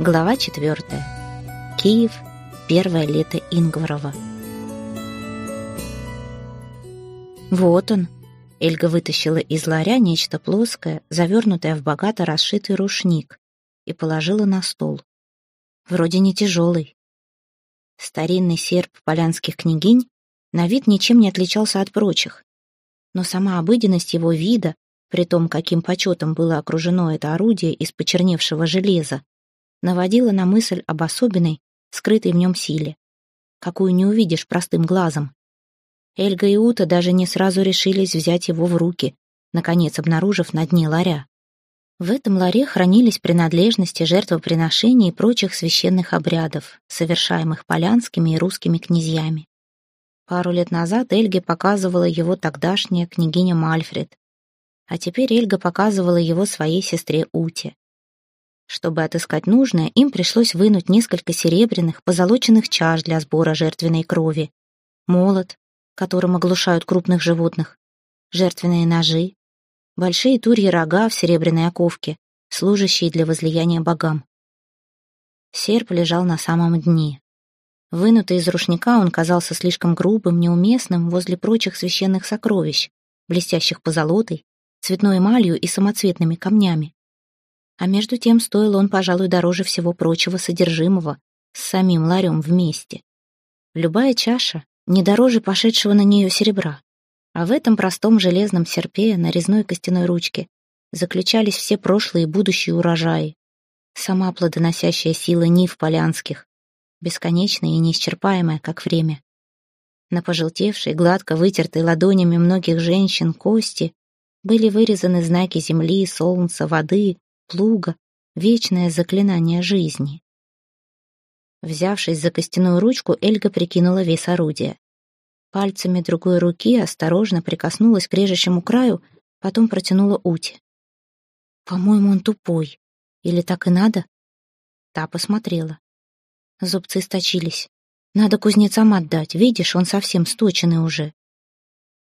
Глава четвертая. Киев. Первое лето Ингварова. Вот он. Эльга вытащила из ларя нечто плоское, завернутое в богато расшитый рушник, и положила на стол. Вроде не тяжелый. Старинный серп полянских княгинь на вид ничем не отличался от прочих. Но сама обыденность его вида, при том, каким почетом было окружено это орудие из почерневшего железа, наводила на мысль об особенной, скрытой в нем силе, какую не увидишь простым глазом. Эльга и Ута даже не сразу решились взять его в руки, наконец обнаружив на дне ларя. В этом ларе хранились принадлежности жертвоприношений и прочих священных обрядов, совершаемых полянскими и русскими князьями. Пару лет назад Эльге показывала его тогдашняя княгиня Мальфред, а теперь Эльга показывала его своей сестре Уте. Чтобы отыскать нужное, им пришлось вынуть несколько серебряных, позолоченных чаш для сбора жертвенной крови, молот, которым оглушают крупных животных, жертвенные ножи, большие турьи рога в серебряной оковке, служащие для возлияния богам. Серп лежал на самом дне. Вынутый из рушника, он казался слишком грубым, неуместным возле прочих священных сокровищ, блестящих позолотой, цветной эмалью и самоцветными камнями. А между тем стоил он, пожалуй, дороже всего прочего содержимого с самим ларем вместе. Любая чаша не дороже пошедшего на нее серебра. А в этом простом железном серпе на резной костяной ручке заключались все прошлые и будущие урожаи. Сама плодоносящая сила нив полянских, бесконечная и неисчерпаемая, как время. На пожелтевшей, гладко вытертой ладонями многих женщин кости были вырезаны знаки земли, солнца, воды, плуга, вечное заклинание жизни. Взявшись за костяную ручку, Эльга прикинула вес орудия. Пальцами другой руки осторожно прикоснулась к режущему краю, потом протянула Ути. «По-моему, он тупой. Или так и надо?» Та посмотрела. Зубцы сточились. «Надо кузнецам отдать. Видишь, он совсем сточенный уже».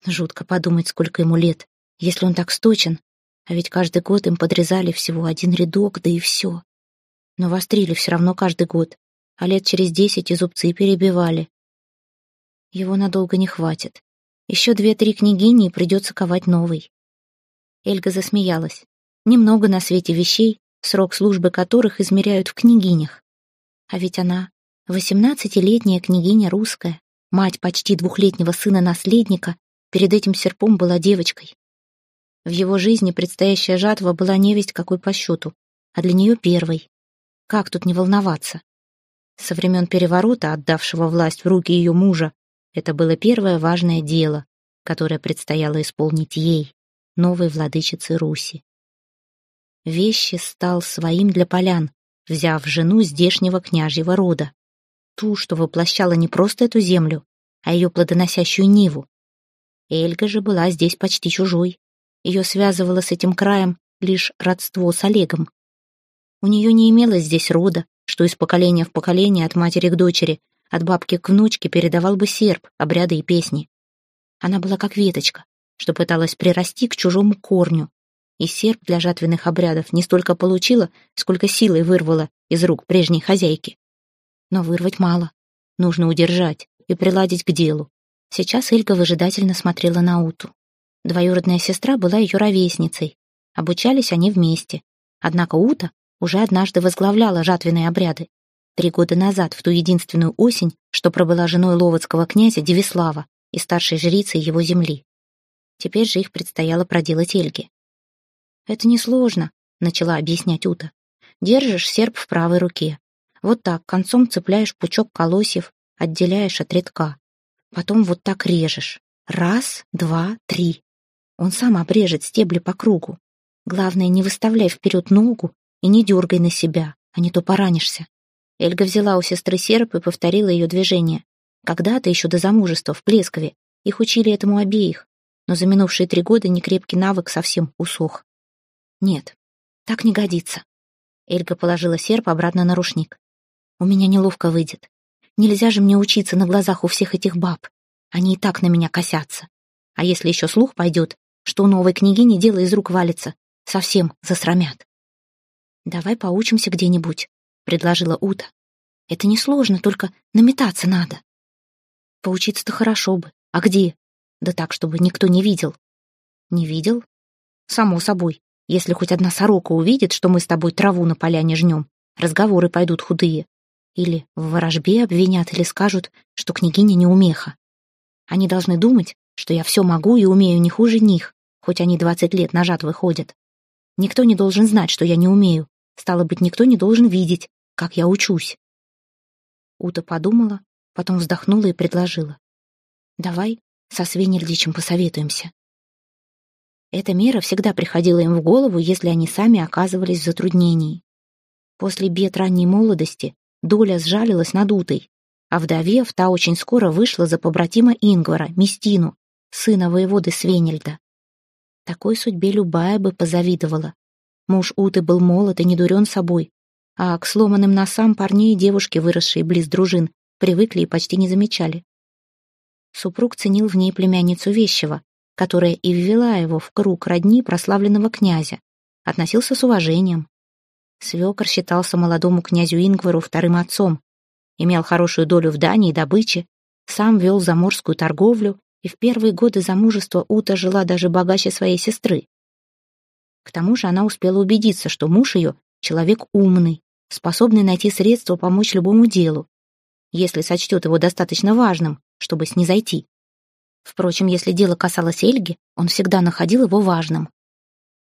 Жутко подумать, сколько ему лет. Если он так сточен, а ведь каждый год им подрезали всего один рядок, да и все. Но вострили все равно каждый год, а лет через десять и зубцы перебивали. Его надолго не хватит. Еще две-три княгини и придется ковать новый. Эльга засмеялась. Немного на свете вещей, срок службы которых измеряют в княгинях. А ведь она восемнадцатилетняя княгиня русская, мать почти двухлетнего сына-наследника, перед этим серпом была девочкой. В его жизни предстоящая жатва была невесть какой по счету, а для нее первой. Как тут не волноваться? Со времен переворота, отдавшего власть в руки ее мужа, это было первое важное дело, которое предстояло исполнить ей, новой владычице Руси. Вещи стал своим для полян, взяв жену здешнего княжьего рода. Ту, что воплощала не просто эту землю, а ее плодоносящую Ниву. Эльга же была здесь почти чужой. Ее связывало с этим краем лишь родство с Олегом. У нее не имелось здесь рода, что из поколения в поколение от матери к дочери, от бабки к внучке передавал бы серп, обряды и песни. Она была как веточка, что пыталась прирасти к чужому корню, и серп для жатвенных обрядов не столько получила, сколько силой вырвала из рук прежней хозяйки. Но вырвать мало, нужно удержать и приладить к делу. Сейчас Эльга выжидательно смотрела на Уту. Двоюродная сестра была ее ровесницей. Обучались они вместе. Однако Ута уже однажды возглавляла жатвенные обряды. Три года назад, в ту единственную осень, что пробыла женой ловодского князя Девислава и старшей жрицей его земли. Теперь же их предстояло проделать Эльге. «Это несложно», — начала объяснять Ута. «Держишь серп в правой руке. Вот так, концом цепляешь пучок колосьев, отделяешь от редка. Потом вот так режешь. Раз, два, три. Он сам обрежет стебли по кругу. Главное, не выставляй вперед ногу и не дергай на себя, а не то поранишься. Эльга взяла у сестры серп и повторила ее движение. Когда-то, еще до замужества, в Плескове, их учили этому обеих, но за минувшие три года некрепкий навык совсем усох. Нет, так не годится. Эльга положила серп обратно на рушник. У меня неловко выйдет. Нельзя же мне учиться на глазах у всех этих баб. Они и так на меня косятся. А если еще слух пойдет, что новой княгини дело из рук валится. Совсем засрамят. Давай поучимся где-нибудь. предложила Ута. «Это несложно, только наметаться надо». «Поучиться-то хорошо бы. А где?» «Да так, чтобы никто не видел». «Не видел?» «Само собой. Если хоть одна сорока увидит, что мы с тобой траву на поляне жнем, разговоры пойдут худые. Или в ворожбе обвинят, или скажут, что княгиня неумеха. Они должны думать, что я все могу и умею не хуже них, хоть они двадцать лет нажат выходят. Никто не должен знать, что я не умею. Стало быть, никто не должен видеть, как я учусь. Ута подумала, потом вздохнула и предложила. «Давай со Свенельдичем посоветуемся». Эта мера всегда приходила им в голову, если они сами оказывались в затруднении. После бед ранней молодости доля сжалилась над Утой, а вдовев, та очень скоро вышла за побратима Ингвара, Местину, сына воеводы Свенельда. Такой судьбе любая бы позавидовала. Муж Уты был молод и не дурен собой, а к сломанным носам парней и девушки, выросшие близ дружин, привыкли и почти не замечали. Супруг ценил в ней племянницу Вещева, которая и ввела его в круг родни прославленного князя, относился с уважением. Свекор считался молодому князю Ингвару вторым отцом, имел хорошую долю в Дании и добыче, сам вел заморскую торговлю, и в первые годы замужества Ута жила даже богаче своей сестры. К тому же она успела убедиться, что муж ее — человек умный, способный найти средства помочь любому делу, если сочтет его достаточно важным, чтобы снизойти. Впрочем, если дело касалось Эльги, он всегда находил его важным.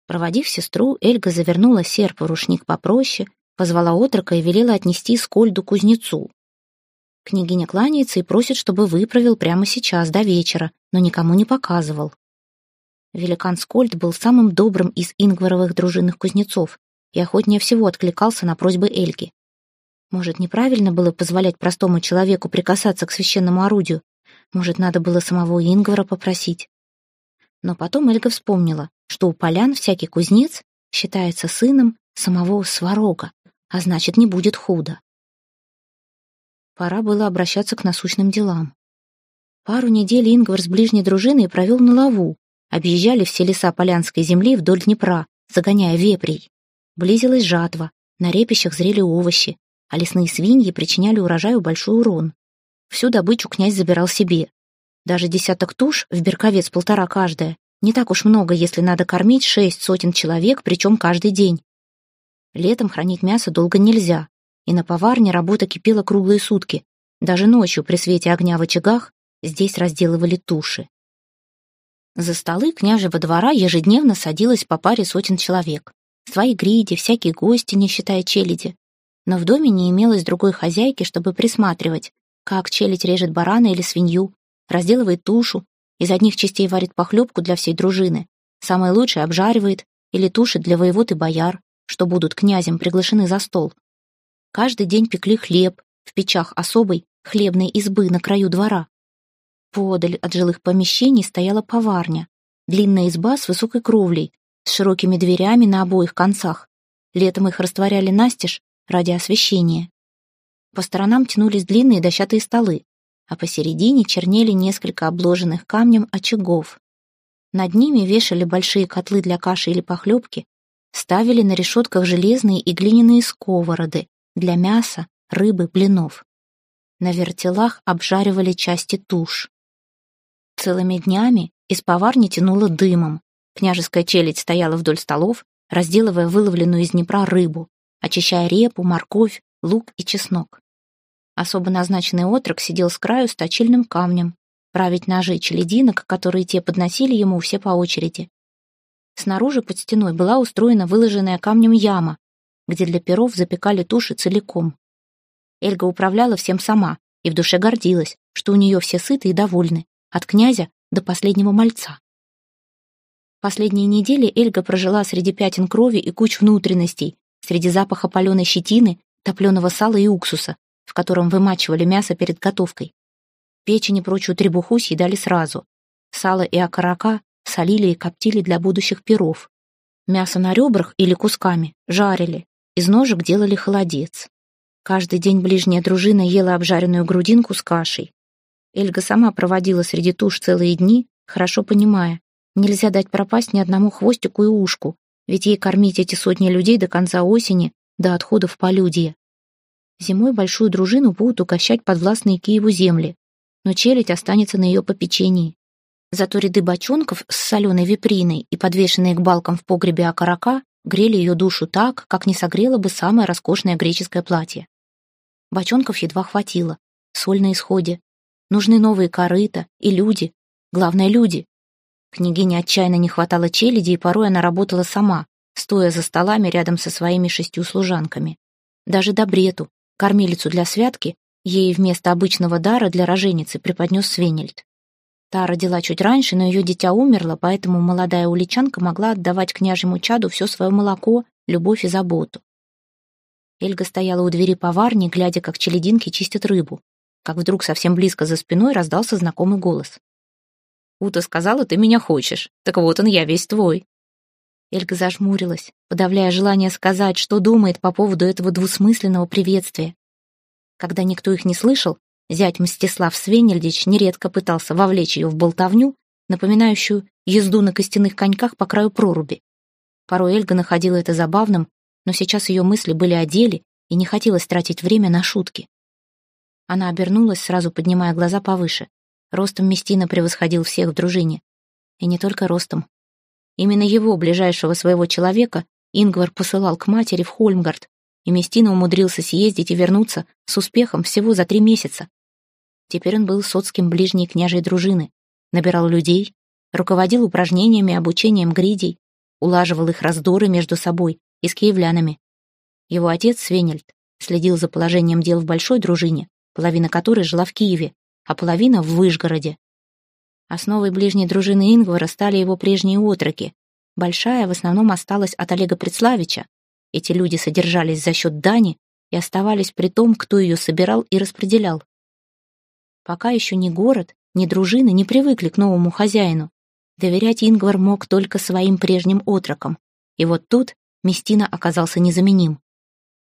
Проводив сестру, Эльга завернула серп в рушник попроще, позвала отрока и велела отнести Скольду кузнецу. Княгиня кланяется и просит, чтобы выправил прямо сейчас, до вечера, но никому не показывал. Великан Скольд был самым добрым из ингваровых дружинных кузнецов и охотнее всего откликался на просьбы Эльги. Может, неправильно было позволять простому человеку прикасаться к священному орудию, может, надо было самого Ингвара попросить. Но потом Эльга вспомнила, что у полян всякий кузнец считается сыном самого Сварога, а значит, не будет худо. Пора было обращаться к насущным делам. Пару недель Ингвар с ближней дружиной провел на лаву, объезжали все леса Полянской земли вдоль Днепра, загоняя вепрей. Близилась жатва, на репищах зрели овощи, а лесные свиньи причиняли урожаю большой урон. Всю добычу князь забирал себе. Даже десяток туш, в берковец полтора каждая, не так уж много, если надо кормить шесть сотен человек, причем каждый день. Летом хранить мясо долго нельзя, и на поварне работа кипела круглые сутки. Даже ночью при свете огня в очагах здесь разделывали туши. За столы княжего двора ежедневно садилось по паре сотен человек. Свои гриди, всякие гости, не считая челяди. Но в доме не имелось другой хозяйки, чтобы присматривать, как челядь режет барана или свинью, разделывает тушу, из одних частей варит похлебку для всей дружины, самое лучшее обжаривает или тушит для воевод и бояр, что будут князем приглашены за стол. Каждый день пекли хлеб в печах особой хлебной избы на краю двора. Подаль от жилых помещений стояла поварня, длинная изба с высокой кровлей, с широкими дверями на обоих концах. Летом их растворяли настежь ради освещения. По сторонам тянулись длинные дощатые столы, а посередине чернели несколько обложенных камнем очагов. Над ними вешали большие котлы для каши или похлебки, ставили на решетках железные и глиняные сковороды для мяса, рыбы, блинов. На вертелах обжаривали части туш. Целыми днями из поварни тянуло дымом. Княжеская челядь стояла вдоль столов, разделывая выловленную из Днепра рыбу, очищая репу, морковь, лук и чеснок. Особо назначенный отрок сидел с краю с точильным камнем, править ножи челединок, которые те подносили ему все по очереди. Снаружи под стеной была устроена выложенная камнем яма, где для перов запекали туши целиком. Эльга управляла всем сама и в душе гордилась, что у нее все сыты и довольны, от князя до последнего мальца. Последние недели Эльга прожила среди пятен крови и куч внутренностей, среди запаха паленой щетины, топленого сала и уксуса, в котором вымачивали мясо перед готовкой. Печень и прочую требуху съедали сразу. Сало и окорока солили и коптили для будущих перов. Мясо на ребрах или кусками жарили, из ножек делали холодец. Каждый день ближняя дружина ела обжаренную грудинку с кашей. Эльга сама проводила среди туш целые дни, хорошо понимая, нельзя дать пропасть ни одному хвостику и ушку, ведь ей кормить эти сотни людей до конца осени, до отхода в полюдье. Зимой большую дружину будут угощать подвластные Киеву земли, но челядь останется на ее попечении. Зато ряды бочонков с соленой виприной и подвешенные к балкам в погребе окорока грели ее душу так, как не согрело бы самое роскошное греческое платье. Бочонков едва хватило, соль на исходе. Нужны новые корыта и люди, главное, люди. Княгине отчаянно не хватало челяди, и порой она работала сама, стоя за столами рядом со своими шестью служанками. Даже Добрету, кормилицу для святки, ей вместо обычного дара для роженицы преподнес Свенельд. Та родила чуть раньше, но ее дитя умерло, поэтому молодая уличанка могла отдавать княжему чаду все свое молоко, любовь и заботу. Эльга стояла у двери поварни, глядя, как челединки чистят рыбу. Как вдруг совсем близко за спиной раздался знакомый голос. «Ута сказала, ты меня хочешь. Так вот он, я весь твой». Эльга зажмурилась, подавляя желание сказать, что думает по поводу этого двусмысленного приветствия. Когда никто их не слышал, Зять Мстислав Свенельдич нередко пытался вовлечь ее в болтовню, напоминающую езду на костяных коньках по краю проруби. Порой Эльга находила это забавным, но сейчас ее мысли были о деле, и не хотелось тратить время на шутки. Она обернулась, сразу поднимая глаза повыше. Ростом Местина превосходил всех в дружине. И не только ростом. Именно его, ближайшего своего человека, Ингвар посылал к матери в Хольмгард, и Местина умудрился съездить и вернуться с успехом всего за три месяца. Теперь он был соцким ближней княжей дружины, набирал людей, руководил упражнениями и обучением гридей, улаживал их раздоры между собой и с киевлянами. Его отец, Свенельд, следил за положением дел в большой дружине, половина которой жила в Киеве, а половина в Выжгороде. Основой ближней дружины Ингвара стали его прежние отроки. Большая в основном осталась от Олега Предславича. Эти люди содержались за счет дани и оставались при том, кто ее собирал и распределял. Пока еще ни город, ни дружина не привыкли к новому хозяину. Доверять Ингвар мог только своим прежним отрокам. И вот тут Местина оказался незаменим.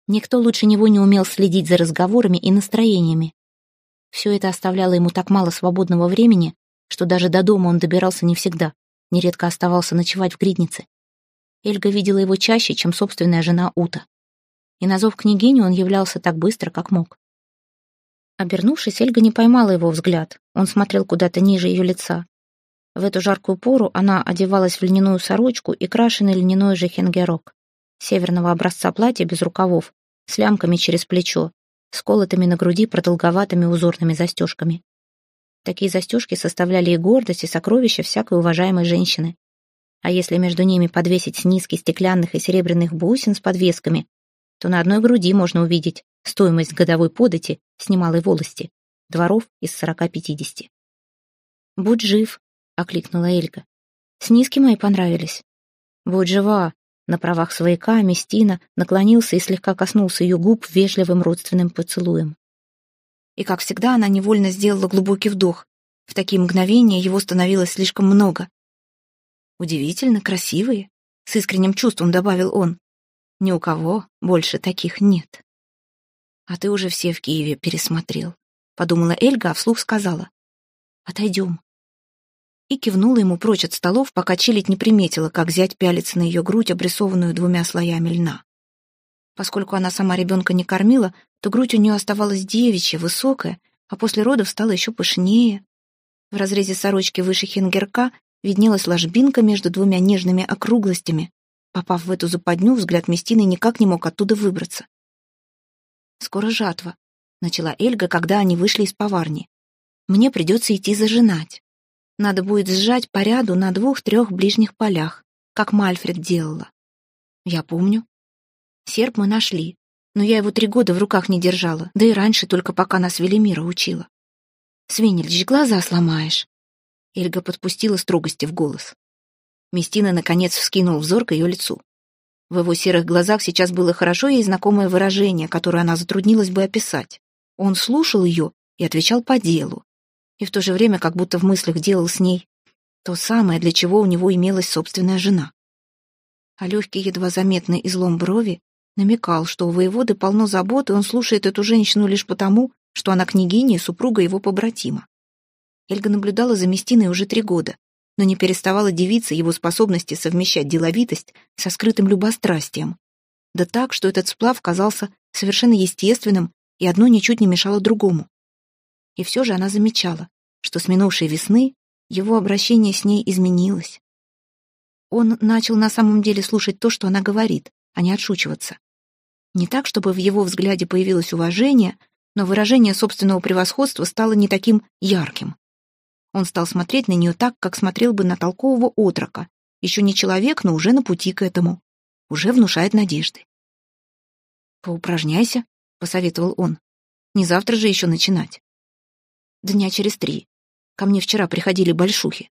Никто лучше него не умел следить за разговорами и настроениями. Все это оставляло ему так мало свободного времени, что даже до дома он добирался не всегда, нередко оставался ночевать в гриднице. Эльга видела его чаще, чем собственная жена Ута. И на зов княгини он являлся так быстро, как мог. Обернувшись, Эльга не поймала его взгляд. Он смотрел куда-то ниже ее лица. В эту жаркую пору она одевалась в льняную сорочку и крашеный льняной же хенгерок. Северного образца платья без рукавов, с лямками через плечо, с колотыми на груди продолговатыми узорными застежками. Такие застежки составляли и гордость, и сокровища всякой уважаемой женщины. А если между ними подвесить низкий стеклянных и серебряных бусин с подвесками, то на одной груди можно увидеть стоимость годовой подати с немалой волости, дворов из сорока-пятидесяти. «Будь жив», — окликнула Эльга. «Снизки мои понравились». «Будь жива», — на правах свояка Местина наклонился и слегка коснулся ее губ вежливым родственным поцелуем. И, как всегда, она невольно сделала глубокий вдох. В такие мгновения его становилось слишком много. «Удивительно красивые», — с искренним чувством добавил он. «Ни у кого больше таких нет». «А ты уже все в Киеве пересмотрел», — подумала Эльга, а вслух сказала. «Отойдем». И кивнула ему прочь от столов, пока челядь не приметила, как зять пялится на ее грудь, обрисованную двумя слоями льна. Поскольку она сама ребенка не кормила, то грудь у нее оставалась девичья, высокая, а после родов стала еще пышнее. В разрезе сорочки выше хингерка виднелась ложбинка между двумя нежными округлостями. Попав в эту западню, взгляд Местины никак не мог оттуда выбраться. Скоро жатва», — начала Эльга, когда они вышли из поварни. «Мне придется идти зажинать. Надо будет сжать по ряду на двух-трех ближних полях, как Мальфред делала. Я помню. Серп мы нашли, но я его три года в руках не держала, да и раньше только пока нас Велимира учила. Свинельч, глаза сломаешь. Эльга подпустила строгости в голос. Местина, наконец, вскинул взор к ее лицу. В его серых глазах сейчас было хорошо ей знакомое выражение, которое она затруднилась бы описать. Он слушал ее и отвечал по делу. И в то же время как будто в мыслях делал с ней то самое, для чего у него имелась собственная жена. А легкий, едва заметный излом брови намекал, что у воеводы полно забот, и он слушает эту женщину лишь потому, что она княгиня и супруга его побратима. Эльга наблюдала за Местиной уже три года, но не переставала дивиться его способности совмещать деловитость со скрытым любострастием. Да так, что этот сплав казался совершенно естественным, и одно ничуть не мешало другому. И все же она замечала, что с минувшей весны его обращение с ней изменилось. Он начал на самом деле слушать то, что она говорит, а не отшучиваться. Не так, чтобы в его взгляде появилось уважение, но выражение собственного превосходства стало не таким ярким. Он стал смотреть на нее так, как смотрел бы на толкового отрока. Еще не человек, но уже на пути к этому. Уже внушает надежды. «Поупражняйся», — посоветовал он. «Не завтра же еще начинать». «Дня через три. Ко мне вчера приходили большухи».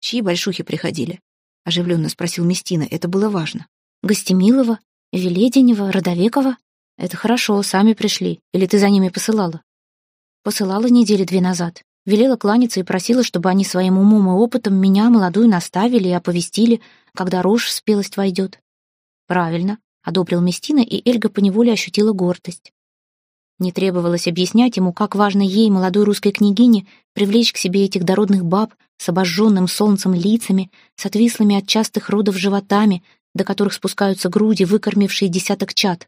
«Чьи большухи приходили?» — оживленно спросил Местина. Это было важно. «Гостемилова? Веледенева? Родовекова? Это хорошо, сами пришли. Или ты за ними посылала?» «Посылала недели две назад. Велела кланяться и просила, чтобы они своим умом и опытом меня, молодую, наставили и оповестили, когда рожь в спелость войдет. «Правильно», — одобрил Местина, и Эльга поневоле ощутила гордость. Не требовалось объяснять ему, как важно ей, молодой русской княгине, привлечь к себе этих дородных баб с обожженным солнцем лицами, с отвислыми от частых родов животами, до которых спускаются груди, выкормившие десяток чад.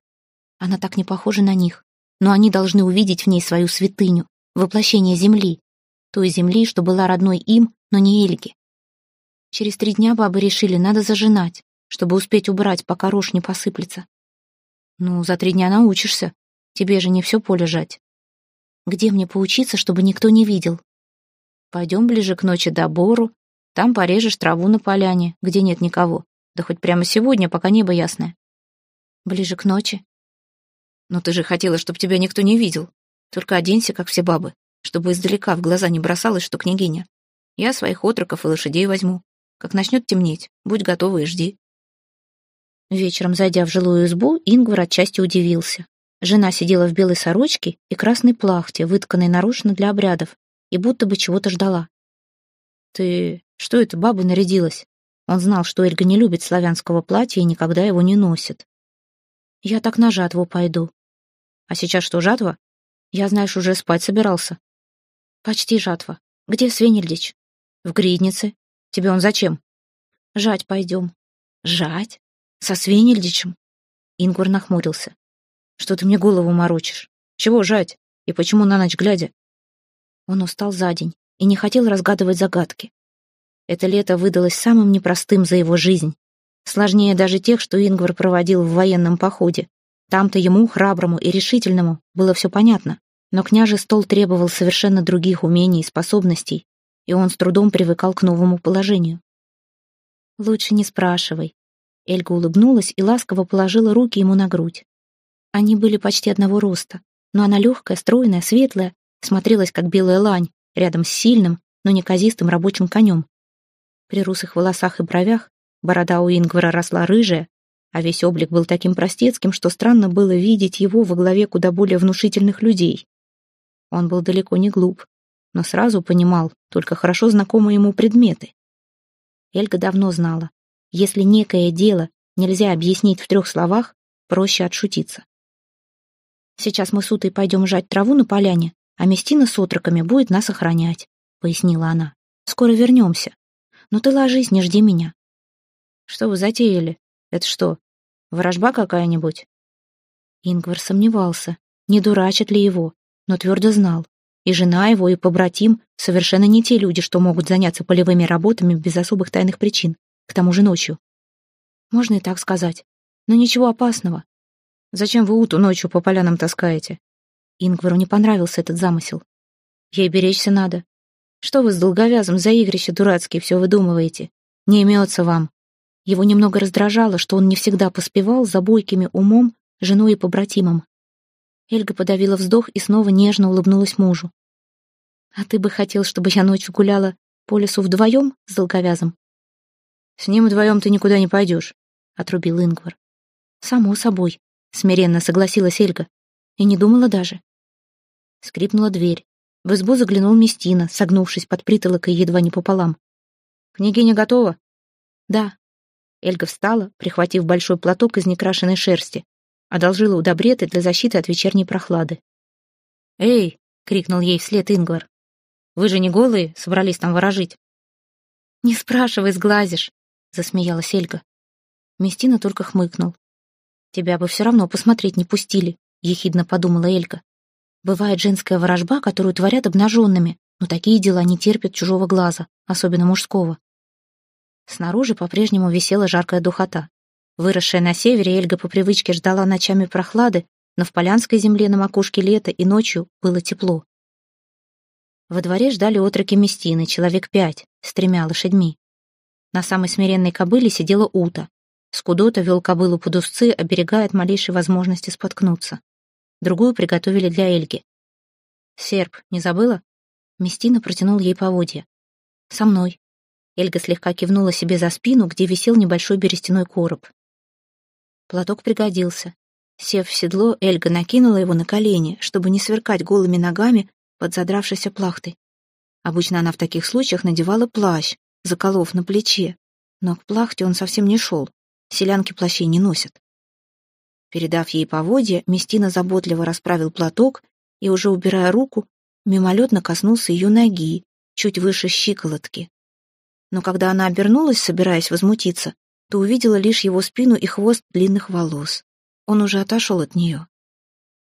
Она так не похожа на них, но они должны увидеть в ней свою святыню, воплощение земли, той земли, что была родной им, но не Эльге. Через три дня бабы решили, надо зажинать, чтобы успеть убрать, пока рожь не посыплется. Ну, за три дня научишься. Тебе же не все поле жать. Где мне поучиться, чтобы никто не видел? Пойдем ближе к ночи до Бору, там порежешь траву на поляне, где нет никого. Да хоть прямо сегодня, пока небо ясное. Ближе к ночи? Но ты же хотела, чтобы тебя никто не видел. Только оденься, как все бабы чтобы издалека в глаза не бросалось, что княгиня. Я своих отроков и лошадей возьму. Как начнет темнеть, будь готова и жди. Вечером, зайдя в жилую избу, Ингвар отчасти удивился. Жена сидела в белой сорочке и красной плахте, вытканной нарочно для обрядов, и будто бы чего-то ждала. «Ты что это, баба нарядилась?» Он знал, что Эльга не любит славянского платья и никогда его не носит. «Я так на жатву пойду». «А сейчас что, жатва?» «Я, знаешь, уже спать собирался». «Почти жатва. Где Свенельдич?» «В гриднице. Тебе он зачем?» «Жать пойдем». «Жать? Со Свенельдичем?» Ингвар нахмурился. «Что ты мне голову морочишь? Чего жать? И почему на ночь глядя?» Он устал за день и не хотел разгадывать загадки. Это лето выдалось самым непростым за его жизнь. Сложнее даже тех, что Ингвар проводил в военном походе. Там-то ему, храброму и решительному, было все понятно. Но княже стол требовал совершенно других умений и способностей, и он с трудом привыкал к новому положению. «Лучше не спрашивай». Эльга улыбнулась и ласково положила руки ему на грудь. Они были почти одного роста, но она легкая, стройная, светлая, смотрелась как белая лань, рядом с сильным, но неказистым рабочим конем. При русых волосах и бровях борода у Ингвара росла рыжая, а весь облик был таким простецким, что странно было видеть его во главе куда более внушительных людей. Он был далеко не глуп, но сразу понимал только хорошо знакомые ему предметы. Эльга давно знала, если некое дело нельзя объяснить в трех словах, проще отшутиться. «Сейчас мы с Утой пойдем жать траву на поляне, а Местина с отроками будет нас охранять», — пояснила она. «Скоро вернемся. Но ты ложись, не жди меня». «Что вы затеяли? Это что, ворожба какая-нибудь?» Ингвар сомневался, не дурачат ли его, но твердо знал, и жена его, и побратим совершенно не те люди, что могут заняться полевыми работами без особых тайных причин, к тому же ночью. Можно и так сказать, но ничего опасного. Зачем вы уту ночью по полянам таскаете? Ингвару не понравился этот замысел. Ей беречься надо. Что вы с долговязым за игрище дурацкие все выдумываете? Не имется вам. Его немного раздражало, что он не всегда поспевал за бойкими умом, женой и побратимом. Эльга подавила вздох и снова нежно улыбнулась мужу. «А ты бы хотел, чтобы я ночью гуляла по лесу вдвоем с долговязом?» «С ним вдвоем ты никуда не пойдешь», — отрубил Ингвар. «Само собой», — смиренно согласилась Эльга. И не думала даже. Скрипнула дверь. В избу заглянул Местина, согнувшись под притолокой едва не пополам. «Княгиня готова?» «Да». Эльга встала, прихватив большой платок из некрашенной шерсти, Одолжила у Добреты для защиты от вечерней прохлады. «Эй!» — крикнул ей вслед Ингвар. «Вы же не голые, собрались там ворожить?» «Не спрашивай, сглазишь!» — засмеялась Эльга. Местина только хмыкнул. Тебя бы все равно посмотреть не пустили, ехидно подумала Элька. Бывает женская ворожба, которую творят обнаженными, но такие дела не терпят чужого глаза, особенно мужского. Снаружи по-прежнему висела жаркая духота. Выросшая на севере, Эльга по привычке ждала ночами прохлады, но в полянской земле на макушке лета и ночью было тепло. Во дворе ждали отроки Местины, человек пять, с тремя лошадьми. На самой смиренной кобыле сидела Ута. Скудота вел кобылу под узцы, оберегая от малейшей возможности споткнуться. Другую приготовили для Эльги. «Серп, не забыла?» Местина протянул ей поводья. «Со мной». Эльга слегка кивнула себе за спину, где висел небольшой берестяной короб. Платок пригодился. Сев в седло, Эльга накинула его на колени, чтобы не сверкать голыми ногами под задравшейся плахтой. Обычно она в таких случаях надевала плащ, заколов на плече, но к плахте он совсем не шел. Селянки плащей не носят. Передав ей поводья, Местина заботливо расправил платок и, уже убирая руку, мимолетно коснулся ее ноги, чуть выше щиколотки. Но когда она обернулась, собираясь возмутиться, то увидела лишь его спину и хвост длинных волос. Он уже отошел от нее.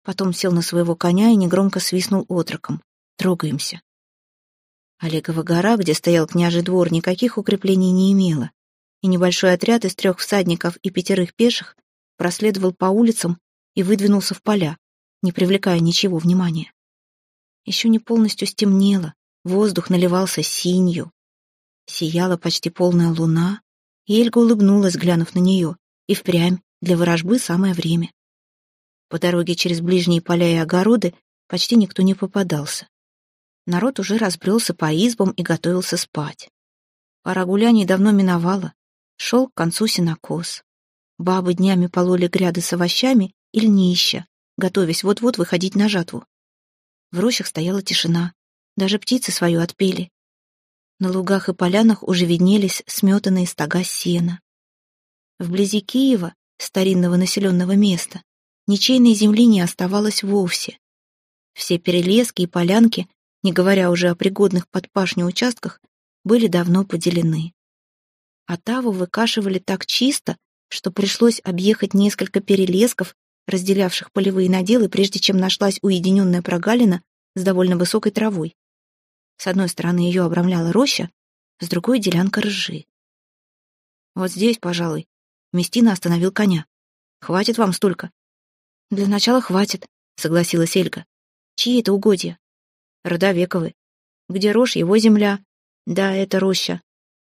Потом сел на своего коня и негромко свистнул отроком. «Трогаемся». Олегова гора, где стоял княжий двор, никаких укреплений не имела, и небольшой отряд из трех всадников и пятерых пеших проследовал по улицам и выдвинулся в поля, не привлекая ничего внимания. Еще не полностью стемнело, воздух наливался синью. Сияла почти полная луна, и Эльга улыбнулась, глянув на нее, и впрямь для ворожбы самое время. По дороге через ближние поля и огороды почти никто не попадался. Народ уже разбрелся по избам и готовился спать. Пора гуляний давно миновала, шел к концу сенокос. Бабы днями пололи гряды с овощами и льнища, готовясь вот-вот выходить на жатву. В рощах стояла тишина, даже птицы свою отпели. На лугах и полянах уже виднелись сметанные стога сена. Вблизи Киева, старинного населенного места, ничейной земли не оставалось вовсе. Все перелески и полянки, не говоря уже о пригодных под пашню участках, были давно поделены. А таву выкашивали так чисто, что пришлось объехать несколько перелесков разделявших полевые наделы, прежде чем нашлась уединенная прогалина с довольно высокой травой. С одной стороны ее обрамляла роща, с другой — делянка ржи. «Вот здесь, пожалуй». Местина остановил коня. «Хватит вам столько?» «Для начала хватит», — согласилась Эльга. «Чьи это угодья?» «Родовековы. Где рожь, его земля. Да, это роща.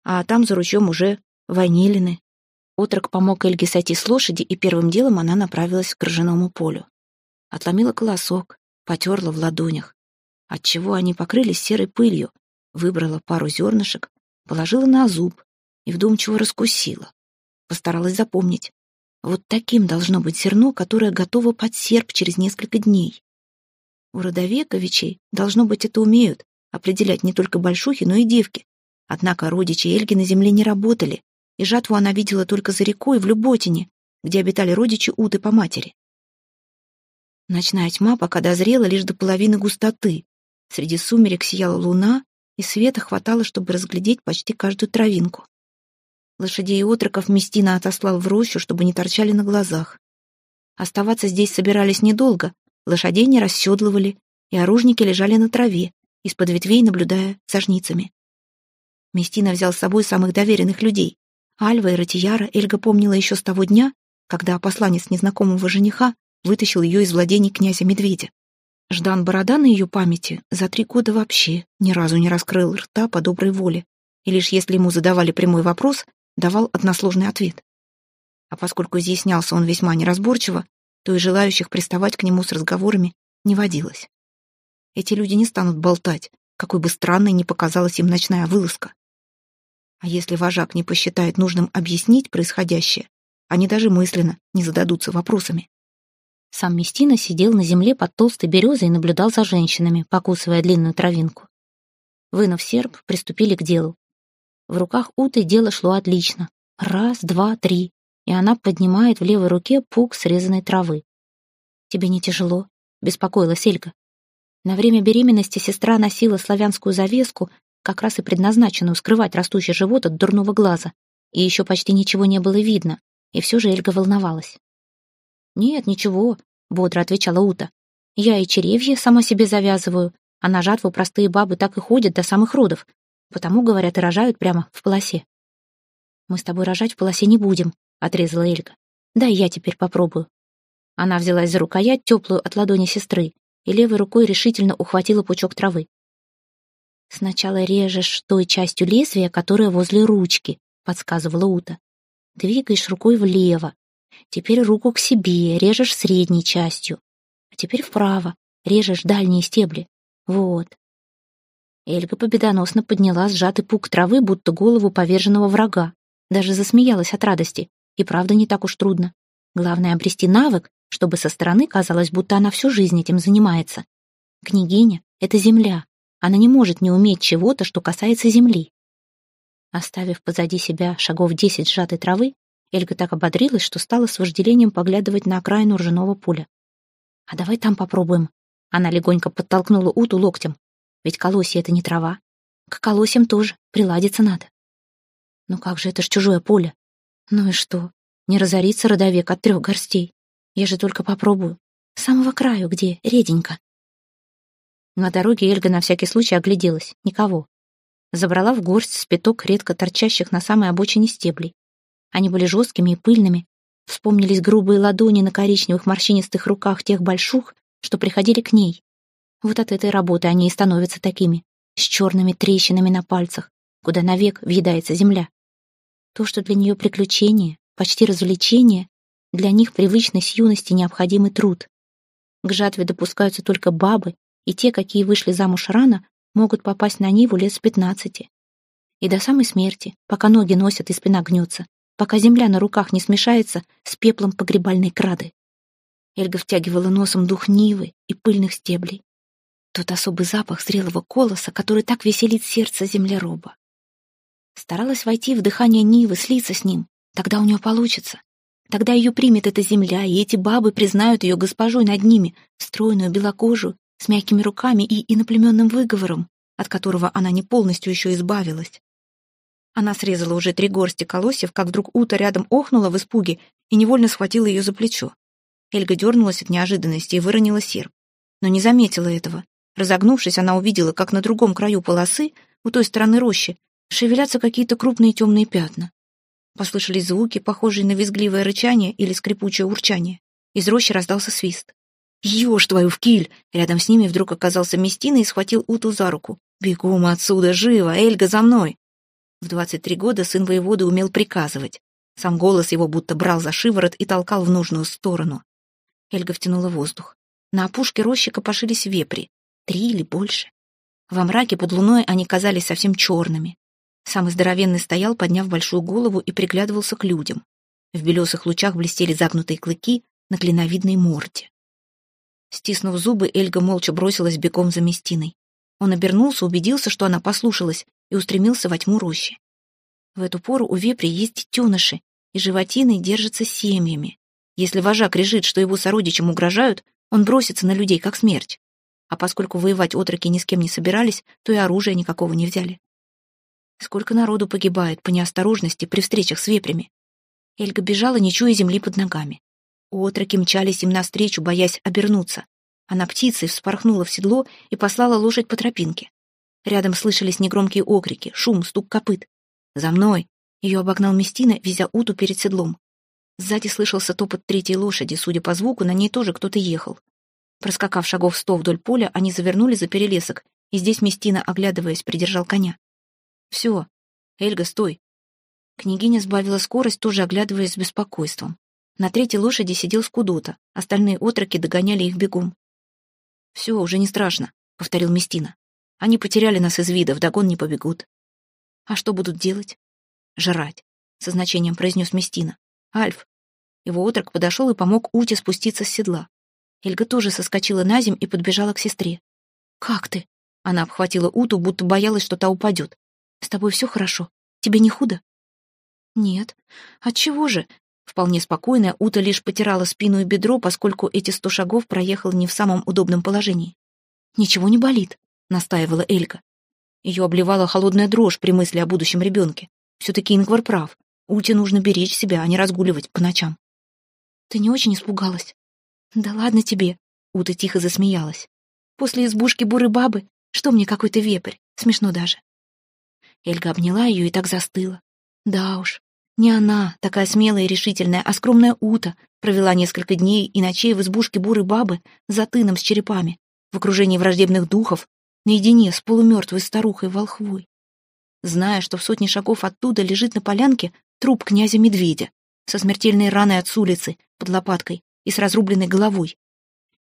А там за ручьем уже ванилины». Отрок помог Эльге сойти с лошади, и первым делом она направилась к ржаному полю. Отломила колосок, потерла в ладонях, отчего они покрылись серой пылью, выбрала пару зернышек, положила на зуб и вдумчиво раскусила. Постаралась запомнить. Вот таким должно быть зерно, которое готово под серп через несколько дней. У родовековичей, должно быть, это умеют, определять не только большухи, но и девки. Однако родичи Эльги на земле не работали, и жатву она видела только за рекой в Люботине, где обитали родичи Уты по матери. Ночная тьма пока дозрела лишь до половины густоты. Среди сумерек сияла луна, и света хватало, чтобы разглядеть почти каждую травинку. Лошадей и отроков Местина отослал в рощу, чтобы не торчали на глазах. Оставаться здесь собирались недолго, лошадей не расседлывали, и оружники лежали на траве, из-под ветвей наблюдая за жницами. Местина взял с собой самых доверенных людей. Альва и Ратияра Эльга помнила еще с того дня, когда посланец незнакомого жениха вытащил ее из владений князя Медведя. Ждан Борода на ее памяти за три года вообще ни разу не раскрыл рта по доброй воле, и лишь если ему задавали прямой вопрос, давал односложный ответ. А поскольку изъяснялся он весьма неразборчиво, то и желающих приставать к нему с разговорами не водилось. Эти люди не станут болтать, какой бы странной ни показалась им ночная вылазка. А если вожак не посчитает нужным объяснить происходящее, они даже мысленно не зададутся вопросами. Сам Местина сидел на земле под толстой березой и наблюдал за женщинами, покусывая длинную травинку. Вынув серп, приступили к делу. В руках Уты дело шло отлично. Раз, два, три. И она поднимает в левой руке пук срезанной травы. «Тебе не тяжело?» — беспокоилась Эльга. На время беременности сестра носила славянскую завеску, как раз и предназначенную скрывать растущий живот от дурного глаза. И еще почти ничего не было видно, и все же Эльга волновалась. «Нет, ничего», — бодро отвечала Ута. «Я и черевья сама себе завязываю, а на жатву простые бабы так и ходят до самых родов, потому, говорят, и рожают прямо в полосе». «Мы с тобой рожать в полосе не будем», — отрезала Элька. «Дай я теперь попробую». Она взялась за рукоять, теплую от ладони сестры, и левой рукой решительно ухватила пучок травы. «Сначала режешь той частью лезвия, которая возле ручки», — подсказывала Ута. «Двигаешь рукой влево. Теперь руку к себе, режешь средней частью. А теперь вправо, режешь дальние стебли. Вот». Эльга победоносно подняла сжатый пук травы, будто голову поверженного врага. Даже засмеялась от радости. И правда не так уж трудно. Главное — обрести навык, чтобы со стороны казалось, будто она всю жизнь этим занимается. Княгиня — это земля. Она не может не уметь чего-то, что касается земли. Оставив позади себя шагов десять сжатой травы, Эльга так ободрилась, что стала с вожделением поглядывать на окраину ржаного поля. «А давай там попробуем». Она легонько подтолкнула Уту локтем. «Ведь колосья — это не трава. К колосьям тоже приладиться надо». «Ну как же, это ж чужое поле». «Ну и что? Не разорится родовек от трех горстей. Я же только попробую. С самого краю, где реденько». На дороге Эльга на всякий случай огляделась. Никого. Забрала в горсть спиток редко торчащих на самой обочине стеблей. Они были жесткими и пыльными. Вспомнились грубые ладони на коричневых морщинистых руках тех больших, что приходили к ней. Вот от этой работы они и становятся такими, с черными трещинами на пальцах, куда навек въедается земля. То, что для нее приключение, почти развлечение, для них привычный с юности необходимый труд. К жатве допускаются только бабы и те, какие вышли замуж рано, могут попасть на Ниву лет с пятнадцати. И до самой смерти, пока ноги носят и спина гнется, пока земля на руках не смешается с пеплом погребальной крады. Эльга втягивала носом дух Нивы и пыльных стеблей. Тот особый запах зрелого колоса, который так веселит сердце землероба. Старалась войти в дыхание Нивы, слиться с ним. Тогда у нее получится. Тогда ее примет эта земля, и эти бабы признают ее госпожой над ними, стройную, белокожую, с мягкими руками и иноплеменным выговором, от которого она не полностью еще избавилась. Она срезала уже три горсти колосьев, как вдруг Ута рядом охнула в испуге и невольно схватила ее за плечо. Эльга дернулась от неожиданности и выронила серп. Но не заметила этого. Разогнувшись, она увидела, как на другом краю полосы, у той стороны рощи, шевелятся какие-то крупные темные пятна. Послышались звуки, похожие на визгливое рычание или скрипучее урчание. Из рощи раздался свист. «Ешь твою в киль!» Рядом с ними вдруг оказался Местина и схватил Уту за руку. «Бегом отсюда, живо! Эльга, за мной!» В двадцать три года сын воеводы умел приказывать. Сам голос его будто брал за шиворот и толкал в нужную сторону. Эльга втянула воздух. На опушке рощи копошились вепри. Три или больше. Во мраке под луной они казались совсем черными. Самый здоровенный стоял, подняв большую голову и приглядывался к людям. В белесых лучах блестели загнутые клыки на клиновидной морде. Стиснув зубы, Эльга молча бросилась бегом за Местиной. Он обернулся, убедился, что она послушалась, и устремился во тьму рощи. В эту пору у вепри есть детеныши, и животины держатся семьями. Если вожак решит, что его сородичам угрожают, он бросится на людей, как смерть. А поскольку воевать отроки ни с кем не собирались, то и оружия никакого не взяли. Сколько народу погибает по неосторожности при встречах с вепрями. Эльга бежала, не чуя земли под ногами. Отроки мчались им навстречу, боясь обернуться. Она птицей вспорхнула в седло и послала лошадь по тропинке. Рядом слышались негромкие окрики, шум, стук копыт. «За мной!» Ее обогнал Местина, везя уту перед седлом. Сзади слышался топот третьей лошади, судя по звуку, на ней тоже кто-то ехал. Проскакав шагов сто вдоль поля, они завернули за перелесок, и здесь Местина, оглядываясь, придержал коня. «Все. Эльга, стой!» Княгиня сбавила скорость, тоже оглядываясь с беспокойством. На третьей лошади сидел Скудота, остальные отроки догоняли их бегом. «Все, уже не страшно», — повторил Местина. «Они потеряли нас из вида, вдогон не побегут». «А что будут делать?» «Жрать», — со значением произнес Местина. «Альф». Его отрок подошел и помог Уте спуститься с седла. Эльга тоже соскочила на земь и подбежала к сестре. «Как ты?» Она обхватила Уту, будто боялась, что та упадет. «С тобой все хорошо? Тебе не худо?» «Нет. Отчего же? Вполне спокойная Ута лишь потирала спину и бедро, поскольку эти сто шагов проехал не в самом удобном положении. «Ничего не болит», — настаивала Элька. Ее обливала холодная дрожь при мысли о будущем ребенке. Все-таки Ингвар прав. Уте нужно беречь себя, а не разгуливать по ночам. Ты не очень испугалась? Да ладно тебе, Ута тихо засмеялась. После избушки буры бабы, что мне какой-то вепрь, смешно даже. Эльга обняла ее и так застыла. Да уж, не она, такая смелая и решительная, а скромная Ута, провела несколько дней и ночей в избушке буры бабы за тыном с черепами, в окружении враждебных духов, наедине с полумертвой старухой-волхвой. Зная, что в сотне шагов оттуда лежит на полянке труп князя-медведя со смертельной раной от с улицы под лопаткой и с разрубленной головой.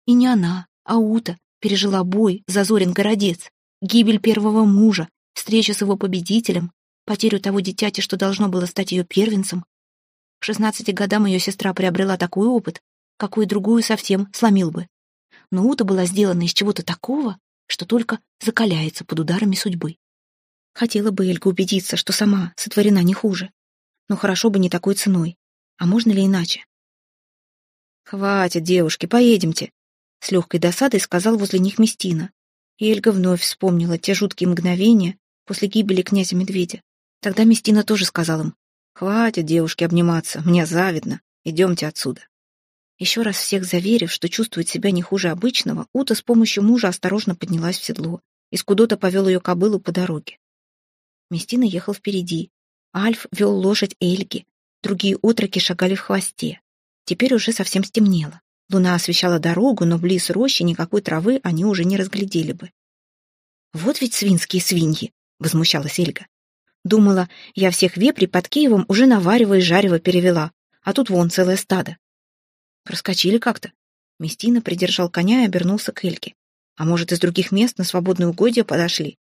И не она, а Ута пережила бой за Зорин-городец, гибель первого мужа, встречу с его победителем, потерю того дитяти, что должно было стать ее первенцем. К шестнадцати годам ее сестра приобрела такой опыт, какой другую совсем сломил бы. Но Ута была сделана из чего-то такого, что только закаляется под ударами судьбы. Хотела бы Эльга убедиться, что сама сотворена не хуже. Но хорошо бы не такой ценой. А можно ли иначе? «Хватит, девушки, поедемте», — с легкой досадой сказал возле них Местина. И Эльга вновь вспомнила те жуткие мгновения после гибели князя Медведя. Тогда Местина тоже сказал им, «Хватит, девушки, обниматься, мне завидно, идемте отсюда». Еще раз всех заверив, что чувствует себя не хуже обычного, Ута с помощью мужа осторожно поднялась в седло и скудота повел ее кобылу по дороге. Местина ехал впереди. Альф вел лошадь Эльги, другие отроки шагали в хвосте. Теперь уже совсем стемнело. Луна освещала дорогу, но близ рощи никакой травы они уже не разглядели бы. «Вот ведь свинские свиньи!» — возмущалась Эльга. «Думала, я всех вепри под Киевом уже наваривая и жарево перевела, а тут вон целое стадо». Проскочили как-то. Местина придержал коня и обернулся к Эльке. «А может, из других мест на свободные угодья подошли?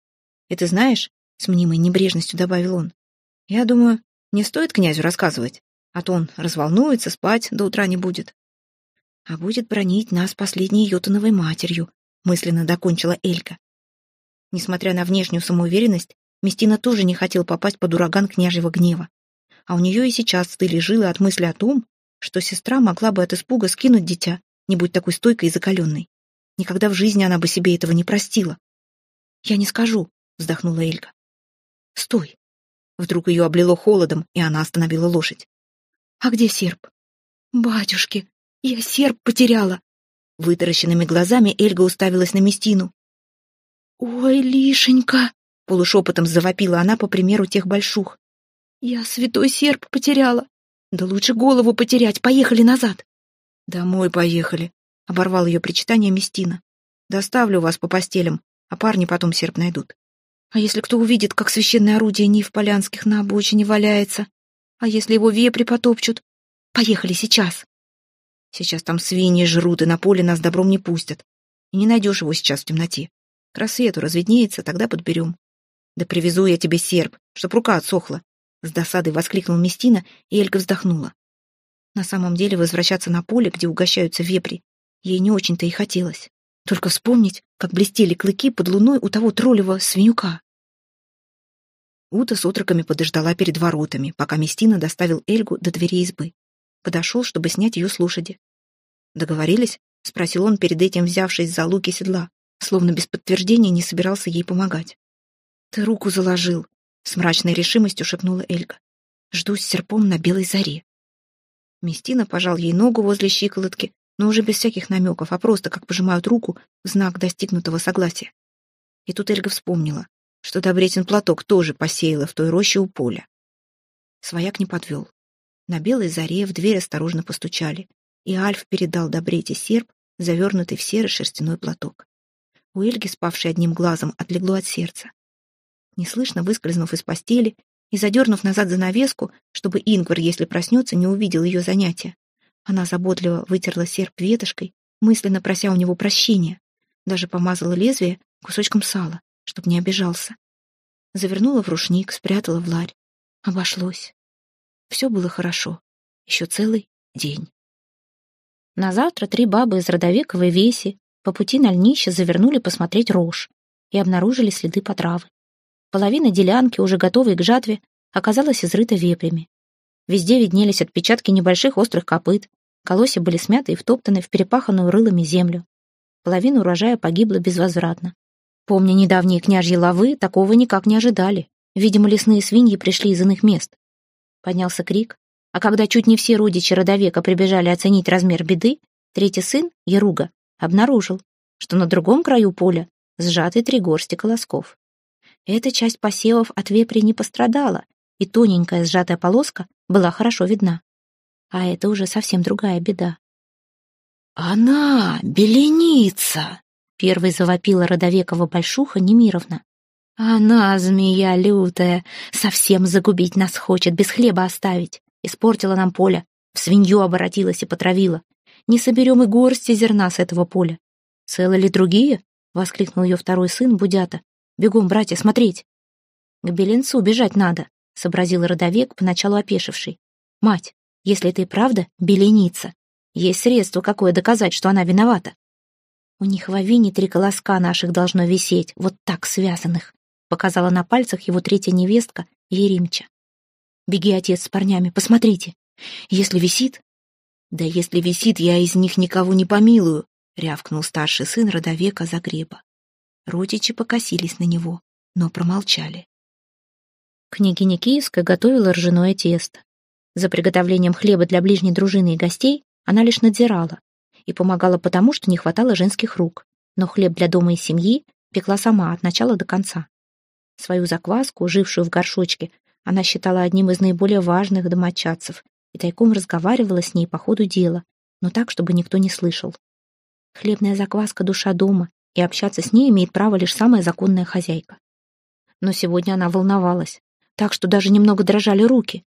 Ты знаешь, — с мнимой небрежностью добавил он, — я думаю, не стоит князю рассказывать, а то он разволнуется, спать до утра не будет. А будет бронить нас последней Йотуновой матерью, мысленно докончила Элька. Несмотря на внешнюю самоуверенность, Местина тоже не хотел попасть под ураган княжьего гнева. А у нее и сейчас стыли жилы от мысли о том, что сестра могла бы от испуга скинуть дитя, не будь такой стойкой и закаленной. Никогда в жизни она бы себе этого не простила. «Я не скажу», — вздохнула Элька. «Стой!» Вдруг ее облило холодом, и она остановила лошадь. «А где серп?» «Батюшки, я серп потеряла!» Вытаращенными глазами Эльга уставилась на Местину. «Ой, Лишенька!» — полушепотом завопила она по примеру тех больших. «Я святой серп потеряла! Да лучше голову потерять, поехали назад!» «Домой поехали!» — оборвал ее причитание Местина. «Доставлю вас по постелям, а парни потом серп найдут. А если кто увидит, как священное орудие Нив Полянских на обочине валяется? А если его вепри потопчут? Поехали сейчас!» Сейчас там свиньи жрут, и на поле нас добром не пустят. И не найдешь его сейчас в темноте. К рассвету разведнеется, тогда подберем. Да привезу я тебе серп, чтоб рука отсохла. С досадой воскликнул Местина, и Эльга вздохнула. На самом деле возвращаться на поле, где угощаются вепри, ей не очень-то и хотелось. Только вспомнить, как блестели клыки под луной у того троллевого свинюка. Ута с отроками подождала перед воротами, пока Местина доставил Эльгу до двери избы подошел, чтобы снять ее с лошади. «Договорились?» — спросил он, перед этим взявшись за луки седла, словно без подтверждения не собирался ей помогать. «Ты руку заложил», — с мрачной решимостью шепнула Эльга. «Жду с серпом на белой заре». Местина пожал ей ногу возле щиколотки, но уже без всяких намеков, а просто как пожимают руку в знак достигнутого согласия. И тут Эльга вспомнила, что Добретин платок тоже посеяла в той роще у поля. Свояк не подвел. На белой заре в дверь осторожно постучали, и Альф передал Добрете серп, завернутый в серый шерстяной платок. У Эльги, спавшей одним глазом, отлегло от сердца. Неслышно выскользнув из постели и задернув назад занавеску, чтобы Ингвар, если проснется, не увидел ее занятия, она заботливо вытерла серп ветошкой, мысленно прося у него прощения, даже помазала лезвие кусочком сала, чтобы не обижался. Завернула в рушник, спрятала в ларь. Обошлось. Все было хорошо. Еще целый день. На завтра три бабы из Родовековой веси по пути на льнище завернули посмотреть рожь и обнаружили следы потравы. Половина делянки, уже готовой к жатве, оказалась изрыта вепрями. Везде виднелись отпечатки небольших острых копыт, колосья были смяты и втоптаны в перепаханную рылами землю. Половина урожая погибла безвозвратно. Помня недавние княжьи лавы, такого никак не ожидали. Видимо, лесные свиньи пришли из иных мест. Поднялся крик. А когда чуть не все родичи родовека прибежали оценить размер беды, третий сын, Яруга, обнаружил, что на другом краю поля сжаты три горсти колосков. Эта часть посевов от вепри не пострадала, и тоненькая сжатая полоска была хорошо видна. А это уже совсем другая беда. «Она, беленица!» — первой завопила Родовекова Большуха Немировна. «Она, змея лютая, совсем загубить нас хочет, без хлеба оставить. Испортила нам поле, в свинью оборотилась и потравила. Не соберем и горсти зерна с этого поля. Целы ли другие?» — воскликнул ее второй сын Будята. «Бегом, братья, смотреть!» «К Беленцу бежать надо», — сообразил родовек, поначалу опешивший. «Мать, если ты правда беленица, есть средство какое доказать, что она виновата. У них в Авине три колоска наших должно висеть, вот так связанных», — показала на пальцах его третья невестка Еримча. «Беги, отец, с парнями, посмотрите. Если висит...» «Да если висит, я из них никого не помилую», — рявкнул старший сын родовека Загреба. Родичи покосились на него, но промолчали. Княгиня Киевская готовила ржаное тесто. За приготовлением хлеба для ближней дружины и гостей она лишь надзирала и помогала потому, что не хватало женских рук, но хлеб для дома и семьи пекла сама от начала до конца. Свою закваску, жившую в горшочке, она считала одним из наиболее важных домочадцев и тайком разговаривала с ней по ходу дела, но так, чтобы никто не слышал. Хлебная закваска — душа дома, и общаться с ней имеет право лишь самая законная хозяйка. Но сегодня она волновалась, так что даже немного дрожали руки.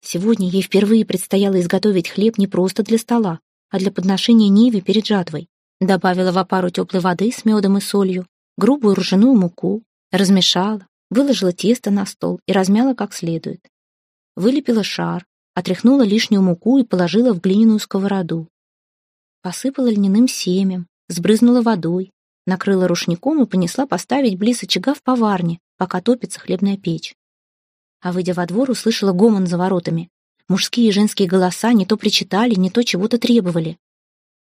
Сегодня ей впервые предстояло изготовить хлеб не просто для стола, а для подношения Ниве перед жатвой. Добавила в опару теплой воды с медом и солью, грубую ржаную муку, размешала, выложила тесто на стол и размяла как следует. Вылепила шар, отряхнула лишнюю муку и положила в глиняную сковороду. Посыпала льняным семем, сбрызнула водой, накрыла рушником и понесла поставить близ очага в поварне, пока топится хлебная печь. А выйдя во двор, услышала гомон за воротами. Мужские и женские голоса не то причитали, не то чего-то требовали.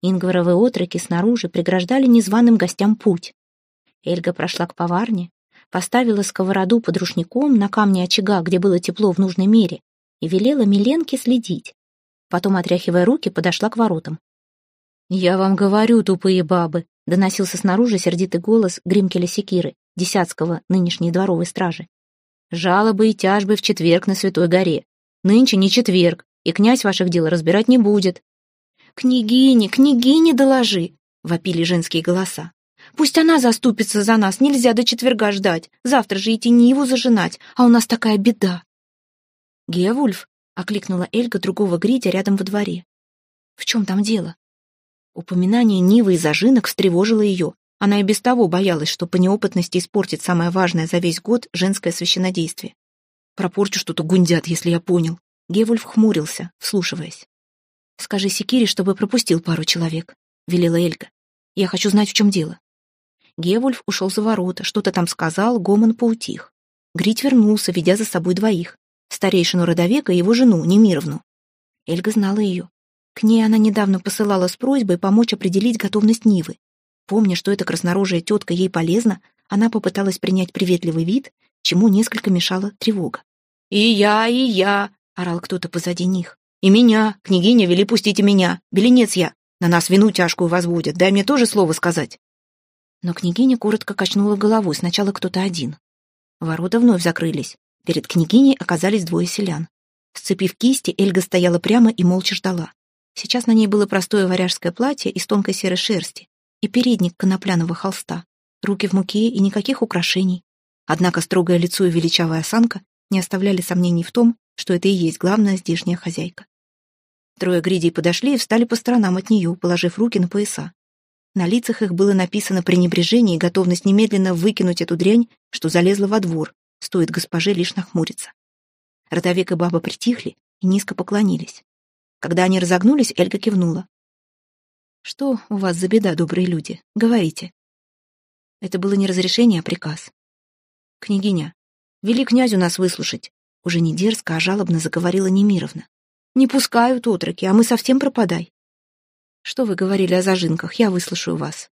Ингваровые отроки снаружи преграждали незваным гостям путь. Эльга прошла к поварне, поставила сковороду под рушником на камне очага, где было тепло в нужной мере, и велела Миленке следить. Потом, отряхивая руки, подошла к воротам. «Я вам говорю, тупые бабы, доносился снаружи сердитый голос Гримкеля Секиры, десятского нынешней дворовой стражи. «Жалобы и тяжбы в четверг на Святой горе. Нынче не четверг, и князь ваших дел разбирать не будет». «Княгине, княгине доложи!» — вопили женские голоса. «Пусть она заступится за нас, нельзя до четверга ждать. Завтра же идти Ниву зажинать, а у нас такая беда». «Геовульф!» — окликнула Эльга другого Гритя рядом во дворе. «В чем там дело?» Упоминание Нивы и зажинок встревожило ее. Она и без того боялась, что по неопытности испортит самое важное за весь год женское священнодействие. «Пропорчу что-то гундят, если я понял». Гевульф хмурился, вслушиваясь. «Скажи Секире, чтобы пропустил пару человек», — велела Эльга. «Я хочу знать, в чем дело». Гевульф ушел за ворота, что-то там сказал, гомон поутих. Грить вернулся, ведя за собой двоих. Старейшину Родовека и его жену, Немировну. Эльга знала ее. К ней она недавно посылала с просьбой помочь определить готовность Нивы. Помня, что эта краснорожая тетка ей полезна, она попыталась принять приветливый вид, чему несколько мешала тревога. «И я, и я!» — орал кто-то позади них. «И меня! Княгиня, вели пустите меня! Беленец я! На нас вину тяжкую возводят, дай мне тоже слово сказать!» Но княгиня коротко качнула головой, сначала кто-то один. Ворота вновь закрылись. Перед княгиней оказались двое селян. Сцепив кисти, Эльга стояла прямо и молча ждала. Сейчас на ней было простое варяжское платье из тонкой серой шерсти и передник конопляного холста, руки в муке и никаких украшений. Однако строгое лицо и величавая осанка не оставляли сомнений в том, что это и есть главная здешняя хозяйка. Трое гридей подошли и встали по сторонам от нее, положив руки на пояса. На лицах их было написано пренебрежение и готовность немедленно выкинуть эту дрянь, что залезла во двор, стоит госпоже лишь нахмуриться. Родовик и баба притихли и низко поклонились. Когда они разогнулись, Эльга кивнула. «Что у вас за беда, добрые люди? Говорите». Это было не разрешение, а приказ. «Княгиня, вели князю нас выслушать», уже не дерзко, а жалобно заговорила Немировна. «Не пускают отроки, а мы совсем пропадай». «Что вы говорили о зажинках? Я выслушаю вас».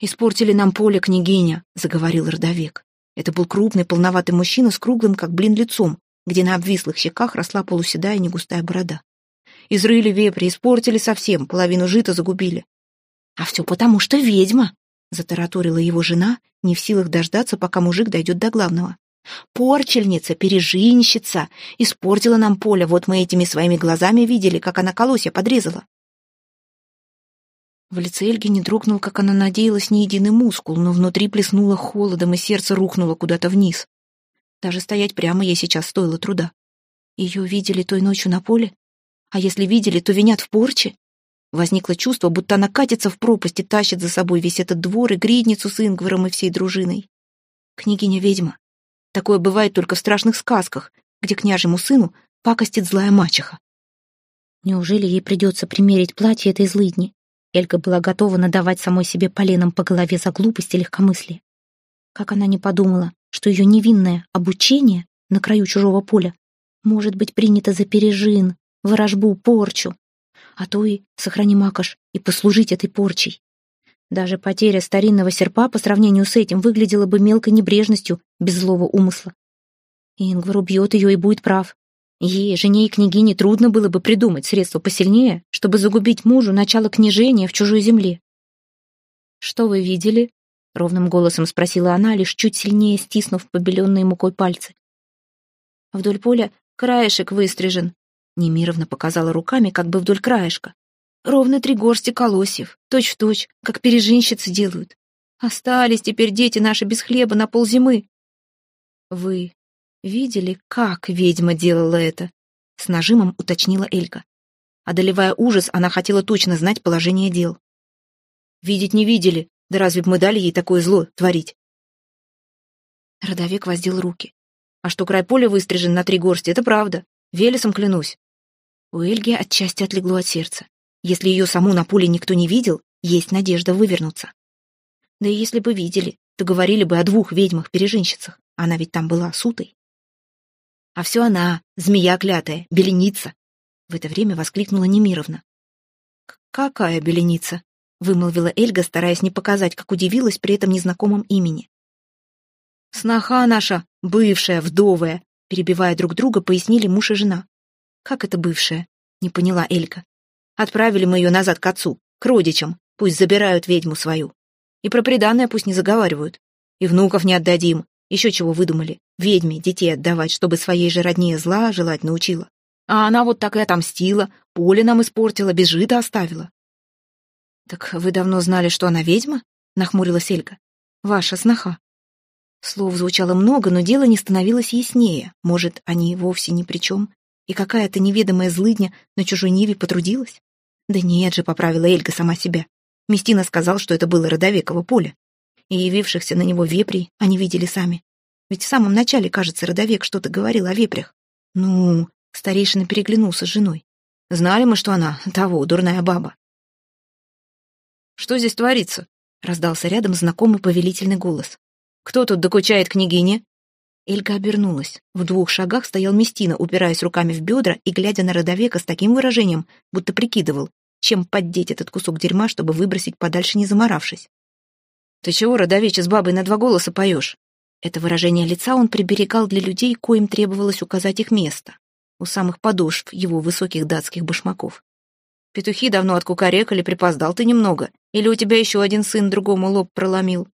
«Испортили нам поле, княгиня», — заговорил родовек. Это был крупный, полноватый мужчина с круглым, как блин, лицом, где на обвислых щеках росла полуседая негустая борода. Изрыли вепри, испортили совсем, половину жита загубили. А все потому, что ведьма, затараторила его жена, не в силах дождаться, пока мужик дойдет до главного. Порчельница, пережинщица, испортила нам поле, вот мы этими своими глазами видели, как она колосья подрезала. В лице Эльги не дрогнул, как она надеялась, ни единый мускул, но внутри плеснуло холодом, и сердце рухнуло куда-то вниз. Даже стоять прямо ей сейчас стоило труда. Ее видели той ночью на поле? А если видели, то винят в порче? Возникло чувство, будто она катится в пропасть и тащит за собой весь этот двор и гридницу с Ингваром и всей дружиной. Княгиня-ведьма. Такое бывает только в страшных сказках, где княжему сыну пакостит злая мачеха. Неужели ей придется примерить платье этой злыдни? Эльга была готова надавать самой себе поленом по голове за глупость и легкомыслие. Как она не подумала, что ее невинное обучение на краю чужого поля может быть принято за пережин, ворожбу, порчу, а то и, сохрани макаш, и послужить этой порчей. Даже потеря старинного серпа по сравнению с этим выглядела бы мелкой небрежностью, без злого умысла. Ингвар убьет ее и будет прав. Ей, жене и княгине, трудно было бы придумать средство посильнее, чтобы загубить мужу начало княжения в чужой земле. «Что вы видели?» — ровным голосом спросила она, лишь чуть сильнее стиснув побеленные мукой пальцы. Вдоль поля краешек выстрижен. Немировна показала руками, как бы вдоль краешка. Ровно три горсти колосьев, точь-в-точь, как пережинщицы делают. Остались теперь дети наши без хлеба на ползимы. Вы Видели, как ведьма делала это? С нажимом уточнила Элька. Одолевая ужас, она хотела точно знать положение дел. Видеть не видели, да разве б мы дали ей такое зло творить? Родовик воздел руки. А что край поля выстрижен на три горсти, это правда. Велесом клянусь. У Эльги отчасти отлегло от сердца. Если ее саму на поле никто не видел, есть надежда вывернуться. Да и если бы видели, то говорили бы о двух ведьмах-переженщицах. Она ведь там была сутой. А все она, змея клятая, беленица. В это время воскликнула Немировна. «Какая беленица?» — вымолвила Эльга, стараясь не показать, как удивилась при этом незнакомом имени. «Сноха наша, бывшая, вдовая», — перебивая друг друга, пояснили муж и жена. «Как это бывшая?» — не поняла Элька. «Отправили мы ее назад к отцу, к родичам, пусть забирают ведьму свою. И про преданное пусть не заговаривают. И внуков не отдадим, еще чего выдумали? Ведьме детей отдавать, чтобы своей же роднее зла желать научила. А она вот так и отомстила, поле нам испортила, без жита оставила. «Так вы давно знали, что она ведьма?» — нахмурилась Элька. «Ваша сноха». Слов звучало много, но дело не становилось яснее. Может, они вовсе ни при чем, и какая-то неведомая злыдня на чужой ниве потрудилась? Да нет же, поправила Эльга сама себя. Местина сказал, что это было Родовеково поле и явившихся на него вепрей они видели сами. Ведь в самом начале, кажется, родовек что-то говорил о вепрях. Ну, старейшина переглянулся с женой. Знали мы, что она того, дурная баба. «Что здесь творится?» — раздался рядом знакомый повелительный голос. «Кто тут докучает княгине?» Эльга обернулась. В двух шагах стоял Местина, упираясь руками в бедра и глядя на родовека с таким выражением, будто прикидывал, чем поддеть этот кусок дерьма, чтобы выбросить подальше, не заморавшись. «Ты чего, родовече, с бабой на два голоса поешь?» Это выражение лица он приберегал для людей, коим требовалось указать их место, у самых подошв его высоких датских башмаков. «Петухи давно откукарекали, припоздал ты немного, или у тебя еще один сын другому лоб проломил?»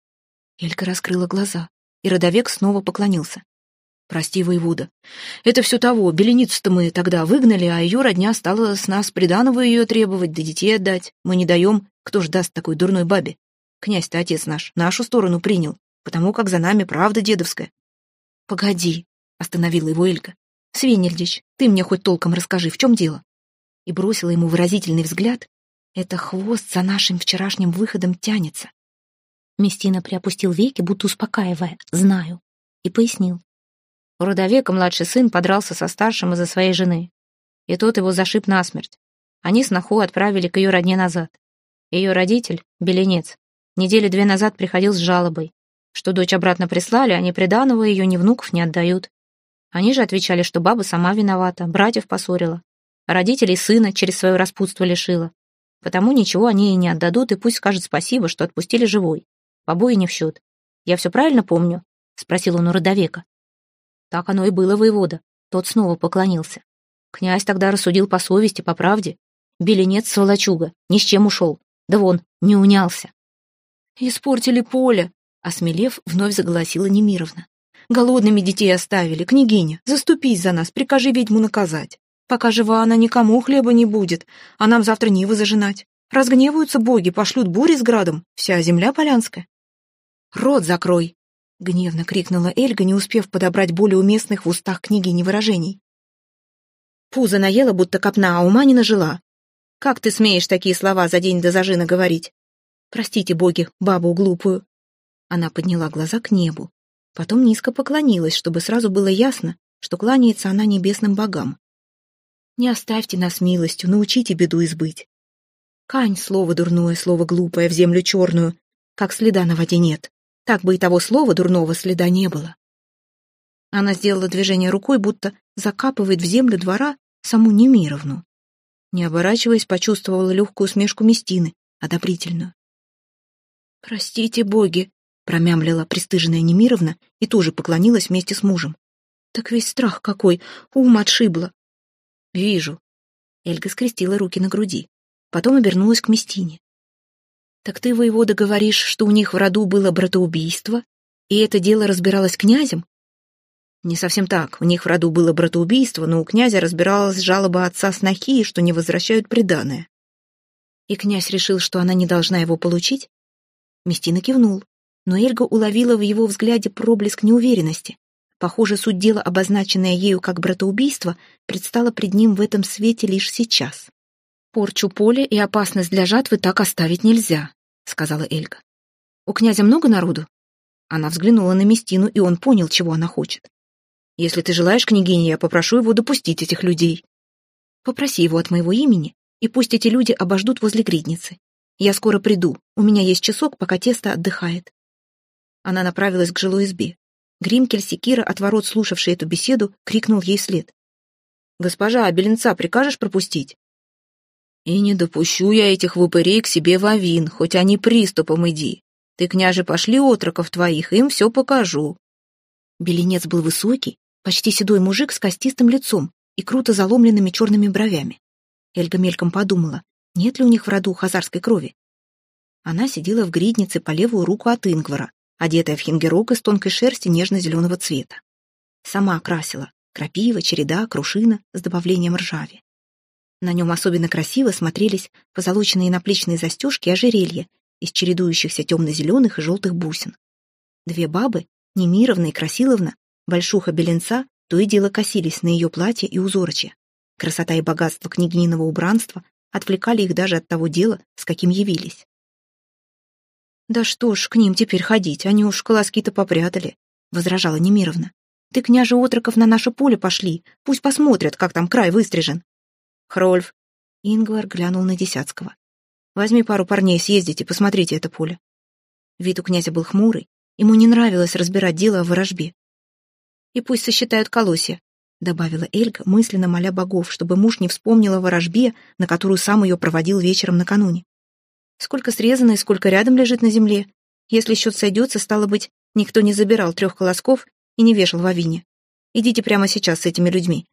Элька раскрыла глаза, и родовек снова поклонился. «Прости, воевода. Это все того, беленицу-то мы тогда выгнали, а ее родня стала с нас приданого ее требовать, да детей отдать. Мы не даем, кто ж даст такой дурной бабе?» Князь-то отец наш нашу сторону принял, потому как за нами правда дедовская. Погоди, остановила его Элька. Свенельдич, ты мне хоть толком расскажи, в чем дело? И бросила ему выразительный взгляд. Это хвост за нашим вчерашним выходом тянется. Местина приопустил веки, будто успокаивая. Знаю. И пояснил. У родовека младший сын подрался со старшим из-за своей жены. И тот его зашиб насмерть. Они сноху отправили к ее родне назад. Ее родитель, Беленец, Недели две назад приходил с жалобой, что дочь обратно прислали, а ни приданого ее, ни внуков не отдают. Они же отвечали, что баба сама виновата, братьев поссорила, родителей сына через свое распутство лишила. Потому ничего они ей не отдадут, и пусть скажет спасибо, что отпустили живой. Побои не в счет. Я все правильно помню? Спросил он у родовека. Так оно и было, воевода. Тот снова поклонился. Князь тогда рассудил по совести, по правде. Беленец сволочуга, ни с чем ушел. Да вон, не унялся. «Испортили поле», — осмелев, вновь заголосила Немировна. «Голодными детей оставили. Княгиня, заступись за нас, прикажи ведьму наказать. Пока жива она, никому хлеба не будет, а нам завтра нивы зажинать. Разгневаются боги, пошлют бури с градом, вся земля полянская». «Рот закрой!» — гневно крикнула Эльга, не успев подобрать более уместных в устах княгини выражений. Пузо наела, будто копна, а ума не нажила. Как ты смеешь такие слова за день до зажина говорить? Простите, боги, бабу глупую. Она подняла глаза к небу. Потом низко поклонилась, чтобы сразу было ясно, что кланяется она небесным богам. Не оставьте нас милостью, научите беду избыть. Кань, слово дурное, слово глупое, в землю черную, как следа на воде нет. Так бы и того слова дурного следа не было. Она сделала движение рукой, будто закапывает в землю двора саму Немировну. Не оборачиваясь, почувствовала легкую усмешку Местины, одобрительную. «Простите, боги!» — промямлила пристыженная Немировна и тоже поклонилась вместе с мужем. «Так весь страх какой! Ум отшибло!» «Вижу!» Эльга скрестила руки на груди. Потом обернулась к Местине. «Так ты, воевода, говоришь, что у них в роду было братоубийство, и это дело разбиралось князем?» «Не совсем так. У них в роду было братоубийство, но у князя разбиралась жалоба отца снохи, что не возвращают приданое». «И князь решил, что она не должна его получить?» Местина кивнул, но Эльга уловила в его взгляде проблеск неуверенности. Похоже, суть дела, обозначенная ею как братоубийство, предстала пред ним в этом свете лишь сейчас. «Порчу поля и опасность для жатвы так оставить нельзя», — сказала Эльга. «У князя много народу?» Она взглянула на Местину, и он понял, чего она хочет. «Если ты желаешь, княгиня, я попрошу его допустить этих людей». «Попроси его от моего имени, и пусть эти люди обождут возле гридницы. Я скоро приду, у меня есть часок, пока тесто отдыхает». Она направилась к жилой избе. Гримкель Секира, от ворот слушавший эту беседу, крикнул ей вслед. «Госпожа, а прикажешь пропустить?» И не допущу я этих выпырей к себе в Авин, хоть они приступом иди. Ты, княже, пошли отроков твоих, им все покажу. Беленец был высокий, почти седой мужик с костистым лицом и круто заломленными черными бровями. Эльга мельком подумала, нет ли у них в роду хазарской крови. Она сидела в гриднице по левую руку от Ингвара, одетая в хингерок из тонкой шерсти нежно-зеленого цвета. Сама окрасила крапива, череда, крушина с добавлением ржави. На нем особенно красиво смотрелись позолоченные наплечные застежки и ожерелья из чередующихся темно-зеленых и желтых бусин. Две бабы, Немировна и Красиловна, Большуха Беленца, то и дело косились на ее платье и узорочье. Красота и богатство княгининого убранства отвлекали их даже от того дела, с каким явились. «Да что ж, к ним теперь ходить, они уж колоски-то попрятали», — возражала Немировна. «Ты, княже отроков, на наше поле пошли, пусть посмотрят, как там край выстрижен. Хрольф. Ингвар глянул на Десятского. Возьми пару парней, съездите, посмотрите это поле. Вид у князя был хмурый, ему не нравилось разбирать дело о ворожбе. И пусть сосчитают колосья, добавила Эльга, мысленно моля богов, чтобы муж не вспомнил о ворожбе, на которую сам ее проводил вечером накануне. Сколько срезано и сколько рядом лежит на земле. Если счет сойдется, стало быть, никто не забирал трех колосков и не вешал в авине. Идите прямо сейчас с этими людьми.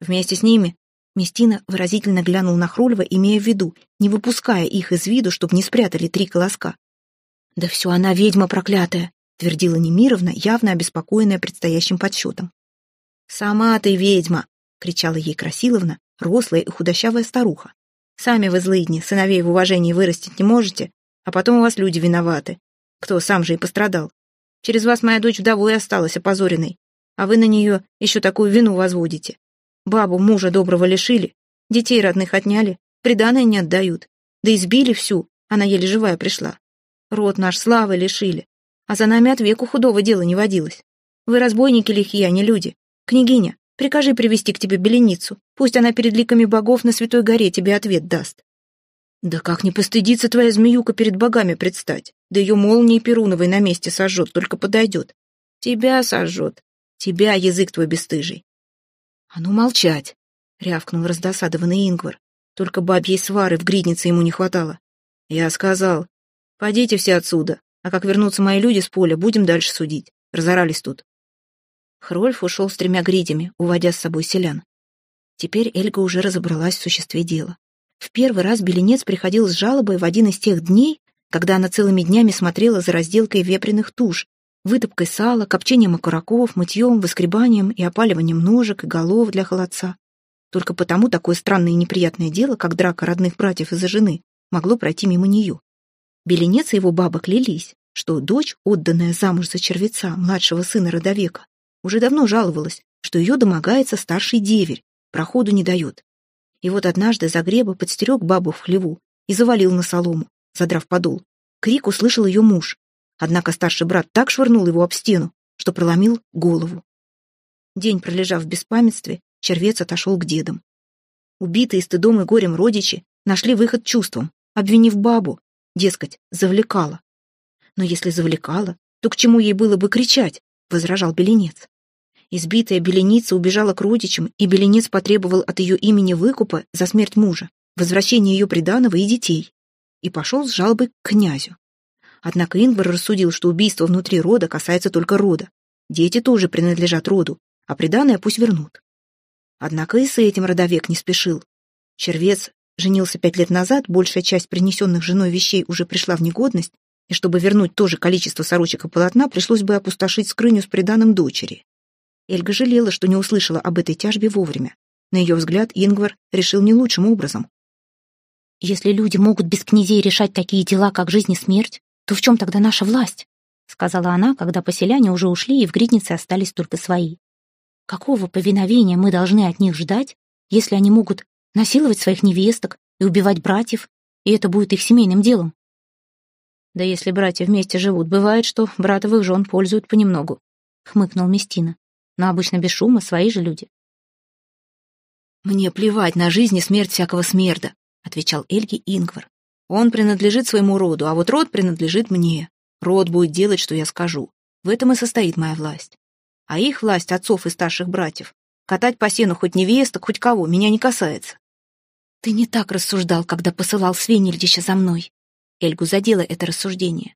Вместе с ними Местина выразительно глянул на Хрулева, имея в виду, не выпуская их из виду, чтобы не спрятали три колоска. «Да все она ведьма проклятая», — твердила Немировна, явно обеспокоенная предстоящим подсчетом. «Сама ты ведьма!» — кричала ей Красиловна, рослая и худощавая старуха. «Сами вы злыдни, сыновей в уважении вырастить не можете, а потом у вас люди виноваты. Кто сам же и пострадал. Через вас моя дочь вдовой осталась опозоренной, а вы на нее еще такую вину возводите. Бабу мужа доброго лишили, детей родных отняли, приданое не отдают. Да избили всю, она еле живая пришла. Род наш славы лишили, а за нами от веку худого дела не водилось. Вы разбойники лихие, а не люди. Княгиня, прикажи привести к тебе беленицу, пусть она перед ликами богов на Святой горе тебе ответ даст. Да как не постыдиться твоя змеюка перед богами предстать? Да ее молнией Перуновой на месте сожжет, только подойдет. Тебя сожжет. Тебя, язык твой бесстыжий. «А ну молчать!» — рявкнул раздосадованный Ингвар. Только бабьей свары в гриднице ему не хватало. Я сказал, «Пойдите все отсюда, а как вернутся мои люди с поля, будем дальше судить. Разорались тут». Хрольф ушел с тремя гридями, уводя с собой селян. Теперь Эльга уже разобралась в существе дела. В первый раз Беленец приходил с жалобой в один из тех дней, когда она целыми днями смотрела за разделкой вепряных туш, вытопкой сала, копчением окураков, мытьем, выскребанием и опаливанием ножек и голов для холодца. Только потому такое странное и неприятное дело, как драка родных братьев из-за жены, могло пройти мимо нее. Беленец и его баба клялись, что дочь, отданная замуж за червеца, младшего сына родовека, уже давно жаловалась, что ее домогается старший деверь, проходу не дает. И вот однажды Загреба подстерег бабу в хлеву и завалил на солому, задрав подол. Крик услышал ее муж, однако старший брат так швырнул его об стену, что проломил голову. День пролежав в беспамятстве, червец отошел к дедам. Убитые стыдом и горем родичи нашли выход чувством, обвинив бабу, дескать, завлекала. Но если завлекала, то к чему ей было бы кричать, возражал Беленец. Избитая Беленица убежала к родичам, и Беленец потребовал от ее имени выкупа за смерть мужа, возвращение ее приданого и детей, и пошел с жалобой к князю. Однако Ингвар рассудил, что убийство внутри рода касается только рода. Дети тоже принадлежат роду, а приданое пусть вернут. Однако и с этим родовек не спешил. Червец женился пять лет назад, большая часть принесенных женой вещей уже пришла в негодность, и чтобы вернуть то же количество сорочек и полотна, пришлось бы опустошить скрыню с приданым дочери. Эльга жалела, что не услышала об этой тяжбе вовремя. На ее взгляд, Ингвар решил не лучшим образом. «Если люди могут без князей решать такие дела, как жизнь и смерть, то в чем тогда наша власть?» — сказала она, когда поселяне уже ушли, и в гриднице остались только свои. Какого повиновения мы должны от них ждать, если они могут насиловать своих невесток и убивать братьев, и это будет их семейным делом? Да если братья вместе живут, бывает, что братовых жен пользуют понемногу, — хмыкнул Местина. Но обычно без шума свои же люди. «Мне плевать на жизнь и смерть всякого смерда», — отвечал Эльги Ингвар. «Он принадлежит своему роду, а вот род принадлежит мне. Род будет делать, что я скажу. В этом и состоит моя власть а их власть отцов и старших братьев. Катать по сену хоть невесток, хоть кого, меня не касается. Ты не так рассуждал, когда посылал Свенельдича за мной. Эльгу задела это рассуждение.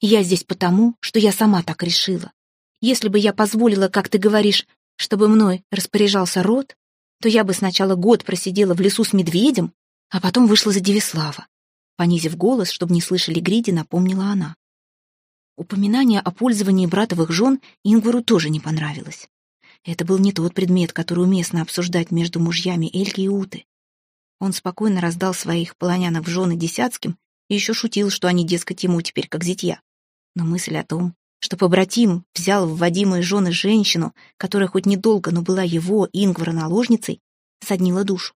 Я здесь потому, что я сама так решила. Если бы я позволила, как ты говоришь, чтобы мной распоряжался род, то я бы сначала год просидела в лесу с медведем, а потом вышла за Девислава. Понизив голос, чтобы не слышали Гриди, напомнила она. Упоминание о пользовании братовых жен Ингвару тоже не понравилось. Это был не тот предмет, который уместно обсуждать между мужьями Эльги и Уты. Он спокойно раздал своих полонянок в жены десятским и еще шутил, что они, дескать, ему теперь как зятья. Но мысль о том, что побратим взял в вводимые жены женщину, которая хоть недолго, но была его, Ингвара, наложницей, соднила душу.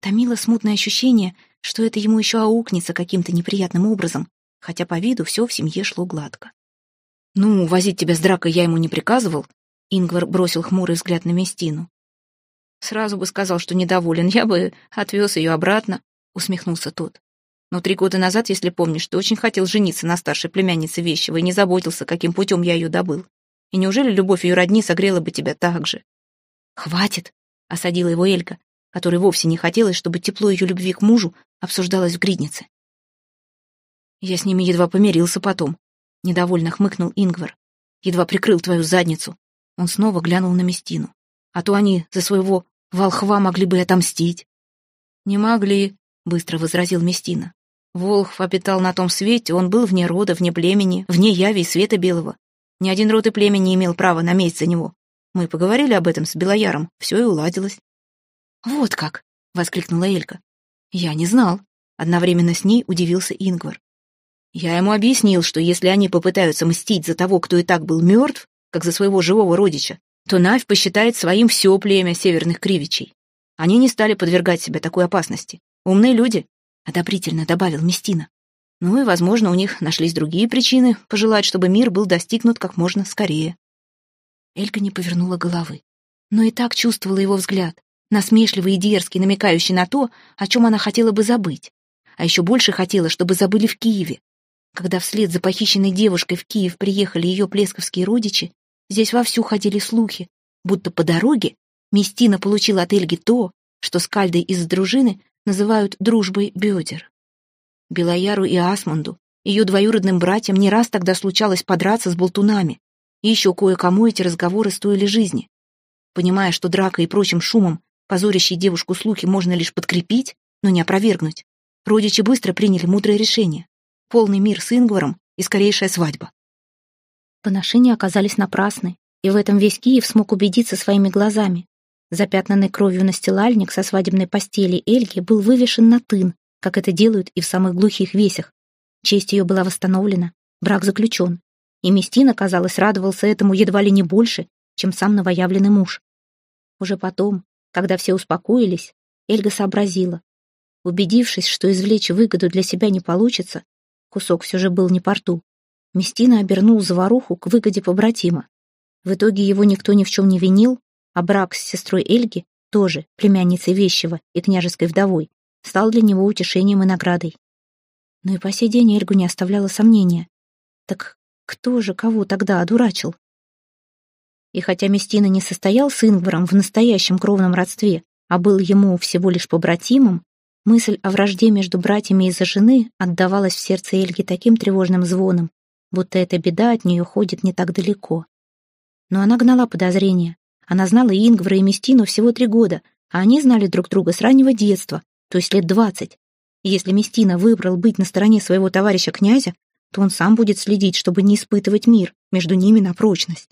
Томило смутное ощущение, что это ему еще аукнется каким-то неприятным образом, хотя по виду все в семье шло гладко. «Ну, возить тебя с дракой я ему не приказывал», — Ингвар бросил хмурый взгляд на Местину. «Сразу бы сказал, что недоволен, я бы отвез ее обратно», — усмехнулся тот. «Но три года назад, если помнишь, ты очень хотел жениться на старшей племяннице Вещева и не заботился, каким путем я ее добыл. И неужели любовь ее родни согрела бы тебя так же?» «Хватит», — осадила его Элька, которой вовсе не хотелось, чтобы тепло ее любви к мужу обсуждалось в гриднице. Я с ними едва помирился потом. Недовольно хмыкнул Ингвар. Едва прикрыл твою задницу. Он снова глянул на Местину. А то они за своего волхва могли бы отомстить. Не могли, быстро возразил Местина. Волхв обитал на том свете, он был вне рода, вне племени, вне яви и света белого. Ни один род и племя не имел права на месть за него. Мы поговорили об этом с Белояром, все и уладилось. «Вот как!» — воскликнула Элька. «Я не знал». Одновременно с ней удивился Ингвар. Я ему объяснил, что если они попытаются мстить за того, кто и так был мертв, как за своего живого родича, то Навь посчитает своим все племя северных кривичей. Они не стали подвергать себя такой опасности. Умные люди, — одобрительно добавил Местина. Ну и, возможно, у них нашлись другие причины пожелать, чтобы мир был достигнут как можно скорее. Эльга не повернула головы, но и так чувствовала его взгляд, насмешливый и дерзкий, намекающий на то, о чем она хотела бы забыть. А еще больше хотела, чтобы забыли в Киеве, когда вслед за похищенной девушкой в Киев приехали ее плесковские родичи, здесь вовсю ходили слухи, будто по дороге Местина получила от Эльги то, что скальды из дружины называют дружбой бедер. Белояру и Асмунду, ее двоюродным братьям, не раз тогда случалось подраться с болтунами, И еще кое-кому эти разговоры стоили жизни. Понимая, что дракой и прочим шумом позорящей девушку слухи можно лишь подкрепить, но не опровергнуть, родичи быстро приняли мудрое решение. Полный мир с Ингваром и скорейшая свадьба. Поношения оказались напрасны, и в этом весь Киев смог убедиться своими глазами. Запятнанный кровью настилальник со свадебной постели Эльги был вывешен на тын, как это делают и в самых глухих весях. Честь ее была восстановлена, брак заключен, и Местина, казалось, радовался этому едва ли не больше, чем сам новоявленный муж. Уже потом, когда все успокоились, Эльга сообразила. Убедившись, что извлечь выгоду для себя не получится, кусок все же был не по рту, Местина обернул заваруху к выгоде побратима. В итоге его никто ни в чем не винил, а брак с сестрой Эльги, тоже племянницей Вещева и княжеской вдовой, стал для него утешением и наградой. Но и по сей день Эльгу не оставляло сомнения. Так кто же кого тогда одурачил? И хотя Местина не состоял с Ингваром в настоящем кровном родстве, а был ему всего лишь побратимом, мысль о вражде между братьями из-за жены отдавалась в сердце Эльги таким тревожным звоном, будто эта беда от нее ходит не так далеко. Но она гнала подозрения. Она знала Ингвара и Местину всего три года, а они знали друг друга с раннего детства, то есть лет двадцать. Если Местина выбрал быть на стороне своего товарища князя, то он сам будет следить, чтобы не испытывать мир между ними на прочность.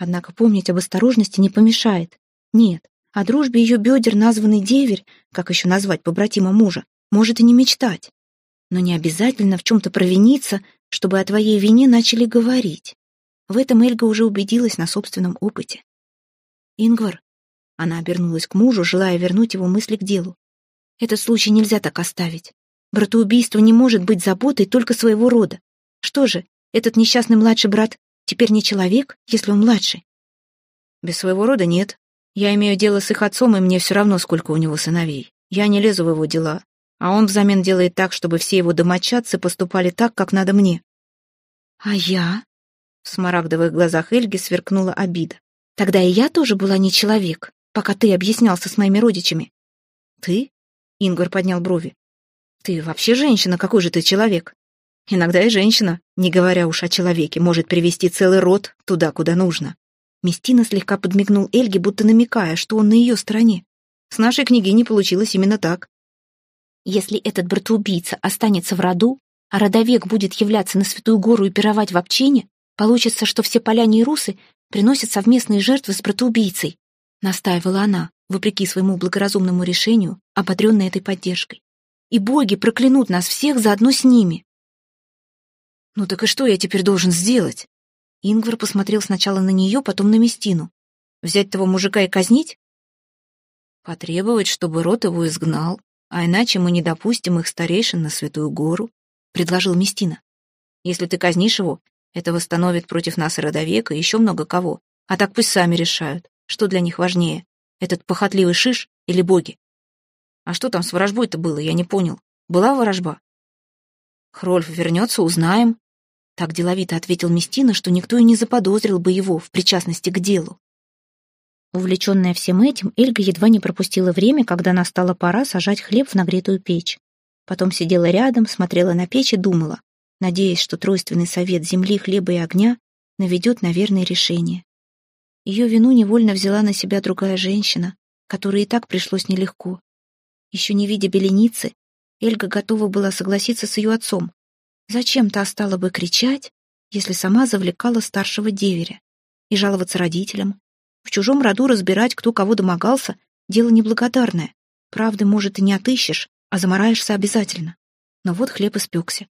Однако помнить об осторожности не помешает. Нет, о дружбе ее бедер названный деверь, как еще назвать побратима мужа, может и не мечтать. Но не обязательно в чем-то провиниться, чтобы о твоей вине начали говорить. В этом Эльга уже убедилась на собственном опыте. «Ингвар», — она обернулась к мужу, желая вернуть его мысли к делу, «этот случай нельзя так оставить. Братоубийство не может быть заботой только своего рода. Что же, этот несчастный младший брат теперь не человек, если он младший?» «Без своего рода нет. Я имею дело с их отцом, и мне все равно, сколько у него сыновей. Я не лезу в его дела, а он взамен делает так, чтобы все его домочадцы поступали так, как надо мне». «А я?» В смарагдовых глазах Эльги сверкнула обида. «Тогда и я тоже была не человек, пока ты объяснялся с моими родичами». «Ты?» — Ингвар поднял брови. «Ты вообще женщина, какой же ты человек?» «Иногда и женщина, не говоря уж о человеке, может привести целый род туда, куда нужно». Местина слегка подмигнул Эльге, будто намекая, что он на ее стороне. С нашей княгиней получилось именно так. Если этот братоубийца останется в роду, а родовек будет являться на Святую Гору и пировать в общине, Получится, что все поляне и русы приносят совместные жертвы с братоубийцей, настаивала она, вопреки своему благоразумному решению, ободренной этой поддержкой. И боги проклянут нас всех заодно с ними. Ну так и что я теперь должен сделать? Ингвар посмотрел сначала на нее, потом на Местину. Взять того мужика и казнить? Потребовать, чтобы род его изгнал, а иначе мы не допустим их старейшин на Святую Гору, предложил Местина. Если ты казнишь его, это восстановит против нас и родовека, и еще много кого. А так пусть сами решают, что для них важнее, этот похотливый шиш или боги. А что там с ворожбой-то было, я не понял. Была ворожба? Хрольф вернется, узнаем. Так деловито ответил Местина, что никто и не заподозрил бы его в причастности к делу. Увлеченная всем этим, Эльга едва не пропустила время, когда настала пора сажать хлеб в нагретую печь. Потом сидела рядом, смотрела на печь и думала надеясь, что тройственный совет земли, хлеба и огня наведет на верное решение. Ее вину невольно взяла на себя другая женщина, которой и так пришлось нелегко. Еще не видя беленицы, Эльга готова была согласиться с ее отцом. Зачем та стала бы кричать, если сама завлекала старшего деверя? И жаловаться родителям? В чужом роду разбирать, кто кого домогался, дело неблагодарное. Правды, может, и не отыщешь, а замораешься обязательно. Но вот хлеб испекся.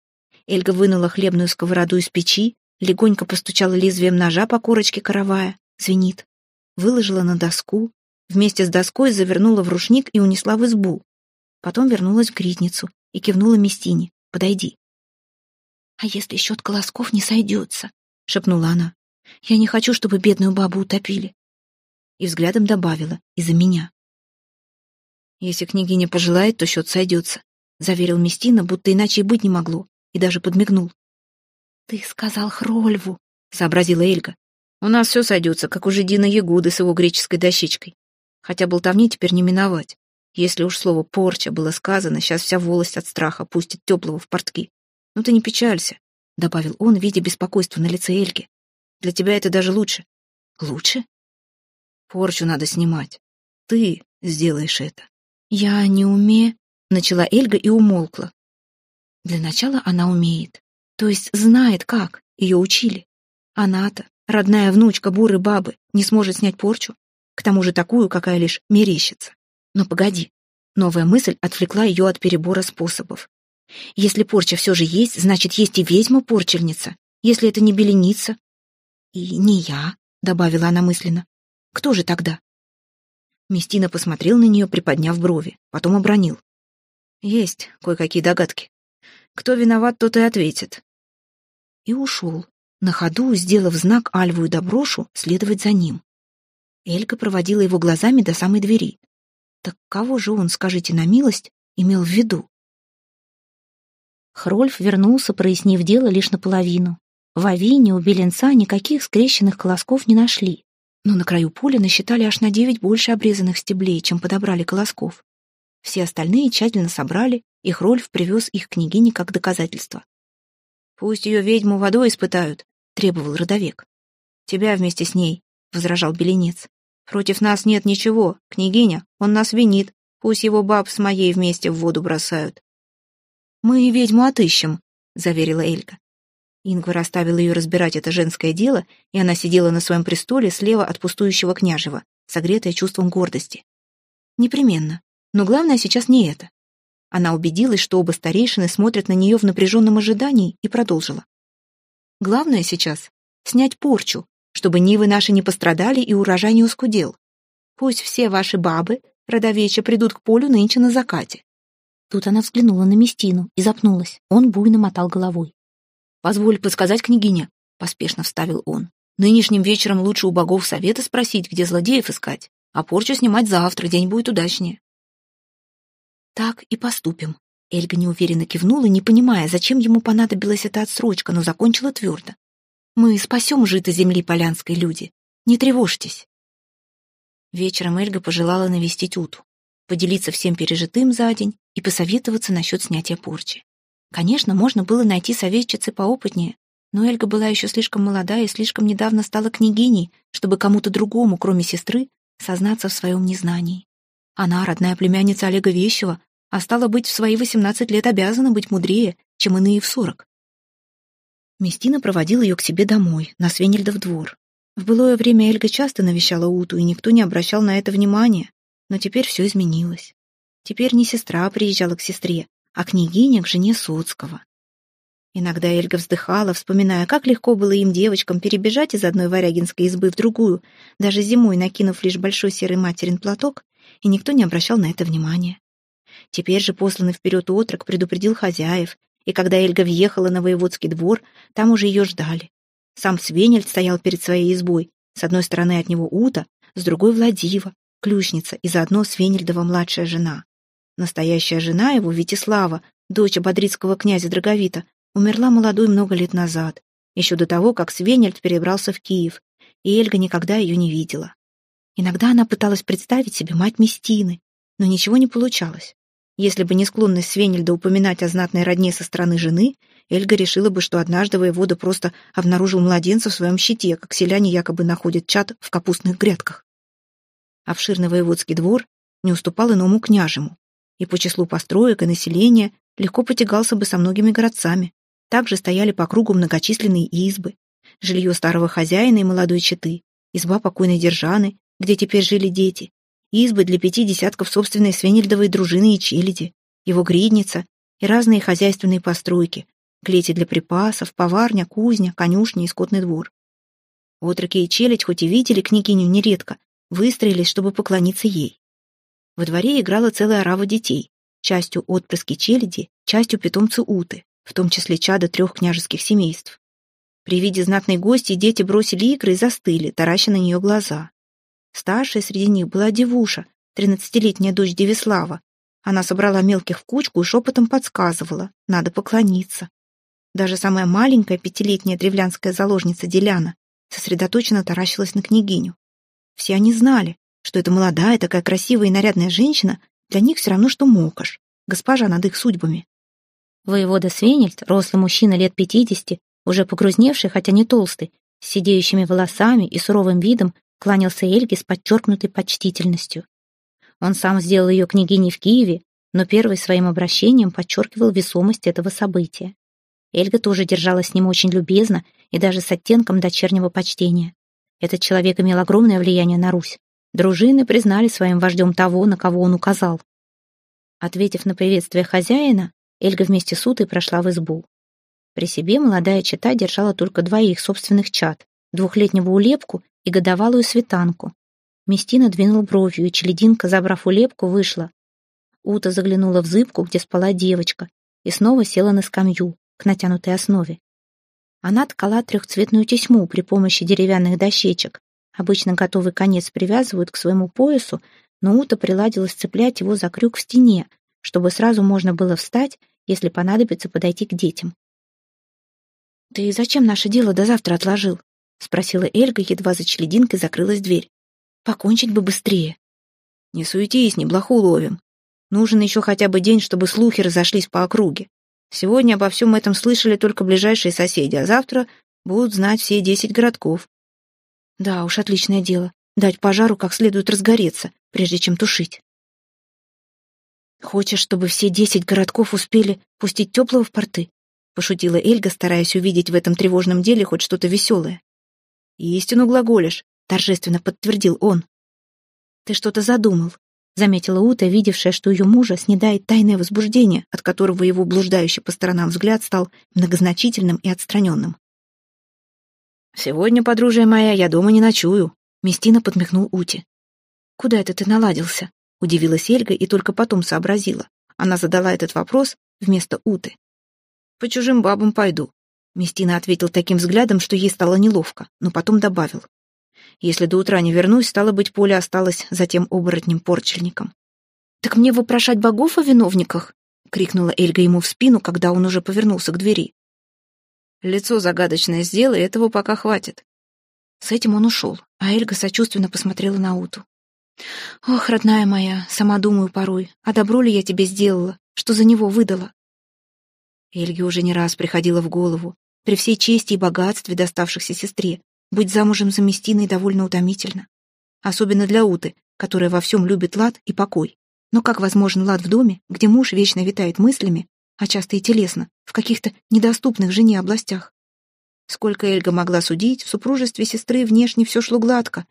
Эльга вынула хлебную сковороду из печи, легонько постучала лезвием ножа по корочке каравая. Звенит. Выложила на доску, вместе с доской завернула в рушник и унесла в избу. Потом вернулась в гридницу и кивнула Местине. «Подойди». «А если счет колосков не сойдется?» — шепнула она. «Я не хочу, чтобы бедную бабу утопили». И взглядом добавила «из-за меня». «Если княгиня пожелает, то счет сойдется», — заверил Местина, будто иначе и быть не могло и даже подмигнул. «Ты сказал Хрольву», — сообразила Эльга. «У нас все сойдется, как у Жидина Ягуды с его греческой дощечкой. Хотя болтовни теперь не миновать. Если уж слово «порча» было сказано, сейчас вся волость от страха пустит теплого в портки. Ну ты не печалься», — добавил он, видя беспокойство на лице Эльги. Для тебя это даже лучше. Лучше? Порчу надо снимать. Ты сделаешь это. Я не умею, начала Эльга и умолкла. Для начала она умеет. То есть знает как, ее учили. Она-то, родная внучка буры бабы, не сможет снять порчу. К тому же такую, какая лишь мерещится. Но погоди. Новая мысль отвлекла ее от перебора способов. Если порча все же есть, значит, есть и ведьма-порчельница. Если это не беленица. И не я, добавила она мысленно. Кто же тогда? Местина посмотрел на нее, приподняв брови, потом обронил. Есть кое-какие догадки. Кто виноват, тот и ответит. И ушел, на ходу сделав знак Альву и Доброшу следовать за ним. Элька проводила его глазами до самой двери. Так кого же он, скажите на милость, имел в виду? Хрольф вернулся, прояснив дело лишь наполовину. В Авине у Беленца никаких скрещенных колосков не нашли, но на краю поля насчитали аж на девять больше обрезанных стеблей, чем подобрали колосков. Все остальные тщательно собрали, и Хрольф привез их княгине как доказательство. «Пусть ее ведьму водой испытают», — требовал родовек. «Тебя вместе с ней», — возражал Беленец. Против нас нет ничего, княгиня, он нас винит. Пусть его баб с моей вместе в воду бросают. Мы ведьму отыщем, заверила Элька. Ингвар оставил ее разбирать это женское дело, и она сидела на своем престоле слева от пустующего княжева, согретая чувством гордости. Непременно. Но главное сейчас не это. Она убедилась, что оба старейшины смотрят на нее в напряженном ожидании, и продолжила. Главное сейчас — снять порчу, чтобы нивы наши не пострадали и урожай не ускудел. Пусть все ваши бабы, родовеча, придут к полю нынче на закате». Тут она взглянула на Местину и запнулась. Он буйно мотал головой. «Позволь подсказать, княгиня», — поспешно вставил он. «Нынешним вечером лучше у богов совета спросить, где злодеев искать, а порчу снимать завтра, день будет удачнее». «Так и поступим», — Эльга неуверенно кивнула, не понимая, зачем ему понадобилась эта отсрочка, но закончила твердо. Мы спасем жито земли полянской люди. Не тревожьтесь. Вечером Эльга пожелала навестить Уту, поделиться всем пережитым за день и посоветоваться насчет снятия порчи. Конечно, можно было найти советчицы поопытнее, но Эльга была еще слишком молода и слишком недавно стала княгиней, чтобы кому-то другому, кроме сестры, сознаться в своем незнании. Она, родная племянница Олега Вещева, а стала быть, в свои восемнадцать лет обязана быть мудрее, чем иные в сорок. Местина проводил ее к себе домой, на Свенельдов двор. В былое время Эльга часто навещала Уту, и никто не обращал на это внимания. Но теперь все изменилось. Теперь не сестра приезжала к сестре, а княгиня к жене Соцкого. Иногда Эльга вздыхала, вспоминая, как легко было им, девочкам, перебежать из одной варягинской избы в другую, даже зимой накинув лишь большой серый материн платок, и никто не обращал на это внимания. Теперь же посланный вперед отрок предупредил хозяев, и когда Эльга въехала на воеводский двор, там уже ее ждали. Сам Свенельд стоял перед своей избой, с одной стороны от него Ута, с другой Владива, ключница и заодно Свенельдова младшая жена. Настоящая жена его, Витислава, дочь бодрицкого князя Драговита, умерла молодой много лет назад, еще до того, как Свенельд перебрался в Киев, и Эльга никогда ее не видела. Иногда она пыталась представить себе мать Местины, но ничего не получалось. Если бы не склонность Свенельда упоминать о знатной родне со стороны жены, Эльга решила бы, что однажды воевода просто обнаружил младенца в своем щите, как селяне якобы находят чад в капустных грядках. Обширный воеводский двор не уступал иному княжему, и по числу построек и населения легко потягался бы со многими городцами. Также стояли по кругу многочисленные избы, жилье старого хозяина и молодой четы, изба покойной держаны, где теперь жили дети, избы для пяти десятков собственной свенельдовой дружины и челяди, его гридница и разные хозяйственные постройки, клети для припасов, поварня, кузня, конюшня и скотный двор. Отроки и челядь, хоть и видели княгиню нередко, выстроились, чтобы поклониться ей. Во дворе играла целая орава детей, частью отпрыски челяди, частью питомцы Уты, в том числе чада трех княжеских семейств. При виде знатной гости дети бросили игры и застыли, тараща на нее глаза. Старшая среди них была девуша, тринадцатилетняя дочь Девислава. Она собрала мелких в кучку и шепотом подсказывала, надо поклониться. Даже самая маленькая пятилетняя древлянская заложница Деляна сосредоточенно таращилась на княгиню. Все они знали, что эта молодая, такая красивая и нарядная женщина для них все равно, что мокаш, госпожа над их судьбами. Воевода Свенельд, рослый мужчина лет пятидесяти, уже погрузневший, хотя не толстый, с сидеющими волосами и суровым видом кланялся Эльге с подчеркнутой почтительностью. Он сам сделал ее княгиней в Киеве, но первый своим обращением подчеркивал весомость этого события. Эльга тоже держалась с ним очень любезно и даже с оттенком дочернего почтения. Этот человек имел огромное влияние на Русь. Дружины признали своим вождем того, на кого он указал. Ответив на приветствие хозяина, Эльга вместе с Утой прошла в избу. При себе молодая чета держала только двоих собственных чад, двухлетнего улепку и годовалую светанку. Местина двинул бровью, и челединка, забрав улепку, вышла. Ута заглянула в зыбку, где спала девочка, и снова села на скамью, к натянутой основе. Она ткала трехцветную тесьму при помощи деревянных дощечек. Обычно готовый конец привязывают к своему поясу, но Ута приладилась цеплять его за крюк в стене, чтобы сразу можно было встать, если понадобится подойти к детям. «Ты зачем наше дело до завтра отложил?» — спросила Эльга, едва за челединкой закрылась дверь. «Покончить бы быстрее». «Не суетись, не блоху ловим. Нужен еще хотя бы день, чтобы слухи разошлись по округе. Сегодня обо всем этом слышали только ближайшие соседи, а завтра будут знать все десять городков». «Да уж, отличное дело. Дать пожару как следует разгореться, прежде чем тушить». «Хочешь, чтобы все десять городков успели пустить теплого в порты?» — пошутила Эльга, стараясь увидеть в этом тревожном деле хоть что-то веселое. «Истину глаголишь», — торжественно подтвердил он. «Ты что-то задумал», — заметила Ута, видевшая, что ее мужа снедает тайное возбуждение, от которого его блуждающий по сторонам взгляд стал многозначительным и отстраненным. «Сегодня, подружья моя, я дома не ночую», — Местина подмигнул Ути. «Куда это ты наладился?» — удивилась Эльга и только потом сообразила. Она задала этот вопрос вместо Уты. «По чужим бабам пойду. Местина ответил таким взглядом, что ей стало неловко, но потом добавил. «Если до утра не вернусь, стало быть, поле осталось за тем оборотнем-порчельником». «Так мне вопрошать богов о виновниках?» — крикнула Эльга ему в спину, когда он уже повернулся к двери. «Лицо загадочное сделай, этого пока хватит». С этим он ушел, а Эльга сочувственно посмотрела на Уту. «Ох, родная моя, сама думаю порой, а добро ли я тебе сделала, что за него выдала?» Эльге уже не раз приходило в голову, при всей чести и богатстве, доставшихся сестре, быть замужем за Местиной довольно утомительно. Особенно для Уты, которая во всем любит лад и покой. Но как возможен лад в доме, где муж вечно витает мыслями, а часто и телесно, в каких-то недоступных жене областях? Сколько Эльга могла судить, в супружестве сестры внешне все шло гладко,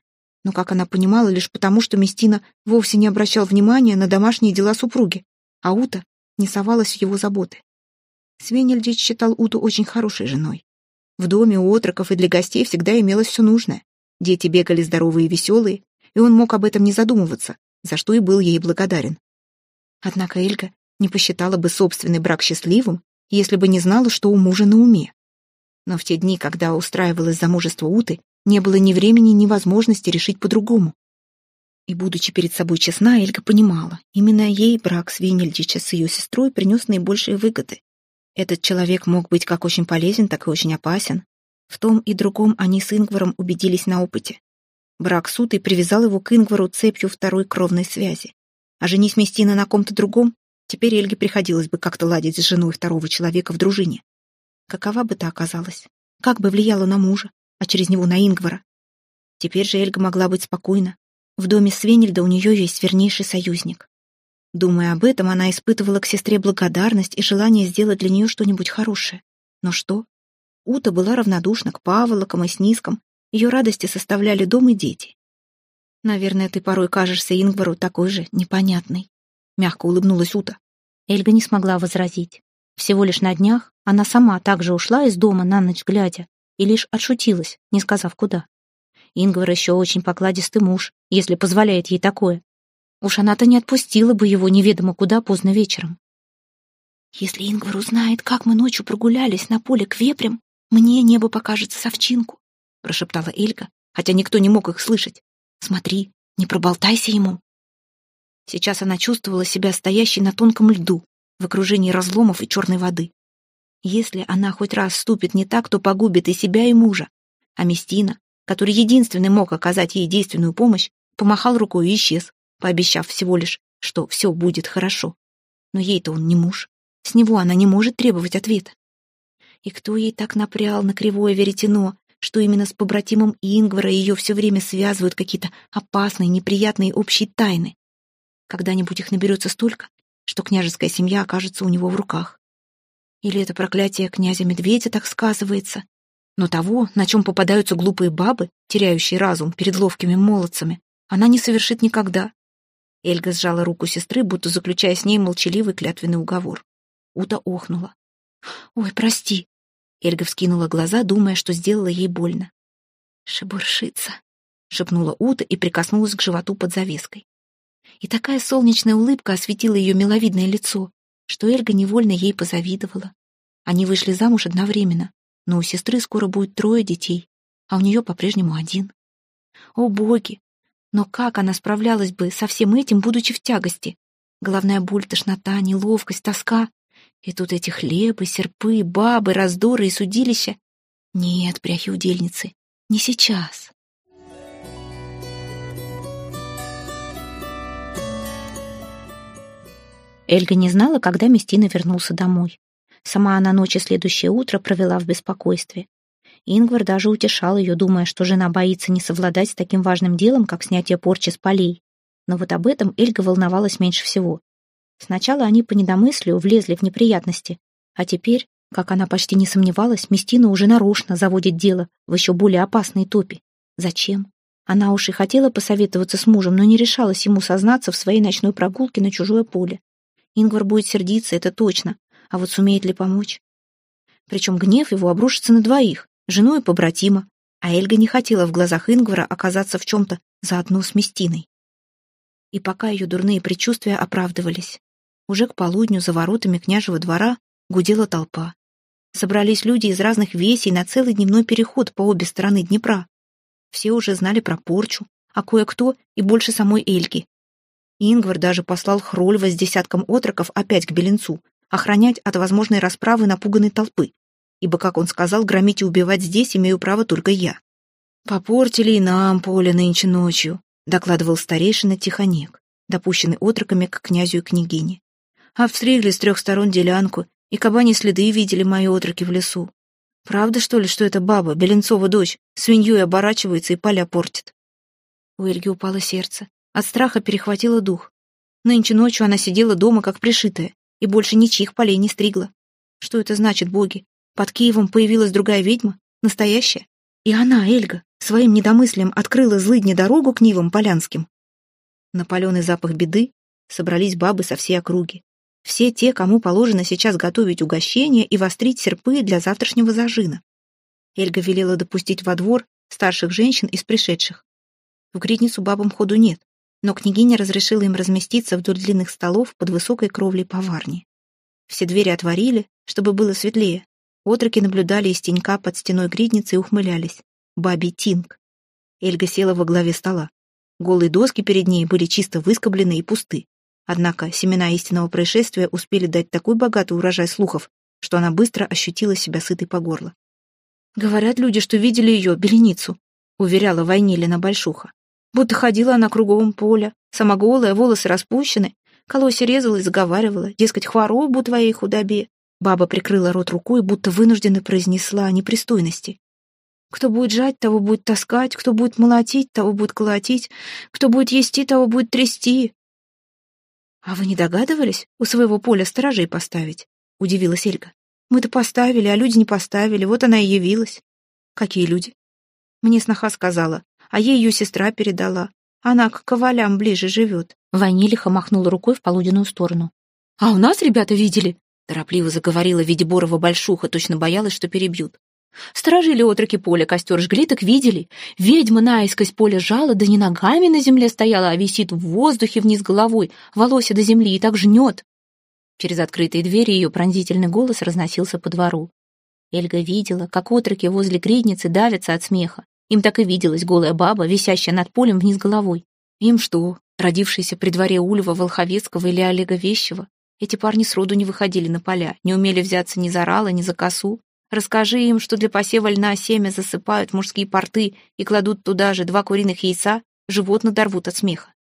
но, как она понимала, лишь потому, что Местина вовсе не обращал внимания на домашние дела супруги, а Ута не совалась в его заботы. Свенельдич считал Уту очень хорошей женой. В доме у отроков и для гостей всегда имелось все нужное. Дети бегали здоровые и веселые, и он мог об этом не задумываться, за что и был ей благодарен. Однако Эльга не посчитала бы собственный брак счастливым, если бы не знала, что у мужа на уме. Но в те дни, когда устраивалось замужество Уты, не было ни времени, ни возможности решить по-другому. И, будучи перед собой честна, Эльга понимала, именно ей брак Свенельдича с ее сестрой принес наибольшие выгоды. Этот человек мог быть как очень полезен, так и очень опасен. В том и другом они с Ингваром убедились на опыте. Брак Суты привязал его к Ингвару цепью второй кровной связи. А женись Местина на ком-то другом, теперь Эльге приходилось бы как-то ладить с женой второго человека в дружине. Какова бы та оказалась? Как бы влияла на мужа, а через него на Ингвара? Теперь же Эльга могла быть спокойна. В доме Свенельда у нее есть вернейший союзник. Думая об этом, она испытывала к сестре благодарность и желание сделать для нее что-нибудь хорошее. Но что? Ута была равнодушна к Паволокам и Снискам, ее радости составляли дом и дети. «Наверное, ты порой кажешься Ингвару такой же непонятной», — мягко улыбнулась Ута. Эльга не смогла возразить. Всего лишь на днях она сама также ушла из дома на ночь глядя и лишь отшутилась, не сказав куда. Ингвар еще очень покладистый муж, если позволяет ей такое. Уж она-то не отпустила бы его неведомо куда поздно вечером. «Если Ингвар узнает, как мы ночью прогулялись на поле к вепрям, мне небо покажется совчинку», — прошептала Элька, хотя никто не мог их слышать. «Смотри, не проболтайся ему». Сейчас она чувствовала себя стоящей на тонком льду, в окружении разломов и черной воды. Если она хоть раз ступит не так, то погубит и себя, и мужа. А Местина, который единственный мог оказать ей действенную помощь, помахал рукой и исчез, пообещав всего лишь, что все будет хорошо. Но ей-то он не муж. С него она не может требовать ответа. И кто ей так напрял на кривое веретено, что именно с побратимом Ингвара ее все время связывают какие-то опасные, неприятные общие тайны. Когда-нибудь их наберется столько, что княжеская семья окажется у него в руках. Или это проклятие князя-медведя так сказывается, но того, на чем попадаются глупые бабы, теряющие разум перед ловкими молодцами, она не совершит никогда. Эльга сжала руку сестры, будто заключая с ней молчаливый клятвенный уговор. Ута охнула. «Ой, прости!» Эльга вскинула глаза, думая, что сделала ей больно. «Шебуршится!» — шепнула Ута и прикоснулась к животу под завеской. И такая солнечная улыбка осветила ее миловидное лицо, что Эльга невольно ей позавидовала. Они вышли замуж одновременно, но у сестры скоро будет трое детей, а у нее по-прежнему один. О, боги! Но как она справлялась бы со всем этим, будучи в тягости? Головная боль, тошнота, неловкость, тоска. И тут эти хлебы, серпы, бабы, раздоры и судилища. Нет, пряхи-удельницы, не сейчас. Эльга не знала, когда Местина вернулся домой. Сама она ночи следующее утро провела в беспокойстве. Ингвар даже утешал ее, думая, что жена боится не совладать с таким важным делом, как снятие порчи с полей. Но вот об этом Эльга волновалась меньше всего. Сначала они по недомыслию влезли в неприятности, а теперь, как она почти не сомневалась, Местина уже нарочно заводит дело в еще более опасной топе. Зачем? Она уж и хотела посоветоваться с мужем, но не решалась ему сознаться в своей ночной прогулке на чужое поле. Ингвар будет сердиться, это точно, а вот сумеет ли помочь? Причем гнев его обрушится на двоих, жену и побратима, а Эльга не хотела в глазах Ингвара оказаться в чем-то заодно с Местиной. И пока ее дурные предчувствия оправдывались, уже к полудню за воротами княжего двора гудела толпа. Собрались люди из разных весей на целый дневной переход по обе стороны Днепра. Все уже знали про порчу, а кое-кто и больше самой Эльги. Ингвар даже послал Хрольва с десятком отроков опять к Беленцу, охранять от возможной расправы напуганной толпы, ибо, как он сказал, громить и убивать здесь имею право только я. «Попортили и нам поле нынче ночью», — докладывал старейшина Тихонек, допущенный отроками к князю и княгине. «Обстригли с трех сторон делянку, и кабани следы видели мои отроки в лесу. Правда, что ли, что эта баба, Беленцова дочь, свиньей оборачивается и поля портит?» У Эльги упало сердце. От страха перехватило дух. Нынче ночью она сидела дома, как пришитая, и больше ничьих полей не стригла. Что это значит, боги? Под Киевом появилась другая ведьма, настоящая. И она, Эльга, своим недомыслием открыла злыдне дорогу к Нивам Полянским. На запах беды собрались бабы со всей округи. Все те, кому положено сейчас готовить угощения и вострить серпы для завтрашнего зажина. Эльга велела допустить во двор старших женщин из пришедших. В гридницу бабам ходу нет, но княгиня разрешила им разместиться вдоль длинных столов под высокой кровлей поварни. Все двери отворили, чтобы было светлее. Отроки наблюдали из тенька под стеной гридницы и ухмылялись. Баби Тинг. Эльга села во главе стола. Голые доски перед ней были чисто выскоблены и пусты. Однако семена истинного происшествия успели дать такой богатый урожай слухов, что она быстро ощутила себя сытой по горло. «Говорят люди, что видели ее, беленицу», — уверяла Войнилина Большуха. Будто ходила она круговом поля, сама голая, волосы распущены. Колося резала и заговаривала, дескать, хворобу твоей худобе. Баба прикрыла рот рукой, будто вынужденно произнесла непристойности. Кто будет жать, того будет таскать, кто будет молотить, того будет колотить, кто будет ести, того будет трясти. «А вы не догадывались у своего поля сторожей поставить?» — удивилась Эльга. «Мы-то поставили, а люди не поставили, вот она и явилась». «Какие люди?» Мне сноха сказала, а ей ее сестра передала. Она к ковалям ближе живет». Ванилиха махнула рукой в полуденную сторону. «А у нас ребята видели?» Торопливо заговорила Видиборова большуха, точно боялась, что перебьют. Сторожили отроки поля, костер жгли, так видели. Ведьма наискось поле жала, да не ногами на земле стояла, а висит в воздухе вниз головой, волося до земли и так жнет. Через открытые двери ее пронзительный голос разносился по двору. Эльга видела, как отроки возле гридницы давятся от смеха. Им так и виделась голая баба, висящая над полем вниз головой. Им что, родившиеся при дворе Ульва Волховецкого или Олега Вещева? Эти парни сроду не выходили на поля, не умели взяться ни за рало, ни за косу. Расскажи им, что для посева льна семя засыпают мужские порты и кладут туда же два куриных яйца, живот надорвут от смеха.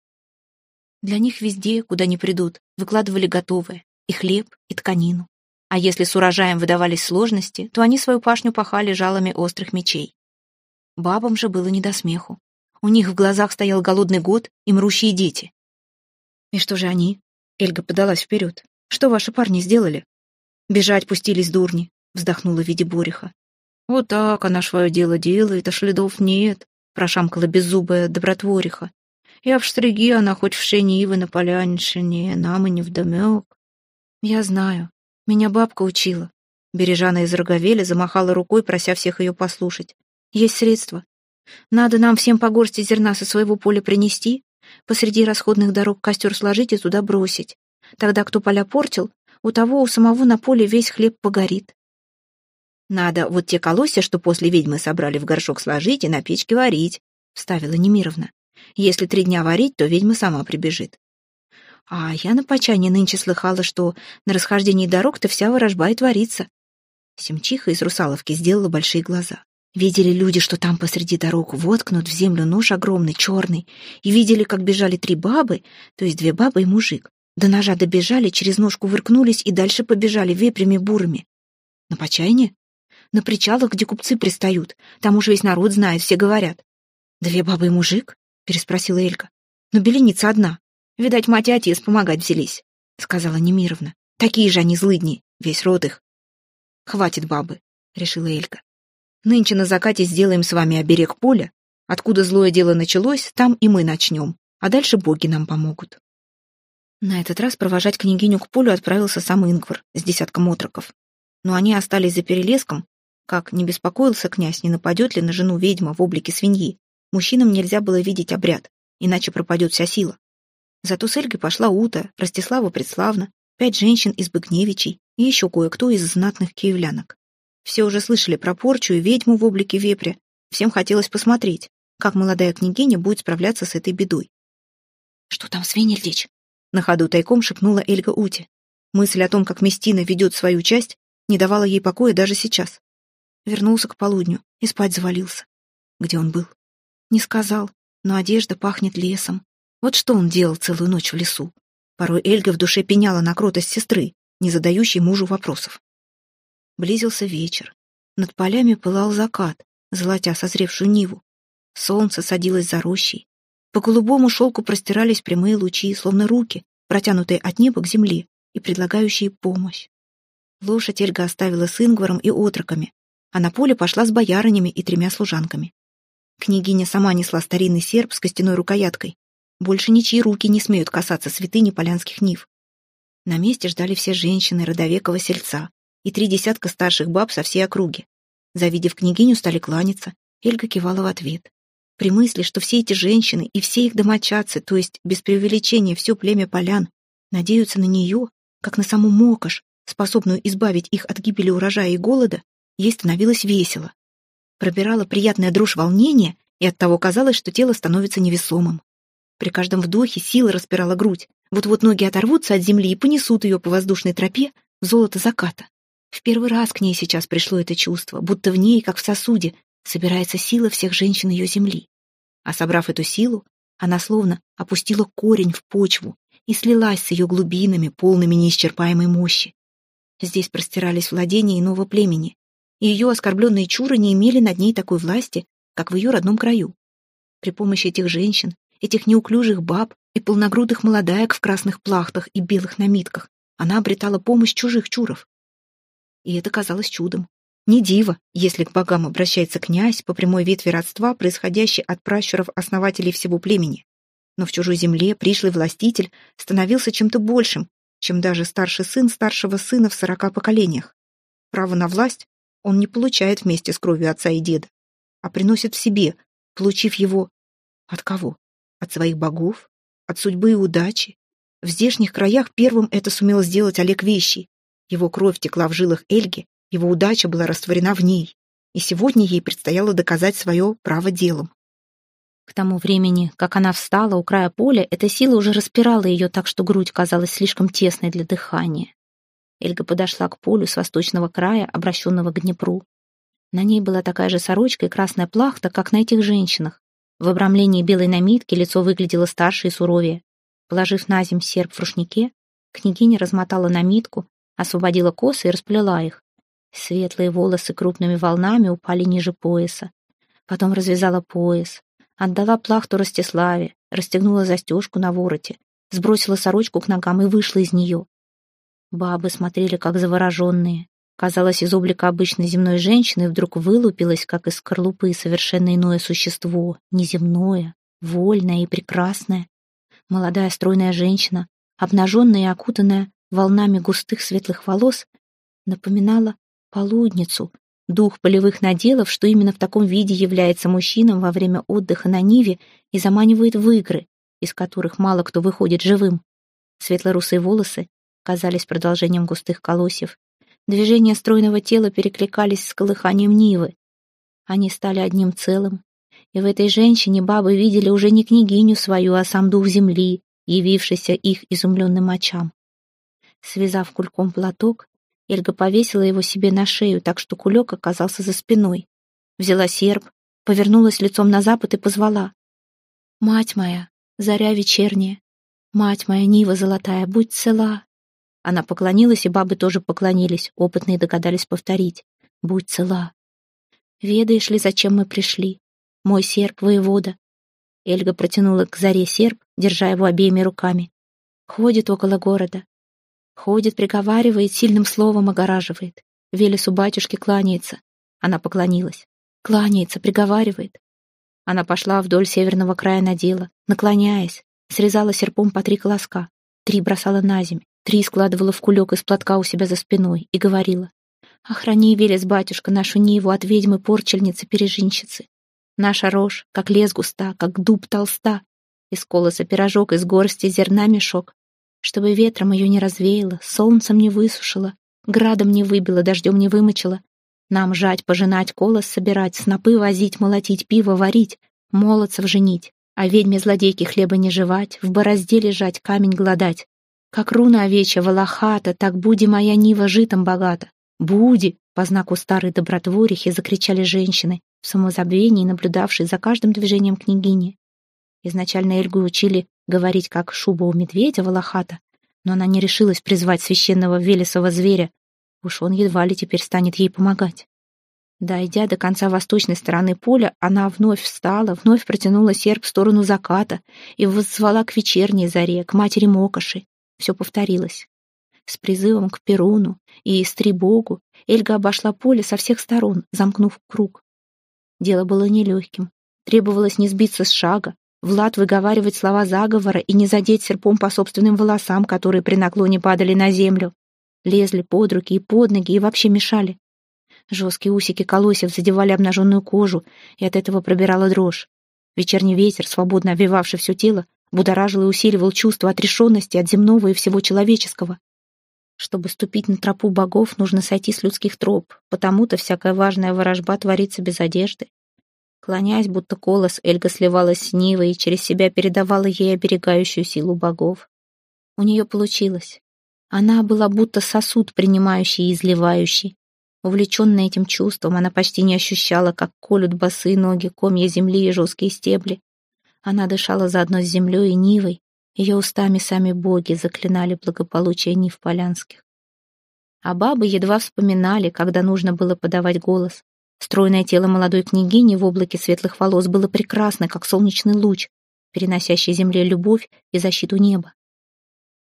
Для них везде, куда ни придут, выкладывали готовое, и хлеб, и тканину. А если с урожаем выдавались сложности, то они свою пашню пахали жалами острых мечей. Бабам же было не до смеху. У них в глазах стоял голодный год и мрущие дети. «И что же они?» Эльга подалась вперед. «Что ваши парни сделали?» «Бежать пустились дурни», — вздохнула в виде Бориха. «Вот так она свое дело делает, а следов нет», — прошамкала беззубая добротвориха. «Я в штриги, она хоть в шенивы на поляншине, нам и не вдомек». «Я знаю. Меня бабка учила». Бережана из Роговеля замахала рукой, прося всех ее послушать. «Есть средства. Надо нам всем по горсти зерна со своего поля принести, посреди расходных дорог костер сложить и туда бросить. Тогда кто поля портил, у того у самого на поле весь хлеб погорит. Надо вот те колосья, что после ведьмы собрали в горшок сложить и на печке варить, вставила Немировна. Если три дня варить, то ведьма сама прибежит. А я на почане нынче слыхала, что на расхождении дорог-то вся ворожба и творится. Семчиха из Русаловки сделала большие глаза. Видели люди, что там посреди дорог воткнут в землю нож огромный, черный, и видели, как бежали три бабы, то есть две бабы и мужик. До ножа добежали, через ножку выркнулись и дальше побежали вепрями бурыми. На почайне? На причалах, где купцы пристают. Там уж весь народ знает, все говорят. «Две бабы и мужик?» — переспросила Элька. «Но беленица одна. Видать, мать и отец помогать взялись», — сказала Немировна. «Такие же они злыдни, весь род их». «Хватит бабы», — решила Элька. Нынче на закате сделаем с вами оберег поля. Откуда злое дело началось, там и мы начнем, а дальше боги нам помогут. На этот раз провожать княгиню к полю отправился сам Ингвар с десятком отроков. Но они остались за перелеском, как не беспокоился князь, не нападет ли на жену ведьма в облике свиньи. Мужчинам нельзя было видеть обряд, иначе пропадет вся сила. Зато с Эльгой пошла Ута, Ростислава Предславна, пять женщин из Быгневичей и еще кое-кто из знатных киевлянок. Все уже слышали про порчу и ведьму в облике вепря. Всем хотелось посмотреть, как молодая княгиня будет справляться с этой бедой. «Что там, Свенельдич?» На ходу тайком шепнула Эльга Ути. Мысль о том, как Местина ведет свою часть, не давала ей покоя даже сейчас. Вернулся к полудню и спать завалился. Где он был? Не сказал, но одежда пахнет лесом. Вот что он делал целую ночь в лесу. Порой Эльга в душе пеняла на кротость сестры, не задающей мужу вопросов. Близился вечер. Над полями пылал закат, золотя созревшую ниву. Солнце садилось за рощей. По голубому шелку простирались прямые лучи, словно руки, протянутые от неба к земле и предлагающие помощь. Лошадь Эльга оставила с Ингваром и отроками, а на поле пошла с боярынями и тремя служанками. Княгиня сама несла старинный серп с костяной рукояткой. Больше ничьи руки не смеют касаться святыни полянских нив. На месте ждали все женщины родовекого сельца, и три десятка старших баб со всей округи. Завидев княгиню, стали кланяться. Эльга кивала в ответ. При мысли, что все эти женщины и все их домочадцы, то есть без преувеличения все племя полян, надеются на нее, как на саму Мокош, способную избавить их от гибели урожая и голода, ей становилось весело. Пробирала приятная дрожь волнения, и оттого казалось, что тело становится невесомым. При каждом вдохе сила распирала грудь, вот-вот ноги оторвутся от земли и понесут ее по воздушной тропе в золото заката. В первый раз к ней сейчас пришло это чувство, будто в ней, как в сосуде, собирается сила всех женщин ее земли. А собрав эту силу, она словно опустила корень в почву и слилась с ее глубинами, полными неисчерпаемой мощи. Здесь простирались владения иного племени, и ее оскорбленные чуры не имели над ней такой власти, как в ее родном краю. При помощи этих женщин, этих неуклюжих баб и полногрудых молодаек в красных плахтах и белых намитках она обретала помощь чужих чуров, и это казалось чудом. Не диво, если к богам обращается князь по прямой ветви родства, происходящей от пращуров-основателей всего племени. Но в чужой земле пришлый властитель становился чем-то большим, чем даже старший сын старшего сына в сорока поколениях. Право на власть он не получает вместе с кровью отца и деда, а приносит в себе, получив его от кого? От своих богов? От судьбы и удачи? В здешних краях первым это сумел сделать Олег Вещий, его кровь текла в жилах Эльги, его удача была растворена в ней, и сегодня ей предстояло доказать свое право делом. К тому времени, как она встала у края поля, эта сила уже распирала ее так, что грудь казалась слишком тесной для дыхания. Эльга подошла к полю с восточного края, обращенного к Днепру. На ней была такая же сорочка и красная плахта, как на этих женщинах. В обрамлении белой намитки лицо выглядело старше и суровее. Положив на земь серп в рушнике, княгиня размотала намитку, освободила косы и расплела их. Светлые волосы крупными волнами упали ниже пояса. Потом развязала пояс, отдала плахту Ростиславе, расстегнула застежку на вороте, сбросила сорочку к ногам и вышла из нее. Бабы смотрели, как завороженные. Казалось, из облика обычной земной женщины вдруг вылупилось, как из скорлупы, совершенно иное существо, неземное, вольное и прекрасное. Молодая стройная женщина, обнаженная и окутанная волнами густых светлых волос, напоминала полудницу, дух полевых наделов, что именно в таком виде является мужчинам во время отдыха на Ниве и заманивает в игры, из которых мало кто выходит живым. Светло-русые волосы казались продолжением густых колосьев, Движения стройного тела перекликались с колыханием Нивы. Они стали одним целым, и в этой женщине бабы видели уже не княгиню свою, а сам дух земли, явившийся их изумленным очам. Связав кульком платок, Эльга повесила его себе на шею, так что кулек оказался за спиной. Взяла серп, повернулась лицом на запад и позвала. «Мать моя, заря вечерняя, мать моя, нива золотая, будь цела, она поклонилась, и бабы тоже поклонились, опытные догадались повторить. «Будь цела». «Ведаешь ли, зачем мы пришли? Мой серп, воевода». Эльга протянула к заре серп, держа его обеими руками. Ходит около города. Ходит, приговаривает, сильным словом огораживает. Велесу батюшке кланяется. Она поклонилась. Кланяется, приговаривает. Она пошла вдоль северного края надела, наклоняясь, срезала серпом по три колоска, три бросала на земь, Три складывала в кулек из платка у себя за спиной и говорила. «Охрани, Велес, батюшка, нашу Ниву от ведьмы-порчельницы-пережинщицы. Наша рожь, как лес густа, как дуб толста, из колоса пирожок, из горсти зерна мешок, чтобы ветром ее не развеяло, солнцем не высушило, градом не выбило, дождем не вымочило. Нам жать, пожинать, колос собирать, снопы возить, молотить, пиво варить, молодцев женить, а ведьме-злодейке хлеба не жевать, в борозде лежать, камень гладать. Как руна овечья волохата, так буди моя нива житом богата. Буди! По знаку старой добротворихи закричали женщины, в самозабвении наблюдавшие за каждым движением княгини. Изначально Эльгу учили говорить как шуба у медведя волохата, но она не решилась призвать священного велесового зверя. Уж он едва ли теперь станет ей помогать. Дойдя до конца восточной стороны поля, она вновь встала, вновь протянула серп в сторону заката и воззвала к вечерней заре, к матери Мокоши. Все повторилось. С призывом к Перуну и Истрибогу Эльга обошла поле со всех сторон, замкнув круг. Дело было нелегким. Требовалось не сбиться с шага, Влад выговаривать слова заговора и не задеть серпом по собственным волосам, которые при наклоне падали на землю. Лезли под руки и под ноги и вообще мешали. Жесткие усики колосьев задевали обнаженную кожу, и от этого пробирала дрожь. Вечерний ветер, свободно обвивавший все тело, будоражил и усиливал чувство отрешенности от земного и всего человеческого. Чтобы ступить на тропу богов, нужно сойти с людских троп, потому-то всякая важная ворожба творится без одежды. Клонясь, будто колос, Эльга сливалась с Нивой и через себя передавала ей оберегающую силу богов. У нее получилось. Она была будто сосуд, принимающий и изливающий. Увлеченная этим чувством, она почти не ощущала, как колют босые ноги, комья земли и жесткие стебли. Она дышала заодно с землей и Нивой, ее устами сами боги заклинали благополучие Нив Полянских. А бабы едва вспоминали, когда нужно было подавать голос. Стройное тело молодой княгини в облаке светлых волос было прекрасно, как солнечный луч, переносящий земле любовь и защиту неба.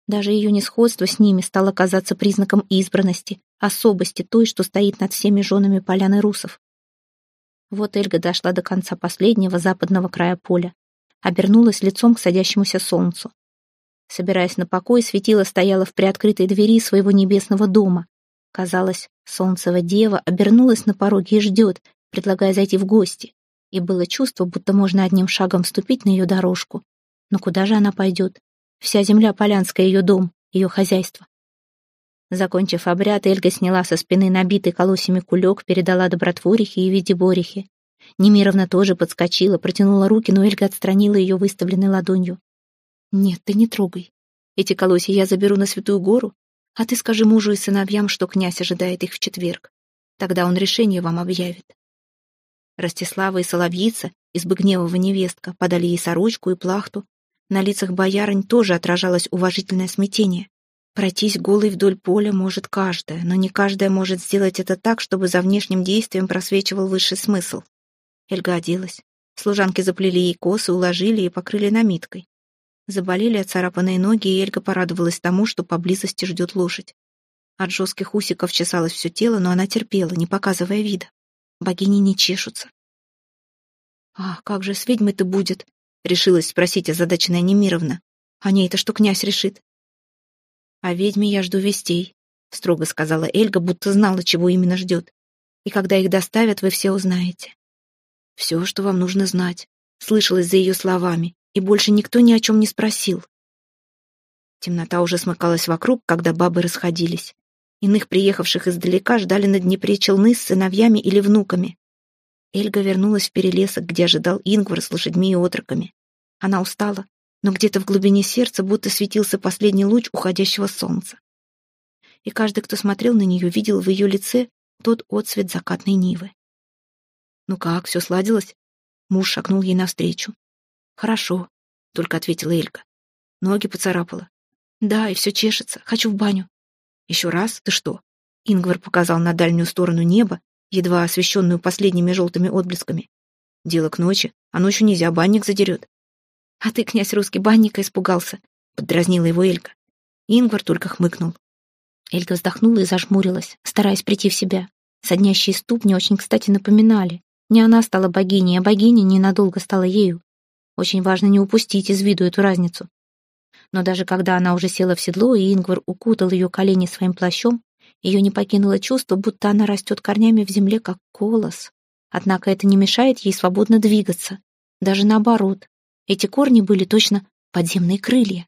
Даже ее несходство с ними стало казаться признаком избранности, особости той, что стоит над всеми женами поляны русов. Вот Эльга дошла до конца последнего западного края поля обернулась лицом к садящемуся солнцу. Собираясь на покой, светило стояла в приоткрытой двери своего небесного дома. Казалось, солнцева дева обернулась на пороге и ждет, предлагая зайти в гости. И было чувство, будто можно одним шагом вступить на ее дорожку. Но куда же она пойдет? Вся земля Полянская ее дом, ее хозяйство. Закончив обряд, Эльга сняла со спины набитый колосьями кулек, передала добротворихе и Видиборихе. Немировна тоже подскочила, протянула руки, но Эльга отстранила ее выставленной ладонью. «Нет, ты не трогай. Эти колосья я заберу на Святую Гору, а ты скажи мужу и сыновьям, что князь ожидает их в четверг. Тогда он решение вам объявит». Ростислава и Соловьица, избыгневого невестка, подали ей сорочку и плахту. На лицах боярынь тоже отражалось уважительное смятение. Пройтись голой вдоль поля может каждая, но не каждая может сделать это так, чтобы за внешним действием просвечивал высший смысл. Эльга оделась. Служанки заплели ей косы, уложили и покрыли намиткой. Заболели оцарапанные ноги, и Эльга порадовалась тому, что поблизости ждет лошадь. От жестких усиков чесалось все тело, но она терпела, не показывая вида. Богини не чешутся. «А как же с ведьмой-то будет?» — решилась спросить озадаченная Немировна. «О ней-то что князь решит?» «О ведьме я жду вестей», — строго сказала Эльга, будто знала, чего именно ждет. «И когда их доставят, вы все узнаете». «Все, что вам нужно знать», — слышалось за ее словами, и больше никто ни о чем не спросил. Темнота уже смыкалась вокруг, когда бабы расходились. Иных приехавших издалека ждали на Днепре челны с сыновьями или внуками. Эльга вернулась в перелесок, где ожидал Ингвар с лошадьми и отроками. Она устала, но где-то в глубине сердца будто светился последний луч уходящего солнца. И каждый, кто смотрел на нее, видел в ее лице тот отсвет закатной нивы. «Ну как, все сладилось?» Муж шагнул ей навстречу. «Хорошо», — только ответила Элька. Ноги поцарапала. «Да, и все чешется. Хочу в баню». «Еще раз? Ты что?» Ингвар показал на дальнюю сторону неба, едва освещенную последними желтыми отблесками. «Дело к ночи, а ночью нельзя, банник задерет». «А ты, князь русский, банника испугался», — поддразнила его Элька. Ингвар только хмыкнул. Элька вздохнула и зажмурилась, стараясь прийти в себя. Соднящие ступни очень кстати напоминали. Не она стала богиней, а богиня ненадолго стала ею. Очень важно не упустить из виду эту разницу но даже когда она уже села в седло, и Ингвар укутал ее колени своим плащом, ее не покинуло чувство, будто она растет корнями в земле, как колос. Однако это не мешает ей свободно двигаться. Даже наоборот. Эти корни были точно подземные крылья.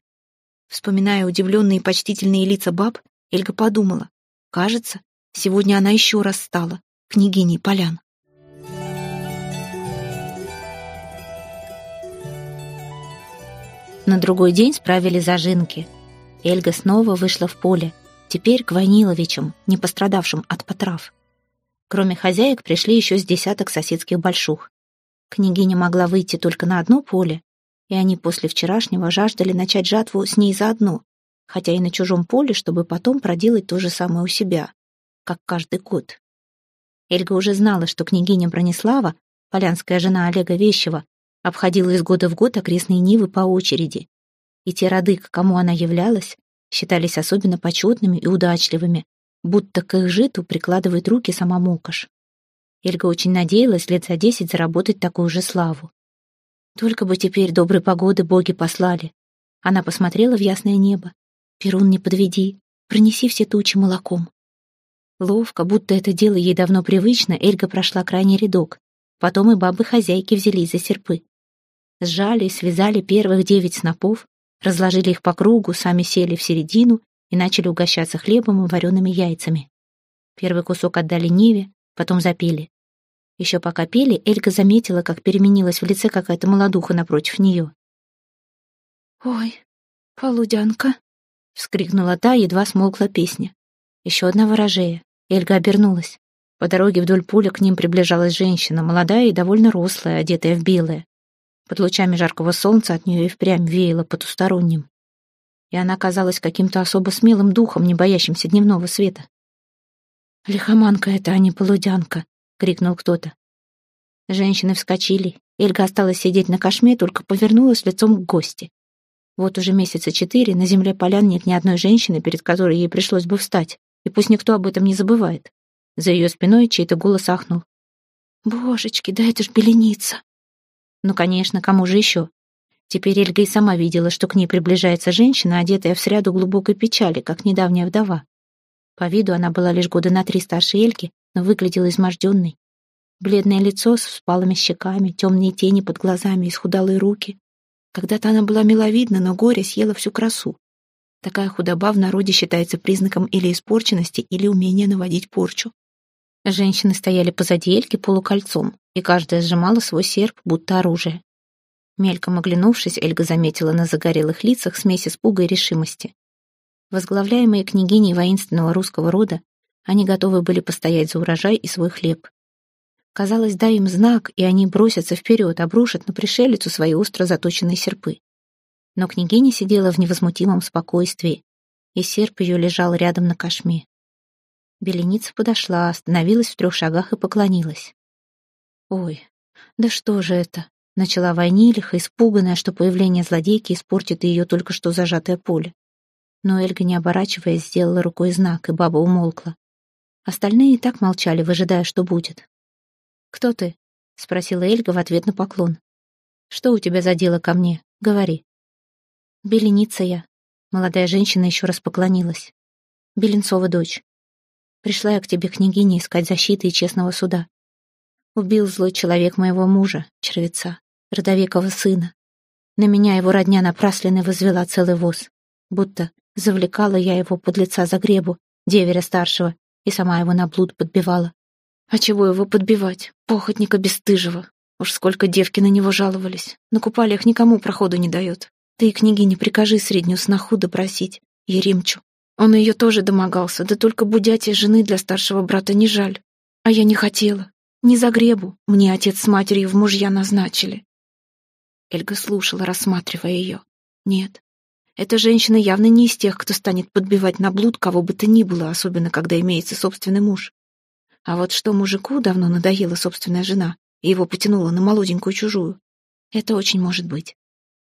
Вспоминая удивленные и почтительные лица баб, Эльга подумала, кажется, сегодня она еще раз стала княгиней полян. На другой день справили зажинки. Эльга снова вышла в поле, теперь к Ваниловичам, не пострадавшим от потрав. Кроме хозяек пришли еще с десяток соседских большух. Княгиня могла выйти только на одно поле, и они после вчерашнего жаждали начать жатву с ней заодно, хотя и на чужом поле, чтобы потом проделать то же самое у себя, как каждый год. Эльга уже знала, что княгиня Бронислава, полянская жена Олега Вещева, обходила из года в год окрестные нивы по очереди. И те роды, к кому она являлась, считались особенно почетными и удачливыми, будто к их житу прикладывает руки сама Мокаш. Эльга очень надеялась лет за десять заработать такую же славу. Только бы теперь доброй погоды боги послали. Она посмотрела в ясное небо. «Перун, не подведи, пронеси все тучи молоком». Ловко, будто это дело ей давно привычно, Эльга прошла крайний рядок. Потом и бабы-хозяйки взялись за серпы. Сжали и связали первых девять снопов, разложили их по кругу, сами сели в середину и начали угощаться хлебом и вареными яйцами. Первый кусок отдали Ниве, потом запели. Еще пока пели, Эльга заметила, как переменилась в лице какая-то молодуха напротив нее. «Ой, полудянка!» — вскрикнула та, едва смолкла песня. Еще одна ворожея. Эльга обернулась. По дороге вдоль поля к ним приближалась женщина, молодая и довольно рослая, одетая в белое. Под лучами жаркого солнца от нее и впрямь веяло потусторонним. И она казалась каким-то особо смелым духом, не боящимся дневного света. «Лихоманка это, а не полудянка!» — крикнул кто-то. Женщины вскочили. Эльга осталась сидеть на кошме, только повернулась лицом к гости. Вот уже месяца четыре на земле полян нет ни одной женщины, перед которой ей пришлось бы встать, и пусть никто об этом не забывает. За ее спиной чей-то голос ахнул. «Божечки, да это ж беленица!» Ну, конечно, кому же еще? Теперь Эльга и сама видела, что к ней приближается женщина, одетая в сряду глубокой печали, как недавняя вдова. По виду она была лишь года на три старше Эльги, но выглядела изможденной. Бледное лицо с вспалыми щеками, темные тени под глазами, исхудалые руки. Когда-то она была миловидна, но горе съела всю красу. Такая худоба в народе считается признаком или испорченности, или умения наводить порчу. Женщины стояли позади Эльки полукольцом, и каждая сжимала свой серп, будто оружие. Мельком оглянувшись, Эльга заметила на загорелых лицах смесь испуга и решимости. Возглавляемые княгиней воинственного русского рода, они готовы были постоять за урожай и свой хлеб. Казалось, дай им знак, и они бросятся вперед, обрушат на пришелицу свои остро заточенные серпы. Но княгиня сидела в невозмутимом спокойствии, и серп ее лежал рядом на кошме. Беленица подошла, остановилась в трех шагах и поклонилась. «Ой, «Да что же это?» — начала Вайнилиха, испуганная, что появление злодейки испортит ее только что зажатое поле. Но Эльга, не оборачиваясь, сделала рукой знак, и баба умолкла. Остальные и так молчали, выжидая, что будет. «Кто ты?» — спросила Эльга в ответ на поклон. «Что у тебя за дело ко мне? Говори». «Беленица я». Молодая женщина еще раз поклонилась. «Беленцова дочь. Пришла я к тебе, княгиня, искать защиты и честного суда. Убил злой человек моего мужа, червеца, родовекого сына. На меня его родня напрасленно возвела целый воз. Будто завлекала я его под лица за гребу, деверя старшего, и сама его на блуд подбивала. А чего его подбивать? Похотника бесстыжего. Уж сколько девки на него жаловались. На купалиях никому проходу не дает. Ты и княгине прикажи среднюю сноху допросить, Еремчу. Он ее тоже домогался, да только будятия жены для старшего брата не жаль. А я не хотела. Не за гребу. Мне отец с матерью в мужья назначили. Эльга слушала, рассматривая ее. Нет, эта женщина явно не из тех, кто станет подбивать на блуд кого бы то ни было, особенно когда имеется собственный муж. А вот что мужику давно надоела собственная жена, и его потянула на молоденькую чужую, это очень может быть.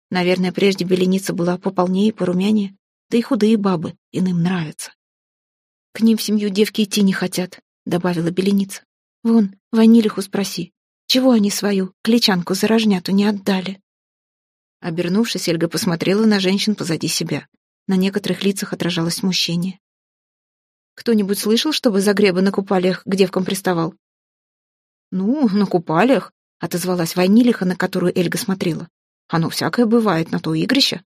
Наверное, прежде беленица была пополнее и порумянее, да и худые бабы иным нравятся. «К ним в семью девки идти не хотят», — добавила беленица. «Вон, Ванилиху спроси, чего они свою кличанку за рожняту не отдали?» Обернувшись, Эльга посмотрела на женщин позади себя. На некоторых лицах отражалось смущение. «Кто-нибудь слышал, чтобы Загреба на купалиях к девкам приставал?» «Ну, на купалиях», — отозвалась Вайнилиха, на которую Эльга смотрела. «Оно всякое бывает, на то игрище».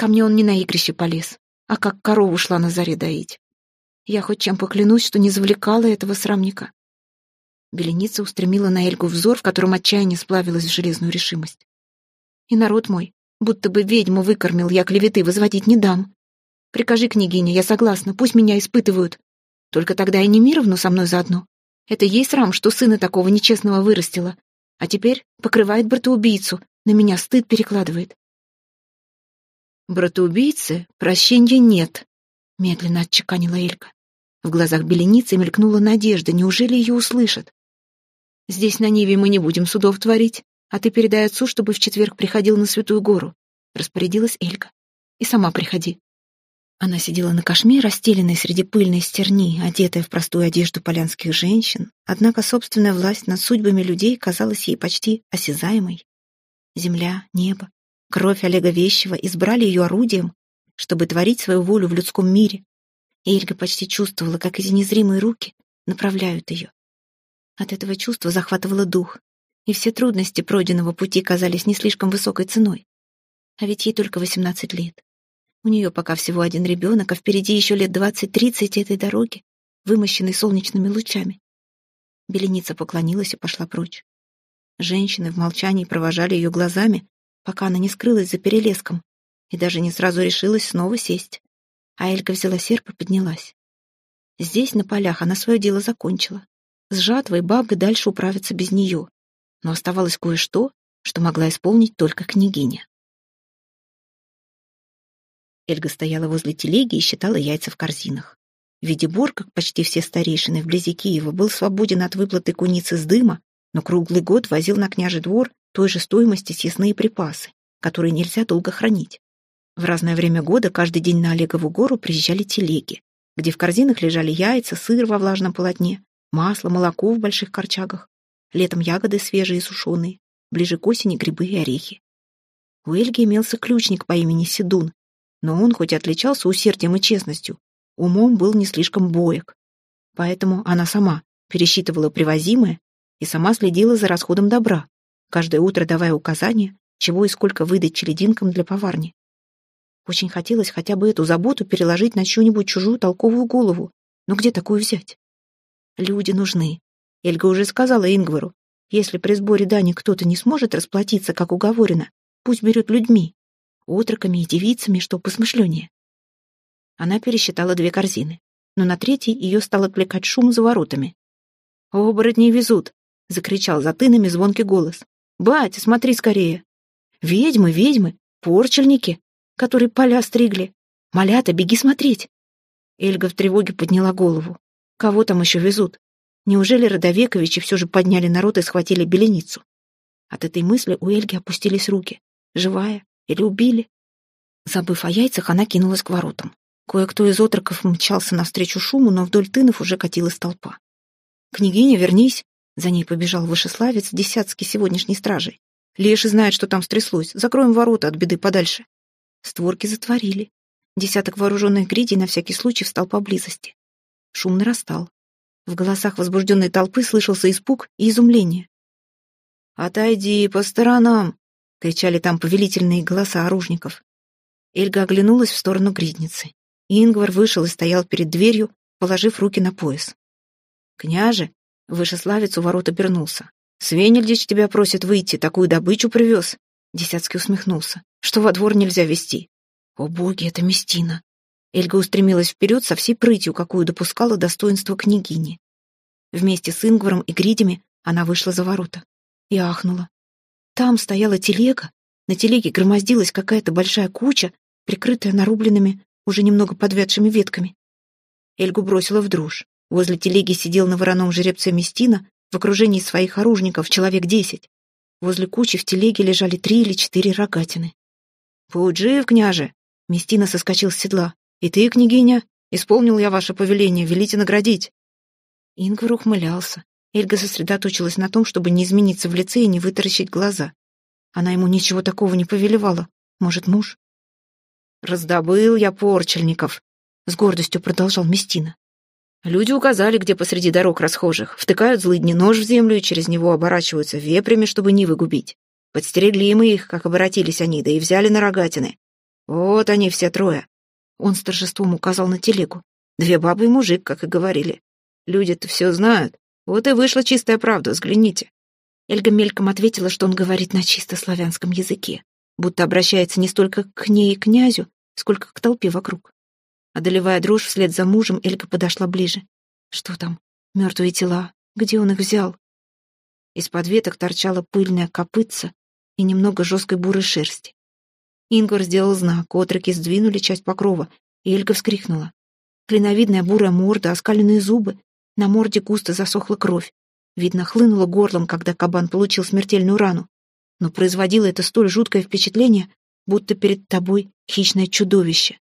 Ко мне он не на игрище полез, а как корову шла на заре доить. Я хоть чем поклянусь, что не завлекала этого срамника. Беленица устремила на Эльгу взор, в котором отчаяние сплавилось в железную решимость. И народ мой, будто бы ведьму выкормил, я клеветы возводить не дам. Прикажи, княгиня, я согласна, пусть меня испытывают. Только тогда и не Немировну со мной заодно. Это ей срам, что сына такого нечестного вырастила. А теперь покрывает братоубийцу, на меня стыд перекладывает. «Братоубийцы прощения нет», — медленно отчеканила Элька. В глазах беленицы мелькнула надежда, неужели ее услышат? «Здесь на Ниве мы не будем судов творить, а ты передай отцу, чтобы в четверг приходил на Святую Гору», — распорядилась Элька. «И сама приходи». Она сидела на кошме, расстеленной среди пыльной стерни, одетая в простую одежду полянских женщин, однако собственная власть над судьбами людей казалась ей почти осязаемой. Земля, небо, кровь Олега Вещева избрали ее орудием, чтобы творить свою волю в людском мире, и Эльга почти чувствовала, как эти незримые руки направляют ее. От этого чувства захватывало дух, и все трудности пройденного пути казались не слишком высокой ценой. А ведь ей только 18 лет. У нее пока всего один ребенок, а впереди еще лет 20-30 этой дороги, вымощенной солнечными лучами. Беленица поклонилась и пошла прочь. Женщины в молчании провожали ее глазами, пока она не скрылась за перелеском, и даже не сразу решилась снова сесть. А Элька взяла серп и поднялась. Здесь, на полях, она свое дело закончила. С жатвой бабы дальше управятся без нее но оставалось кое-что, что могла исполнить только княгиня. Эльга стояла возле телеги и считала яйца в корзинах. Видибор, как почти все старейшины вблизи Киева, был свободен от выплаты куницы с дыма, но круглый год возил на княжий двор той же стоимости съестные припасы, которые нельзя долго хранить. В разное время года каждый день на Олегову гору приезжали телеги, где в корзинах лежали яйца, сыр во влажном полотне, масло, молоко в больших корчагах, Летом ягоды свежие и сушеные, ближе к осени грибы и орехи. У Эльги имелся ключник по имени Седун, но он, хоть и отличался усердием и честностью, умом был не слишком боек. Поэтому она сама пересчитывала привозимое и сама следила за расходом добра, каждое утро давая указания, чего и сколько выдать челединкам для поварни. Очень хотелось хотя бы эту заботу переложить на чью-нибудь чужую толковую голову, но где такую взять? Люди нужны, Эльга уже сказала Ингвару, если при сборе дани кто-то не сможет расплатиться, как уговорено, пусть берет людьми, отроками и девицами, что посмышленнее. Она пересчитала две корзины, но на третьей ее стал отвлекать шум за воротами. «Оборотни везут!» — закричал за тынами звонкий голос. «Батя, смотри скорее!» «Ведьмы, ведьмы, порчельники, которые поля стригли! Малята, беги смотреть!» Эльга в тревоге подняла голову. «Кого там еще везут?» Неужели Родовековичи все же подняли народ и схватили беленицу? От этой мысли у Эльги опустились руки. Живая? Или убили? Забыв о яйцах, она кинулась к воротам. Кое-кто из отроков мчался навстречу шуму, но вдоль тынов уже катилась толпа. «Княгиня, вернись!» За ней побежал вышеславец, десятский сегодняшней стражей. «Леший знает, что там стряслось. Закроем ворота от беды подальше». Створки затворили. Десяток вооруженных гридей на всякий случай встал поблизости. Шум нарастал. В голосах возбужденной толпы слышался испуг и изумление. «Отойди по сторонам!» — кричали там повелительные голоса оружников. Эльга оглянулась в сторону гридницы. Ингвар вышел и стоял перед дверью, положив руки на пояс. «Княже!» — вышеславец у ворот обернулся. «Свенельдич тебя просит выйти, такую добычу привез!» Десятский усмехнулся. «Что во двор нельзя вести?» «О боги, это Местина!» Эльга устремилась вперед со всей прытью, какую допускала достоинство княгини. Вместе с Ингваром и Гридями она вышла за ворота. И ахнула. Там стояла телега, на телеге громоздилась какая-то большая куча, прикрытая нарубленными уже немного подвядшими ветками. Эльгу бросила в дрожь. Возле телеги сидел на вороном жеребце Местина в окружении своих оружников человек десять. Возле кучи в телеге лежали три или четыре рогатины. «Будь жив, княже!» Местина соскочил с седла. «И ты, княгиня, исполнил я ваше повеление, велите наградить!» Ингвар ухмылялся. Эльга сосредоточилась на том, чтобы не измениться в лице и не вытаращить глаза. Она ему ничего такого не повелевала. Может, муж? «Раздобыл я порчельников», — с гордостью продолжал Местина. Люди указали, где посреди дорог расхожих, втыкают злыдни нож в землю и через него оборачиваются вепрями, чтобы не выгубить. Подстерегли мы их, как обратились они, да и взяли на рогатины. Вот они все трое. Он с торжеством указал на телегу. Две бабы и мужик, как и говорили. Люди-то все знают. Вот и вышла чистая правда, взгляните. Эльга мельком ответила, что он говорит на чисто славянском языке будто обращается не столько к ней и князю, сколько к толпе вокруг. Одолевая дрожь вслед за мужем, Эльга подошла ближе. Что там? Мертвые тела. Где он их взял? Из-под веток торчала пыльная копытца и немного жесткой бурой шерсти. Ингвар сделал знак, отроки сдвинули часть покрова, и Эльга вскрикнула. Клиновидная бурая морда, оскаленные зубы, на морде густо засохла кровь. Видно, хлынула горлом, когда кабан получил смертельную рану но производило это столь жуткое впечатление, будто перед тобой хищное чудовище.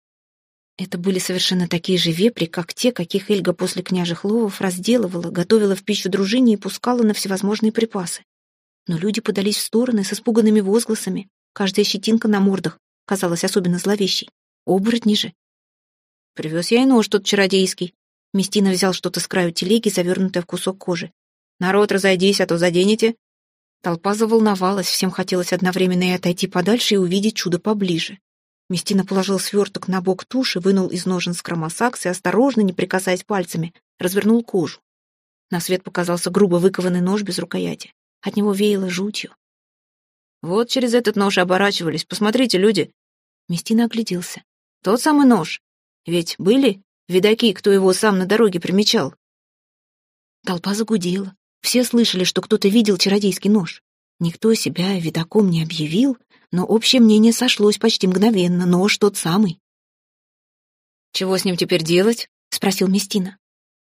Это были совершенно такие же вепри, как те, каких Эльга после княжих ловов разделывала, готовила в пищу дружине и пускала на всевозможные припасы. Но люди подались в стороны с испуганными возгласами. Каждая щетинка на мордах казалась особенно зловещей. Оборотни же. Привез я и нож тот чародейский. Местина взял что-то с краю телеги, завернутое в кусок кожи. «Народ, разойдись, а то заденете». Толпа заволновалась, всем хотелось одновременно и отойти подальше и увидеть чудо поближе. Местина положил сверток на бок туши, вынул из ножен скромосакс и, осторожно, не прикасаясь пальцами, развернул кожу. На свет показался грубо выкованный нож без рукояти. От него веяло жутью. «Вот через этот нож оборачивались. Посмотрите, люди!» Местина огляделся. «Тот самый нож. Ведь были видаки, кто его сам на дороге примечал?» Толпа загудела. Все слышали, что кто-то видел чародейский нож. Никто себя видаком не объявил, но общее мнение сошлось почти мгновенно. Нож тот самый. «Чего с ним теперь делать?» — спросил Местина.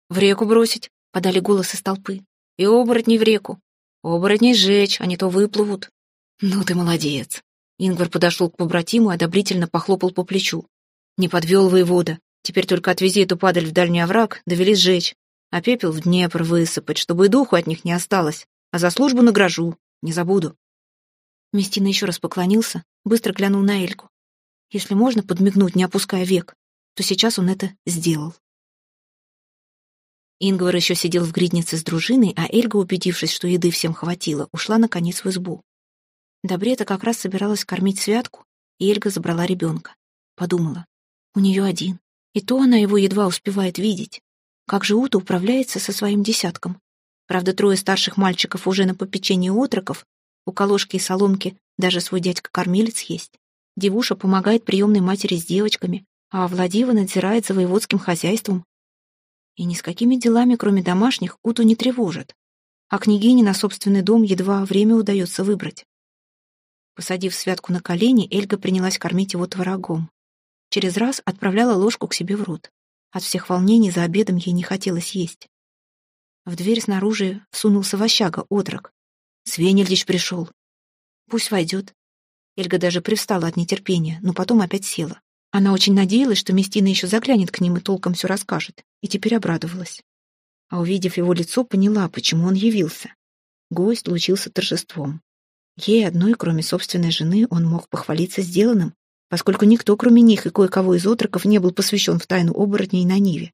«В реку бросить», — подали голос из толпы. «И оборотней в реку. Оборотней сжечь, они то выплывут». «Ну ты молодец». Ингвар подошел к побратиму и одобрительно похлопал по плечу. «Не подвел воевода. Теперь только отвези эту падаль в дальний овраг, довели сжечь а пепел в Днепр высыпать, чтобы и духу от них не осталось, а за службу награжу, не забуду». Местина еще раз поклонился, быстро глянул на Эльку. Если можно подмигнуть, не опуская век, то сейчас он это сделал. Ингвар еще сидел в гриднице с дружиной, а Эльга, убедившись, что еды всем хватило, ушла, наконец, в избу. Добрета как раз собиралась кормить святку, и Эльга забрала ребенка. Подумала, у нее один, и то она его едва успевает видеть. Как же Ута управляется со своим десятком? Правда, трое старших мальчиков уже на попечении отроков, у Колошки и Соломки даже свой дядька-кормилец есть. Девуша помогает приемной матери с девочками, а Владива надзирает за воеводским хозяйством. И ни с какими делами, кроме домашних, Уту не тревожит. А княгине на собственный дом едва время удается выбрать. Посадив святку на колени, Эльга принялась кормить его творогом. Через раз отправляла ложку к себе в рот. От всех волнений за обедом ей не хотелось есть. В дверь снаружи сунулся вощага, отрок. Свенельдич пришел. Пусть войдет. Эльга даже привстала от нетерпения, но потом опять села. Она очень надеялась, что Местина еще заглянет к ним и толком все расскажет, и теперь обрадовалась. А увидев его лицо, поняла, почему он явился. Гость лучился торжеством. Ей одной, кроме собственной жены, он мог похвалиться сделанным, поскольку никто, кроме них и кое-кого из отроков, не был посвящен в тайну оборотней на Ниве.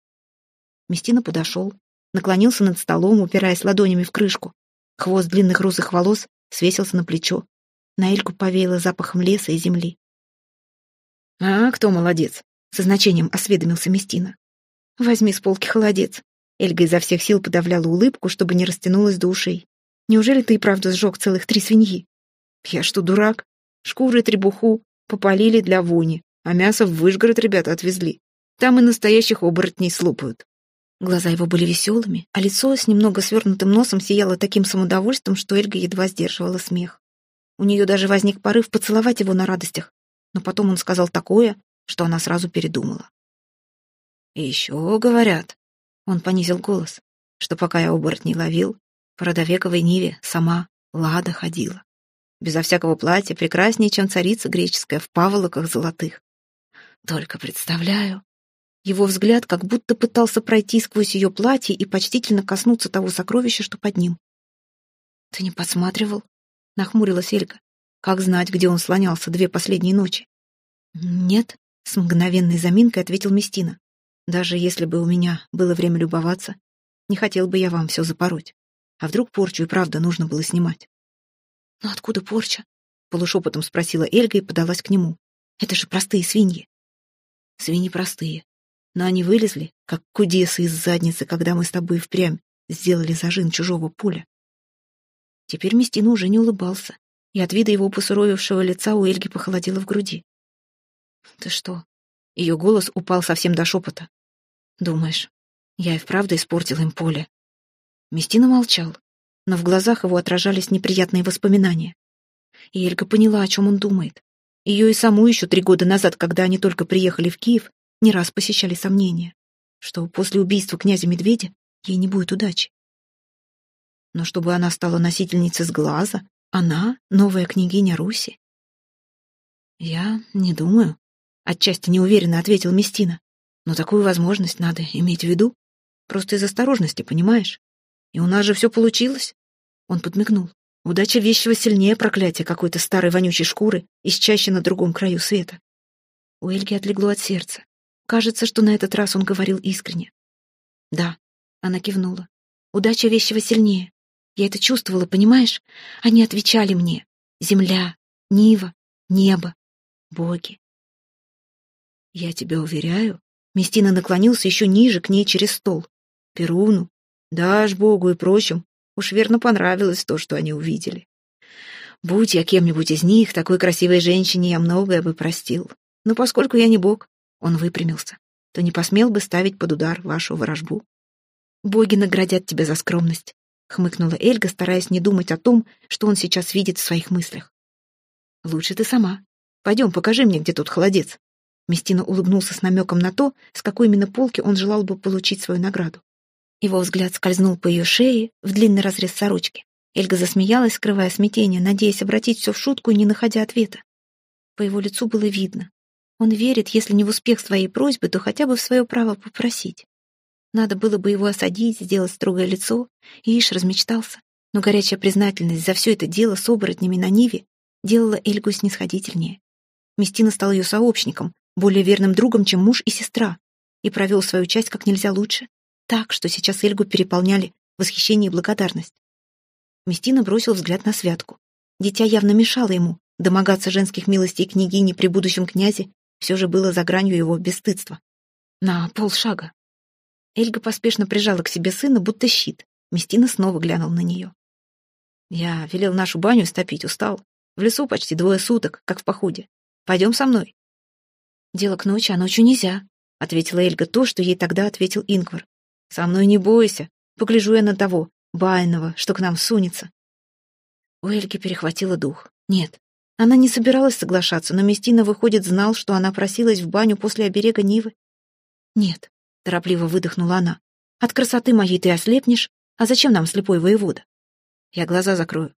Местина подошел, наклонился над столом, упираясь ладонями в крышку. Хвост длинных русых волос свесился на плечо. На Эльку повеяло запахом леса и земли. «А кто молодец?» — со значением осведомился Местина. «Возьми с полки холодец». Эльга изо всех сил подавляла улыбку, чтобы не растянулась до ушей. «Неужели ты и правда сжег целых три свиньи?» «Я что, дурак? Шкуры требуху попалили для вони, а мясо в Выжгород ребята отвезли. Там и настоящих оборотней слопают». Глаза его были веселыми, а лицо с немного свернутым носом сияло таким самодовольством, что Эльга едва сдерживала смех. У нее даже возник порыв поцеловать его на радостях, но потом он сказал такое, что она сразу передумала. «И еще говорят», — он понизил голос, что пока я оборотней ловил, по родовековой Ниве сама Лада ходила. Безо всякого платья, прекраснее, чем царица греческая в паволоках золотых. Только представляю. Его взгляд как будто пытался пройти сквозь ее платье и почтительно коснуться того сокровища, что под ним. «Ты не подсматривал?» — нахмурилась Элька. Как знать, где он слонялся две последние ночи? Нет, с мгновенной заминкой ответил Местина. Даже если бы у меня было время любоваться, не хотел бы я вам все запороть. А вдруг порчу и правда нужно было снимать? «Но откуда порча?» — полушепотом спросила Эльга и подалась к нему. «Это же простые свиньи». «Свиньи простые. Но они вылезли, как кудесы из задницы, когда мы с тобой впрямь сделали зажим чужого поля». Теперь Местина уже не улыбался, и от вида его посуровевшего лица у Эльги похолодело в груди. «Ты что?» Ее голос упал совсем до шепота. «Думаешь, я и вправду испортил им поле?» Местина молчал, но в глазах его отражались неприятные воспоминания. И Эльга поняла, о чем он думает. Ее и саму еще три года назад, когда они только приехали в Киев, не раз посещали сомнения, что после убийства князя Медведя ей не будет удачи. Но чтобы она стала носительницей с глаза, она — новая княгиня Руси? Я не думаю, — отчасти неуверенно ответил Местина. Но такую возможность надо иметь в виду. Просто из осторожности, понимаешь? И у нас же все получилось. Он подмигнул. Удача вещего сильнее проклятия какой-то старой вонючей шкуры, исчаще на другом краю света. У Эльги отлегло от сердца. Кажется, что на этот раз он говорил искренне. «Да», — она кивнула. «Удача вещего сильнее. Я это чувствовала, понимаешь? Они отвечали мне. Земля, Нива, небо, боги. Я тебя уверяю, Местина наклонился еще ниже к ней через стол. Перуну, дашь Богу и прочим, уж верно понравилось то, что они увидели. Будь я кем-нибудь из них, такой красивой женщине я многое бы простил. Но поскольку я не бог, он выпрямился, то не посмел бы ставить под удар вашу ворожбу. Боги наградят тебя за скромность. — хмыкнула Эльга, стараясь не думать о том, что он сейчас видит в своих мыслях. «Лучше ты сама. Пойдем, покажи мне, где тут холодец». Местина улыбнулся с намеком на то, с какой именно полки он желал бы получить свою награду. Его взгляд скользнул по ее шее в длинный разрез сорочки. Эльга засмеялась, скрывая смятение, надеясь обратить все в шутку не находя ответа. По его лицу было видно. Он верит, если не в успех своей просьбы, то хотя бы в свое право попросить. Надо было бы его осадить, сделать строгое лицо, и Иш размечтался. Но горячая признательность за все это дело с оборотнями на Ниве делала Эльгу снисходительнее. Местина стал ее сообщником, более верным другом, чем муж и сестра, и провел свою часть как нельзя лучше, так, что сейчас Эльгу переполняли восхищение и благодарность. Местина бросил взгляд на святку. Дитя явно мешало ему, домогаться женских милостей княгини при будущем князе все же было за гранью его бесстыдства. На полшага. Эльга поспешно прижала к себе сына, будто щит. Местина снова глянул на нее. «Я велел нашу баню стопить, устал. В лесу почти двое суток, как в походе. Пойдем со мной». «Дело к ночи, а ночью нельзя», — ответила Эльга то, что ей тогда ответил Ингвар. «Со мной не бойся. Погляжу я на того, байного, что к нам сунется». У Эльги перехватило дух. Нет, она не собиралась соглашаться, но Местина, выходит, знал, что она просилась в баню после оберега Нивы. Нет, торопливо выдохнула она. От красоты моей ты ослепнешь, А зачем нам слепой воевода? Я глаза закрою.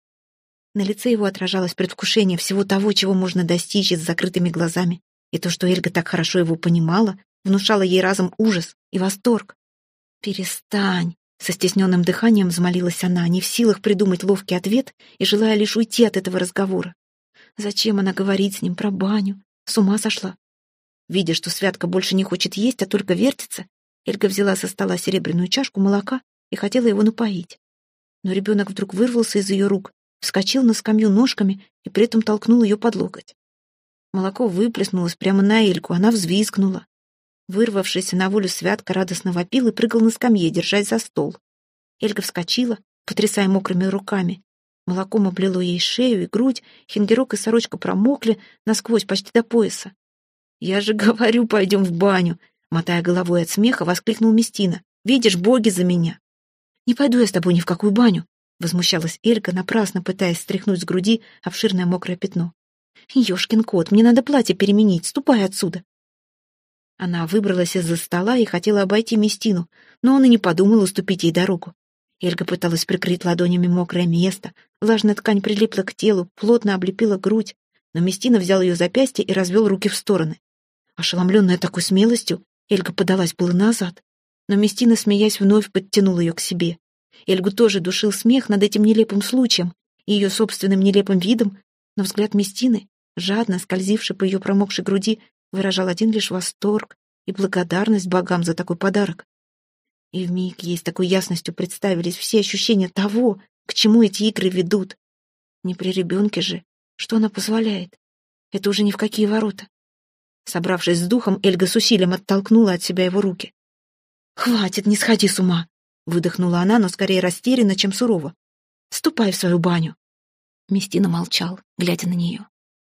На лице его отражалось предвкушение всего того, чего можно достичь с закрытыми глазами, и то, что Эльга так хорошо его понимала, внушало ей разом ужас и восторг. «Перестань!» — со стесненным дыханием взмолилась она, не в силах придумать ловкий ответ и желая лишь уйти от этого разговора. Зачем она говорит с ним про баню? С ума сошла. Видя, что Святка больше не хочет есть, а только вертится, Эльга взяла со стола серебряную чашку молока и хотела его напоить. Но ребенок вдруг вырвался из ее рук, вскочил на скамью ножками и при этом толкнул ее под локоть. Молоко выплеснулось прямо на Эльку, она взвизгнула. Вырвавшийся на волю Святка радостно вопил и прыгал на скамье, держась за стол. Эльга вскочила, потрясая мокрыми руками. Молоком облило ей шею и грудь, хингерок и сорочка промокли насквозь почти до пояса. «Я же говорю, пойдем в баню!» Мотая головой от смеха, воскликнул Местина. «Видишь, боги за меня!» «Не пойду я с тобой ни в какую баню!» Возмущалась Элька, напрасно пытаясь стряхнуть с груди обширное мокрое пятно. «Ёшкин кот, мне надо платье переменить, ступай отсюда!» Она выбралась из-за стола и хотела обойти Местину, но он и не подумал уступить ей дорогу. Эльга пыталась прикрыть ладонями мокрое место, влажная ткань прилипла к телу, плотно облепила грудь, но Местина взял ее запястье и развел руки в стороны. Ошеломленная такой смелостью, Эльга подалась было назад, но Местина, смеясь, вновь подтянул ее к себе. Эльгу тоже душил смех над этим нелепым случаем и ее собственным нелепым видом, но взгляд Местины, жадно скользивший по ее промокшей груди, выражал один лишь восторг и благодарность богам за такой подарок. И вмиг ей с такой ясностью представились все ощущения того, к чему эти игры ведут. Не при ребенке же. Что она позволяет? Это уже ни в какие ворота. Собравшись с духом, Эльга с усилием оттолкнула от себя его руки. «Хватит, не сходи с ума!» — выдохнула она, но скорее растерянно, чем сурово. «Ступай в свою баню!» Местина молчал, глядя на нее.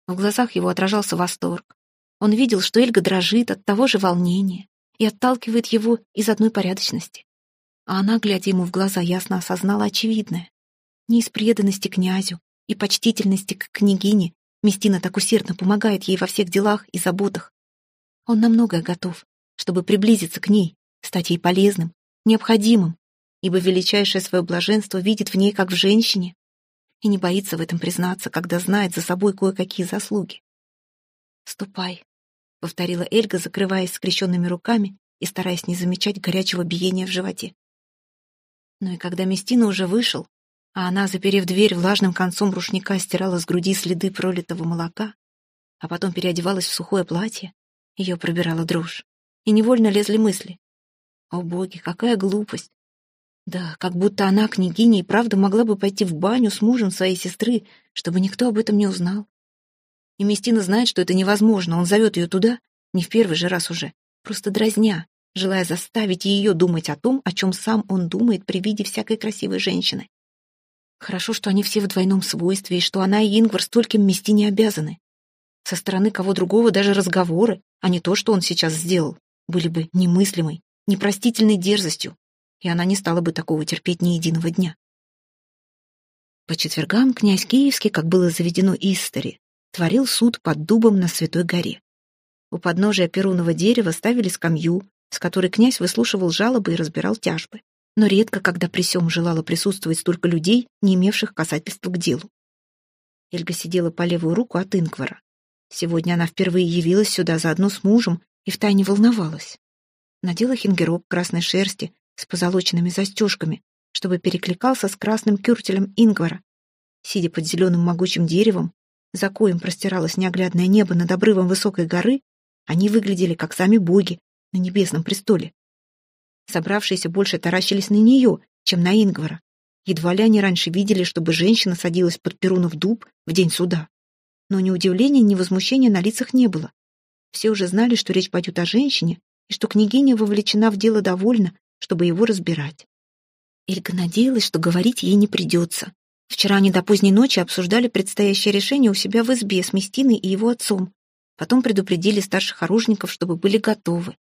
В глазах его отражался восторг. Он видел, что Эльга дрожит от того же волнения и отталкивает его из одной порядочности. А она, глядя ему в глаза, ясно осознала очевидное. Не из преданности князю и почтительности к княгине Местина так усердно помогает ей во всех делах и заботах. Он на многое готов, чтобы приблизиться к ней, стать ей полезным, необходимым, ибо величайшее свое блаженство видит в ней как в женщине и не боится в этом признаться, когда знает за собой кое-какие заслуги. «Ступай», — повторила Эльга, закрываясь скрещенными руками и стараясь не замечать горячего биения в животе. Но и когда Местина уже вышел, а она, заперев дверь влажным концом рушника, стирала с груди следы пролитого молока, а потом переодевалась в сухое платье, ее пробирала дрожь, и невольно лезли мысли. О боги, какая глупость! Да, как будто она, княгиня, и правда могла бы пойти в баню с мужем своей сестры, чтобы никто об этом не узнал. И Местина знает, что это невозможно, он зовет ее туда, не в первый же раз уже, просто дразня, желая заставить ее думать о том, о чем сам он думает при виде всякой красивой женщины. Хорошо, что они все в двойном свойстве, и что она и Ингвар стольким мести не обязаны. Со стороны кого другого даже разговоры, а не то, что он сейчас сделал, были бы немыслимой, непростительной дерзостью, и она не стала бы такого терпеть ни единого дня. По четвергам князь Киевский, как было заведено Истори, творил суд под дубом на Святой горе. У подножия перуного дерева ставили скамью, с которой князь выслушивал жалобы и разбирал тяжбы но редко, когда при сём желало присутствовать столько людей, не имевших касательства к делу. Эльга сидела по левую руку от Ингвара. Сегодня она впервые явилась сюда заодно с мужем и втайне волновалась. Надела хингерок красной шерсти с позолоченными застежками, чтобы перекликался с красным кюртелем Ингвара. Сидя под зеленым могучим деревом, за коем простиралось неоглядное небо над обрывом высокой горы, они выглядели как сами боги на небесном престоле. Собравшиеся больше таращились на нее, чем на Ингвара. Едва ли они раньше видели, чтобы женщина садилась под Перунов дуб в день суда. Но ни удивления, ни возмущения на лицах не было. Все уже знали, что речь пойдет о женщине, и что княгиня вовлечена в дело довольно, чтобы его разбирать. Эльга надеялась, что говорить ей не придется. Вчера они до поздней ночи обсуждали предстоящее решение у себя в избе с Местиной и его отцом. Потом предупредили старших оружников, чтобы были готовы.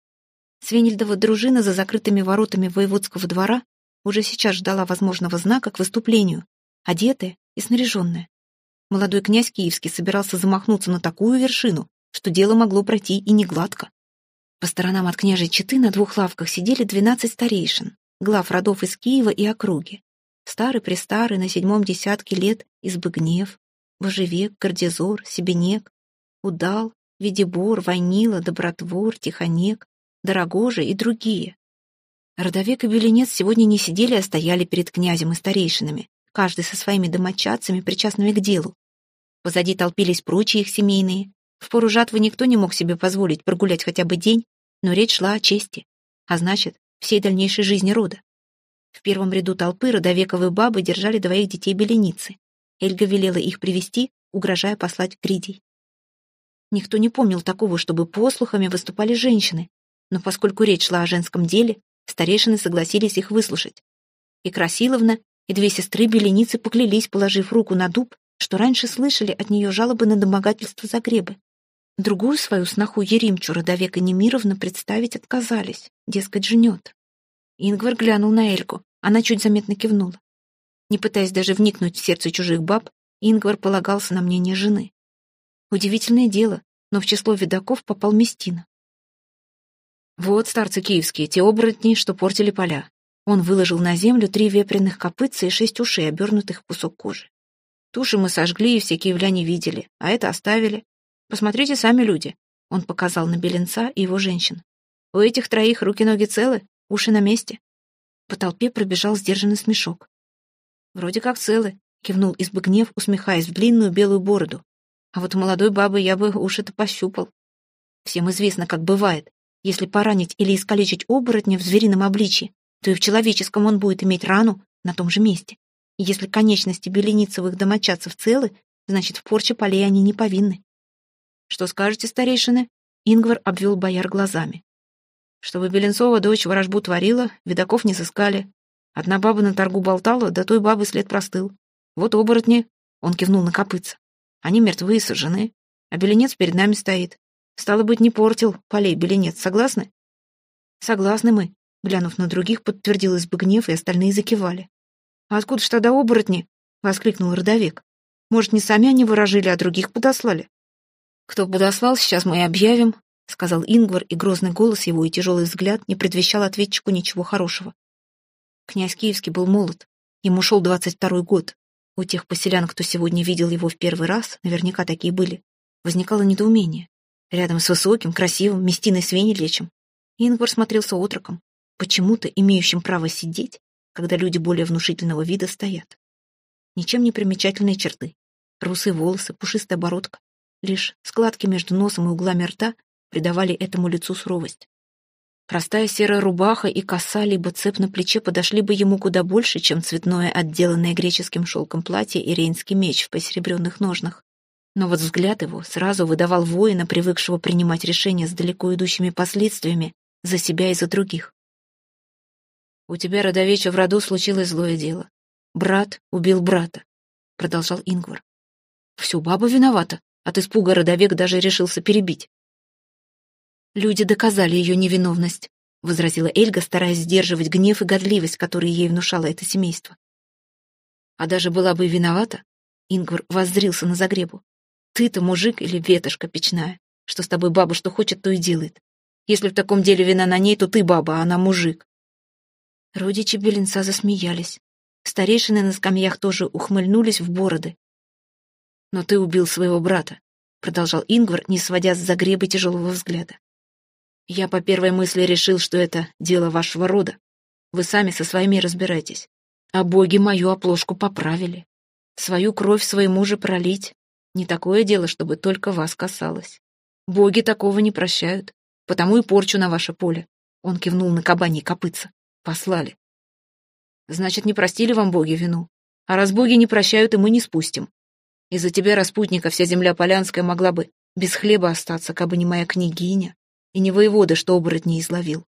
Свенельдова дружина за закрытыми воротами воеводского двора уже сейчас ждала возможного знака к выступлению, одетая и снаряженная. Молодой князь Киевский собирался замахнуться на такую вершину, что дело могло пройти и не гладко. По сторонам от княжей Читы на двух лавках сидели двенадцать старейшин, глав родов из Киева и округи. Старый-престарый на седьмом десятке лет Избыгнев, Божевек, Гордезор, Себенек, Удал, Видибор, Войнила, Добротвор, Тихонек, Дорогожа и другие. Родовек и Беленец сегодня не сидели, а стояли перед князем и старейшинами, каждый со своими домочадцами, причастными к делу. Позади толпились прочие их семейные. В пору жатвы никто не мог себе позволить прогулять хотя бы день, но речь шла о чести, а значит, всей дальнейшей жизни рода. В первом ряду толпы родовековые бабы держали двоих детей беленицы. Эльга велела их привести, угрожая послать гридей. Никто не помнил такого, чтобы послухами выступали женщины, но поскольку речь шла о женском деле, старейшины согласились их выслушать. И Красиловна, и две сестры беленицы поклялись, положив руку на дуб, что раньше слышали от нее жалобы на домогательство Загребы. Другую свою сноху Еримчу Родовека Немировна представить отказались, дескать, жнет. Ингвар глянул на Эльку, она чуть заметно кивнула. Не пытаясь даже вникнуть в сердце чужих баб, Ингвар полагался на мнение жены. Удивительное дело, но в число видаков попал Местина. Вот старцы киевские, те оборотни, что портили поля. Он выложил на землю три вепряных копытца и шесть ушей, обернутых в кусок кожи. Туши мы сожгли, и все киевляне видели, а это оставили. Посмотрите сами, люди. Он показал на Беленца и его женщин. У этих троих руки-ноги целы, уши на месте. По толпе пробежал сдержанный смешок. «Вроде как целы», — кивнул Избыгнев, усмехаясь в длинную белую бороду. «А вот молодой бабы я бы уши-то пощупал. Всем известно, как бывает. Если поранить или искалечить оборотня в зверином обличье, то и в человеческом он будет иметь рану на том же месте. И если конечности беленицевых домочадцев целы, значит, в порче полей они не повинны. «Что скажете, старейшины?» Ингвар обвел бояр глазами. Чтобы Беленцова дочь ворожбу творила, видаков не сыскали. Одна баба на торгу болтала, до той бабы след простыл. Вот оборотни, он кивнул на копытца. Они мертвые, сожжены, а беленец перед нами стоит. Стало быть, не портил полей беленец, согласны? Согласны мы, глянув на других, подтвердилась бы гнев, и остальные закивали. «А откуда ж тогда оборотни?» — воскликнул родовик. «Может, не сами они ворожили, а других подослали?» «Кто подослал, сейчас мы и объявим», — сказал Ингвар, и грозный голос его и тяжелый взгляд не предвещал ответчику ничего хорошего. Князь Киевский был молод, ему шел двадцать второй год. У тех поселян, кто сегодня видел его в первый раз, наверняка такие были, возникало недоумение. Рядом с высоким, красивым, Местиной Свенелечем Ингвар смотрелся отроком, почему-то имеющим право сидеть, когда люди более внушительного вида стоят. Ничем не примечательные черты. Русые волосы, пушистая бородка, Лишь складки между носом и углами рта придавали этому лицу суровость. Простая серая рубаха и коса либо цеп на плече подошли бы ему куда больше, чем цветное, отделанное греческим шелком платье и рейнский меч в посеребренных ножнах. Но вот взгляд его сразу выдавал воина, привыкшего принимать решения с далеко идущими последствиями за себя и за других. «У тебя, родовеча, в роду случилось злое дело. Брат убил брата», — продолжал Ингвар. «Все, баба виновата», от испуга родовек даже решился перебить. «Люди доказали ее невиновность», — возразила Эльга, стараясь сдерживать гнев и годливость, которые ей внушало это семейство. «А даже была бы виновата?» Ингвар воззрился на Загребу. «Ты-то мужик или ветошка печная? Что с тобой баба что хочет, то и делает. Если в таком деле вина на ней, то ты баба, а она мужик». Родичи Беленца засмеялись. Старейшины на скамьях тоже ухмыльнулись в бороды. «Но ты убил своего брата», — продолжал Ингвар, не сводя с загреба тяжелого взгляда. «Я по первой мысли решил, что это дело вашего рода. Вы сами со своими разбирайтесь. А боги мою оплошку поправили. Свою кровь своему же пролить — не такое дело, чтобы только вас касалось. Боги такого не прощают, потому и порчу на ваше поле». Он кивнул на кабани копытца. «Послали». «Значит, не простили вам боги вину? А раз боги не прощают, и мы не спустим. Из-за тебя, распутника, вся земля Полянская могла бы без хлеба остаться, кабы не моя княгиня и не воевода, что оборотней изловил.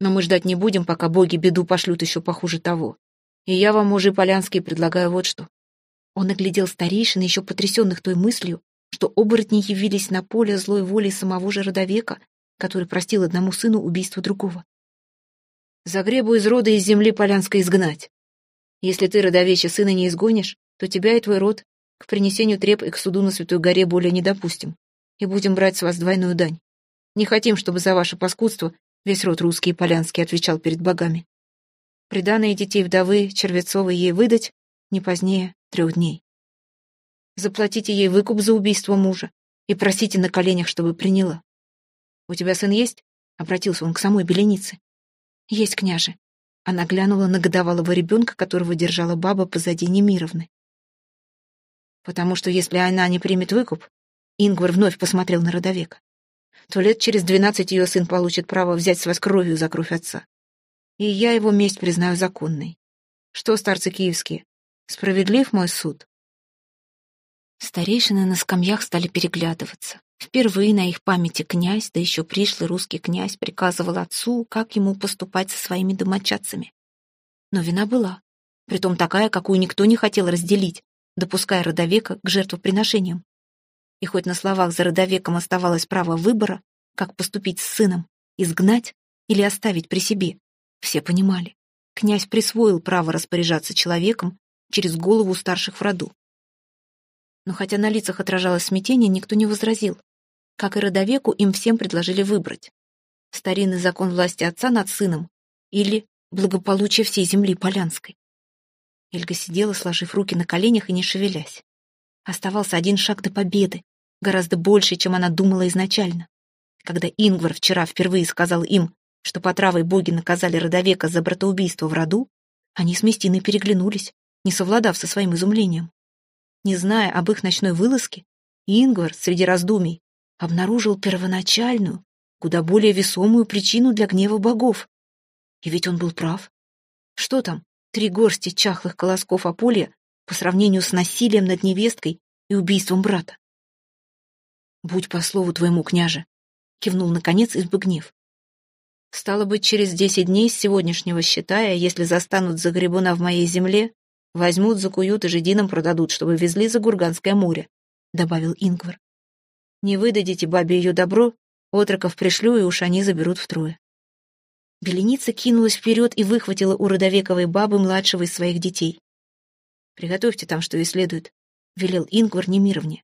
Но мы ждать не будем, пока боги беду пошлют еще похуже того. И я вам, мужи Полянские, предлагаю вот что. Он оглядел старейшин, еще потрясенных той мыслью, что оборотни явились на поле злой воли самого же родовека, который простил одному сыну убийство другого. Загребу из рода из земли Полянской изгнать. Если ты, родовече, сына не изгонишь, то тебя и твой род к принесению треп и к суду на Святой горе более не допустим, и будем брать с вас двойную дань. Не хотим, чтобы за ваше паскудство весь род русский и полянский отвечал перед богами. Приданные детей вдовы Червецовой ей выдать не позднее трех дней. Заплатите ей выкуп за убийство мужа и просите на коленях, чтобы приняла. «У тебя сын есть?» — обратился он к самой беленице. «Есть, княже». Она глянула на годовалого ребенка, которого держала баба позади Немировны. «Потому что если она не примет выкуп...» Ингвар вновь посмотрел на родовека. «То лет через двенадцать ее сын получит право взять с вас кровью за кровь отца. И я его месть признаю законной. Что, старцы киевские, справедлив мой суд?» Старейшины на скамьях стали переглядываться. Впервые на их памяти князь, да еще пришлый русский князь, приказывал отцу, как ему поступать со своими домочадцами. Но вина была, притом такая, какую никто не хотел разделить, допуская родовека к жертвоприношениям. И хоть на словах за родовеком оставалось право выбора, как поступить с сыном, изгнать или оставить при себе, все понимали. Князь присвоил право распоряжаться человеком через голову старших в роду. Но хотя на лицах отражалось смятение, никто не возразил. Как и родовеку, им всем предложили выбрать. Старинный закон власти отца над сыном или благополучие всей земли Полянской. Эльга сидела, сложив руки на коленях и не шевелясь. Оставался один шаг до победы, гораздо больше, чем она думала изначально. Когда Ингвар вчера впервые сказал им, что по травой боги наказали родовека за братоубийство в роду, они с Местиной переглянулись, не совладав со своим изумлением. Не зная об их ночной вылазке, Ингвар среди раздумий обнаружил первоначальную, куда более весомую причину для гнева богов. И ведь он был прав. Что там, три горсти чахлых колосков Аполья по сравнению с насилием над невесткой и убийством брата? «Будь по слову твоему, княже», — кивнул наконец Избыгнев. «Стало быть, через десять дней с сегодняшнего считая, если застанут Загребуна в моей земле, Возьмут, закуют и жидинам продадут, чтобы везли за Гурганское море», — добавил Ингвар. «Не выдадите бабе ее добро, отроков пришлю, и уж они заберут втрое». Беленица кинулась вперед и выхватила у родовековой бабы младшего из своих детей. «Приготовьте там, что и следует», — велел Ингвар Немировне.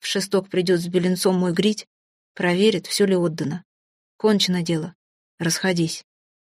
«В шесток придет с беленцом мой грить, проверит, все ли отдано. Кончено дело. Расходись».